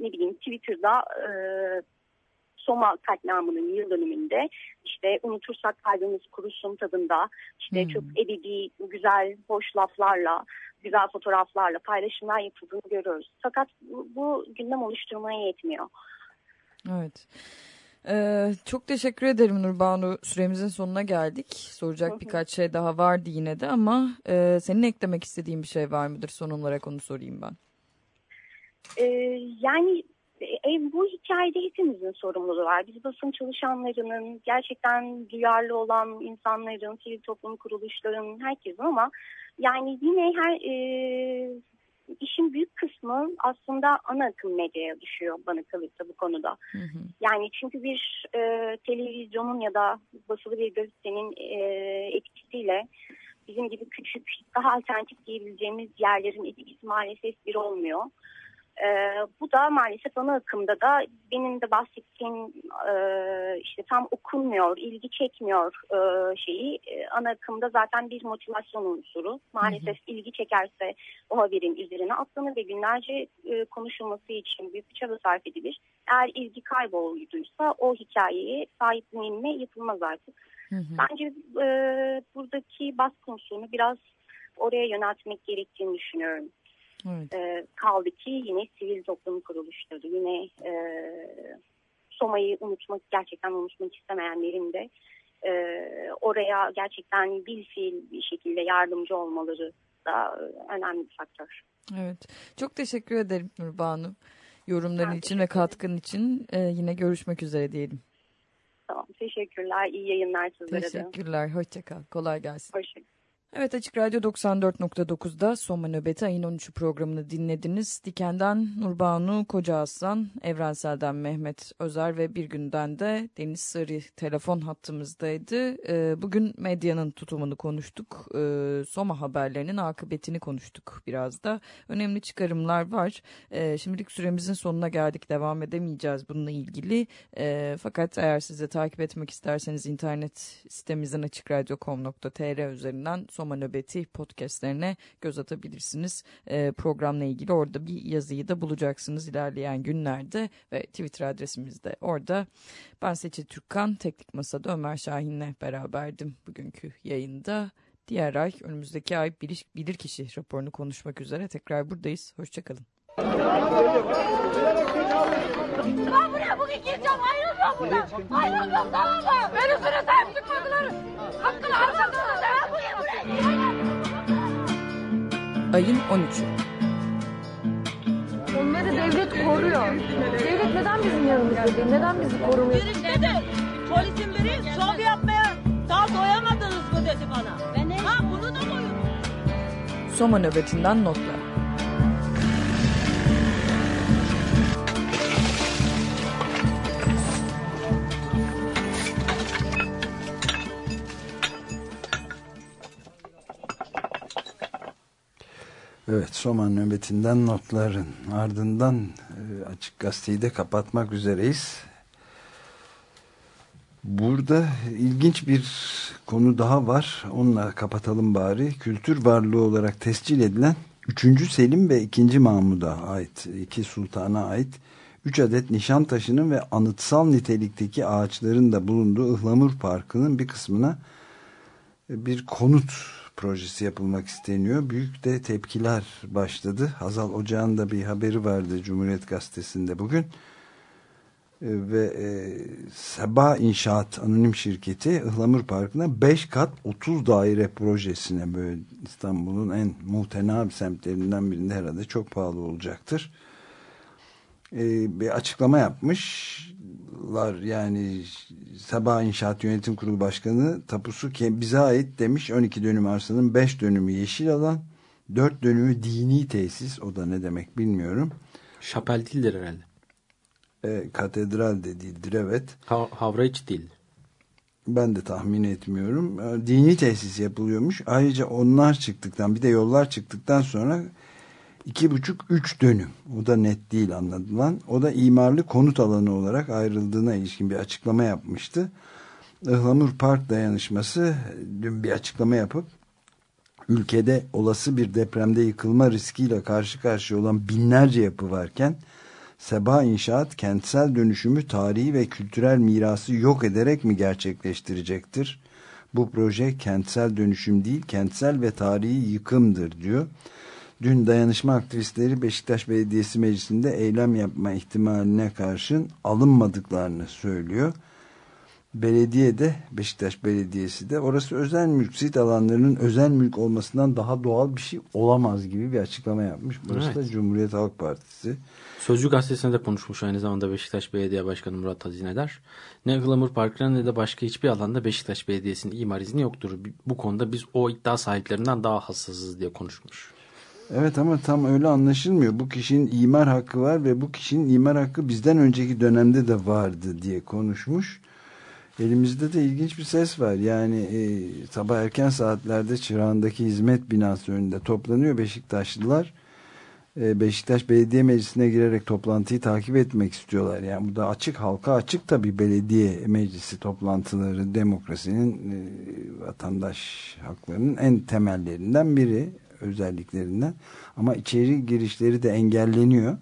[SPEAKER 13] ne bileyim Twitter'da e, Soma katliamının yıl dönümünde işte unutursak kalbimiz kurusun tadında işte hmm. çok ebedi, güzel, hoş laflarla, güzel fotoğraflarla paylaşımlar yapıldığını görüyoruz. Fakat bu, bu gündem oluşturmaya yetmiyor.
[SPEAKER 7] Evet. Ee, çok teşekkür ederim Nurbanu. Süremizin sonuna geldik. Soracak
[SPEAKER 10] Hı hı.
[SPEAKER 7] birkaç şey daha vardı yine de ama e, senin eklemek istediğin bir şey var mıdır? Son olarak onu sorayım ben.
[SPEAKER 13] Ee, yani e, bu hikayede hepimizin sorumluluğu var. Biz basın çalışanlarının, gerçekten duyarlı olan insanların, sivil toplum kuruluşlarının, herkesin ama yani yine her e, işin büyük kısmı aslında ana akım medyaya düşüyor bana kalırsa bu konuda. Yani çünkü bir e, televizyonun ya da basılı bir gazetenin e, etkisiyle bizim gibi küçük, daha alternatif diyebileceğimiz yerlerin etkisi maalesef bir olmuyor. Ee, bu da maalesef ana akımda da benim de bahsettiğim e, işte tam okunmuyor, ilgi çekmiyor e, şeyi. E, ana akımda zaten bir motivasyon unsuru. Maalesef ilgi çekerse o haberin üzerine atlanır ve günlerce e, konuşulması için büyük bir çaba sarf edilir. Eğer ilgi kaybolduysa o hikayeye sahiplenilme yapılmaz artık. Bence e, buradaki baskı unsurunu biraz oraya yöneltmek gerektiğini düşünüyorum.
[SPEAKER 7] Evet.
[SPEAKER 13] E, kaldı ki yine sivil toplum kuruluşları, yine e, Soma'yı unutmak, gerçekten unutmak istemeyenlerin de e, oraya gerçekten bil fiil bir şekilde yardımcı olmaları da önemli bir faktör.
[SPEAKER 7] Evet. Çok teşekkür ederim Nurbanu. Yorumların
[SPEAKER 13] Ben
[SPEAKER 7] için ve katkın için e, yine görüşmek üzere diyelim.
[SPEAKER 13] Tamam, teşekkürler. İyi yayınlar sizlere de.
[SPEAKER 7] Teşekkürler. Hoşçakal. Kolay gelsin.
[SPEAKER 13] Hoşçakalın.
[SPEAKER 7] Evet Açık Radyo 94.9'da Soma Nöbeti ayın 13'ü programını dinlediniz. Diken'den Nurbanu Koca Aslan, Evrensel'den Mehmet Özer ve bir günden de Deniz Sarı telefon hattımızdaydı. Ee, bugün medyanın tutumunu konuştuk. Ee, Soma haberlerinin akıbetini konuştuk biraz da. Önemli çıkarımlar var. Ee, şimdilik süremizin sonuna geldik. Devam edemeyeceğiz bununla ilgili. Ee, fakat eğer siz takip etmek isterseniz internet sitemizden açıkradyo.com.tr üzerinden Soma Nöbeti podcastlerine göz atabilirsiniz. Ee, programla ilgili orada bir yazıyı da bulacaksınız ilerleyen günlerde ve Twitter adresimiz de orada. Ben Seçil Türkkan, Teknik Masa'da Ömer Şahin'le beraberdim bugünkü yayında. Diğer ay önümüzdeki ay bilir, bilirkişi raporunu konuşmak üzere tekrar buradayız. Hoşçakalın.
[SPEAKER 6] Ben buraya bugün gireceğim ayrılmıyorum buradan. Ayrılmıyorum tamam mı? Beni üstüne sahip çıkmadılar. Hakkını harcadınız
[SPEAKER 7] Ayın 13'ü.
[SPEAKER 9] Onları devlet koruyor. Devlet neden bizim yanımızda değil? Neden bizi korumuyor?
[SPEAKER 12] Biri dedi, polisin biri şov yapmaya daha doyamadınız mı dedi bana. Ben ha bunu da koyun.
[SPEAKER 7] Soma nöbetinden notlar.
[SPEAKER 2] Evet Soma nöbetinden notların ardından e, açık gazeteyi de kapatmak üzereyiz. Burada ilginç bir konu daha var. Onunla kapatalım bari. Kültür varlığı olarak tescil edilen 3. Selim ve 2. Mahmud'a ait, iki sultana ait 3 adet nişan taşının ve anıtsal nitelikteki ağaçların da bulunduğu Ihlamur Parkı'nın bir kısmına bir konut projesi yapılmak isteniyor. Büyük de tepkiler başladı. Hazal Ocağ'ın da bir haberi vardı Cumhuriyet Gazetesi'nde bugün. E, ve e, Seba İnşaat Anonim Şirketi Ihlamur Parkı'na 5 kat 30 daire projesine böyle İstanbul'un en muhtena semtlerinden birinde herhalde çok pahalı olacaktır. E, bir açıklama yapmışlar yani Sabah İnşaat Yönetim Kurulu Başkanı tapusu bize ait demiş 12 dönüm arsanın 5 dönümü yeşil alan 4 dönümü dini tesis o da ne demek bilmiyorum.
[SPEAKER 3] Şapel değildir herhalde.
[SPEAKER 2] E, katedral de değildir evet.
[SPEAKER 3] Ha, havraç değildir.
[SPEAKER 2] Ben de tahmin etmiyorum. E, dini tesis yapılıyormuş. Ayrıca onlar çıktıktan bir de yollar çıktıktan sonra iki buçuk üç dönüm. O da net değil anlatılan. O da imarlı konut alanı olarak ayrıldığına ilişkin bir açıklama yapmıştı. Ihlamur Park dayanışması dün bir açıklama yapıp ülkede olası bir depremde yıkılma riskiyle karşı karşıya olan binlerce yapı varken Seba İnşaat kentsel dönüşümü tarihi ve kültürel mirası yok ederek mi gerçekleştirecektir? Bu proje kentsel dönüşüm değil kentsel ve tarihi yıkımdır diyor. Dün dayanışma aktivistleri Beşiktaş Belediyesi Meclisi'nde eylem yapma ihtimaline karşın alınmadıklarını söylüyor. Belediye de Beşiktaş Belediyesi de orası özel mülk sit alanlarının özel mülk olmasından daha doğal bir şey olamaz gibi bir açıklama yapmış. Burası
[SPEAKER 3] Evet.
[SPEAKER 2] da Cumhuriyet Halk Partisi.
[SPEAKER 3] Sözcü gazetesinde de konuşmuş aynı zamanda Beşiktaş Belediye Başkanı Murat Hazineder. Ne Glamour Park'ta ne de başka hiçbir alanda Beşiktaş Belediyesi'nin imar izni yoktur. Bu konuda biz o iddia sahiplerinden daha hassasız diye konuşmuş.
[SPEAKER 2] Evet ama tam öyle anlaşılmıyor. Bu kişinin imar hakkı var ve bu kişinin imar hakkı bizden önceki dönemde de vardı diye konuşmuş. Elimizde de ilginç bir ses var. Yani e, sabah erken saatlerde Çırağan'daki hizmet binası önünde toplanıyor Beşiktaşlılar. E, Beşiktaş Belediye Meclisi'ne girerek toplantıyı takip etmek istiyorlar. Yani bu da açık halka açık tabii belediye meclisi toplantıları demokrasinin e, vatandaş haklarının en temellerinden biri özelliklerinden. Ama içeri girişleri de engelleniyor.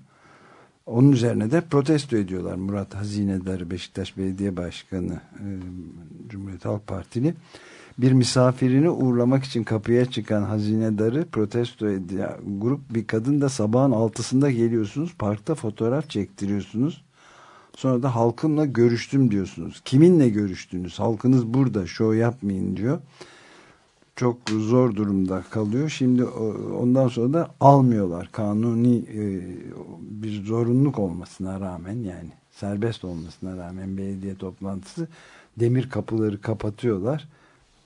[SPEAKER 2] Onun üzerine de protesto ediyorlar. Murat Hazinedarı Beşiktaş Belediye Başkanı e, Cumhuriyet Halk Partili bir misafirini uğurlamak için kapıya çıkan hazinedarı protesto ediyor. Grup bir kadın da sabahın altısında geliyorsunuz. Parkta fotoğraf çektiriyorsunuz. Sonra da halkımla görüştüm diyorsunuz. Kiminle görüştünüz? Halkınız burada. Şov yapmayın diyor. Çok zor durumda kalıyor. Şimdi o- ondan sonra da almıyorlar. Kanuni e, bir zorunluluk olmasına rağmen yani serbest olmasına rağmen belediye toplantısı demir kapıları kapatıyorlar.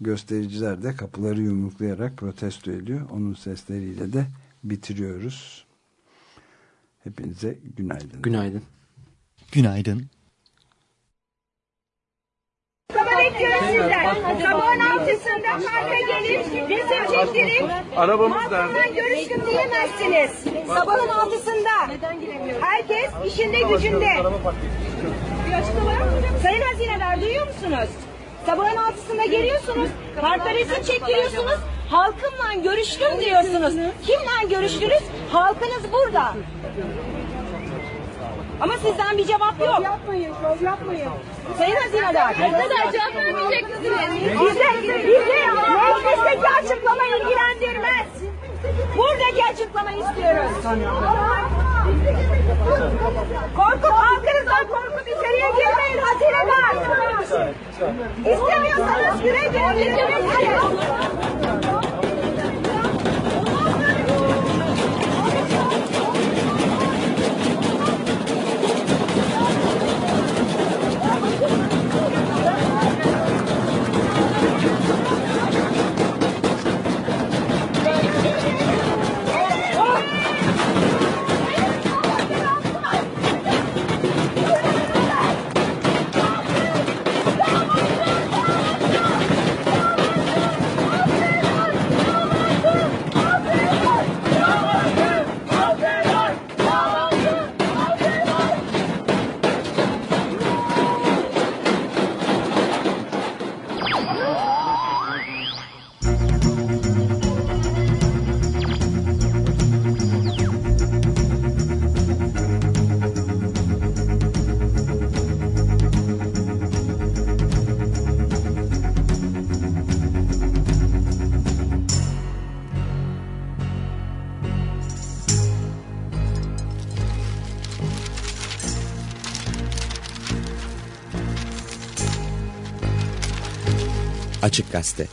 [SPEAKER 2] Göstericiler de kapıları yumruklayarak protesto ediyor. Onun sesleriyle de bitiriyoruz. Hepinize günaydın.
[SPEAKER 3] Günaydın.
[SPEAKER 14] Günaydın.
[SPEAKER 6] Kabaret yöresinden sabahın altısında parka gelip resim çektirip
[SPEAKER 15] Arabamız
[SPEAKER 6] balkondan görüştüm diyemezsiniz. Sabahın altısında herkes işinde gücünde. Bir açıklama yapmayacak Sayın Hazineler duyuyor musunuz? Sabahın altısında geliyorsunuz, parkta resim çektiriyorsunuz, halkımla görüştüm diyorsunuz. Kimle görüştünüz? Halkınız burada. Ama sizden bir cevap yok. yapmayın, şov yapmayın. Sayın Hazineler. Ne kadar cevap vermeyecek misiniz? Bize, bize meclisteki açıklama ilgilendirmez. Buradaki açıklama istiyoruz. Korkup halkınızdan korkup içeriye girmeyin hazineler. İstemiyorsanız güle güle
[SPEAKER 16] Açık Gazete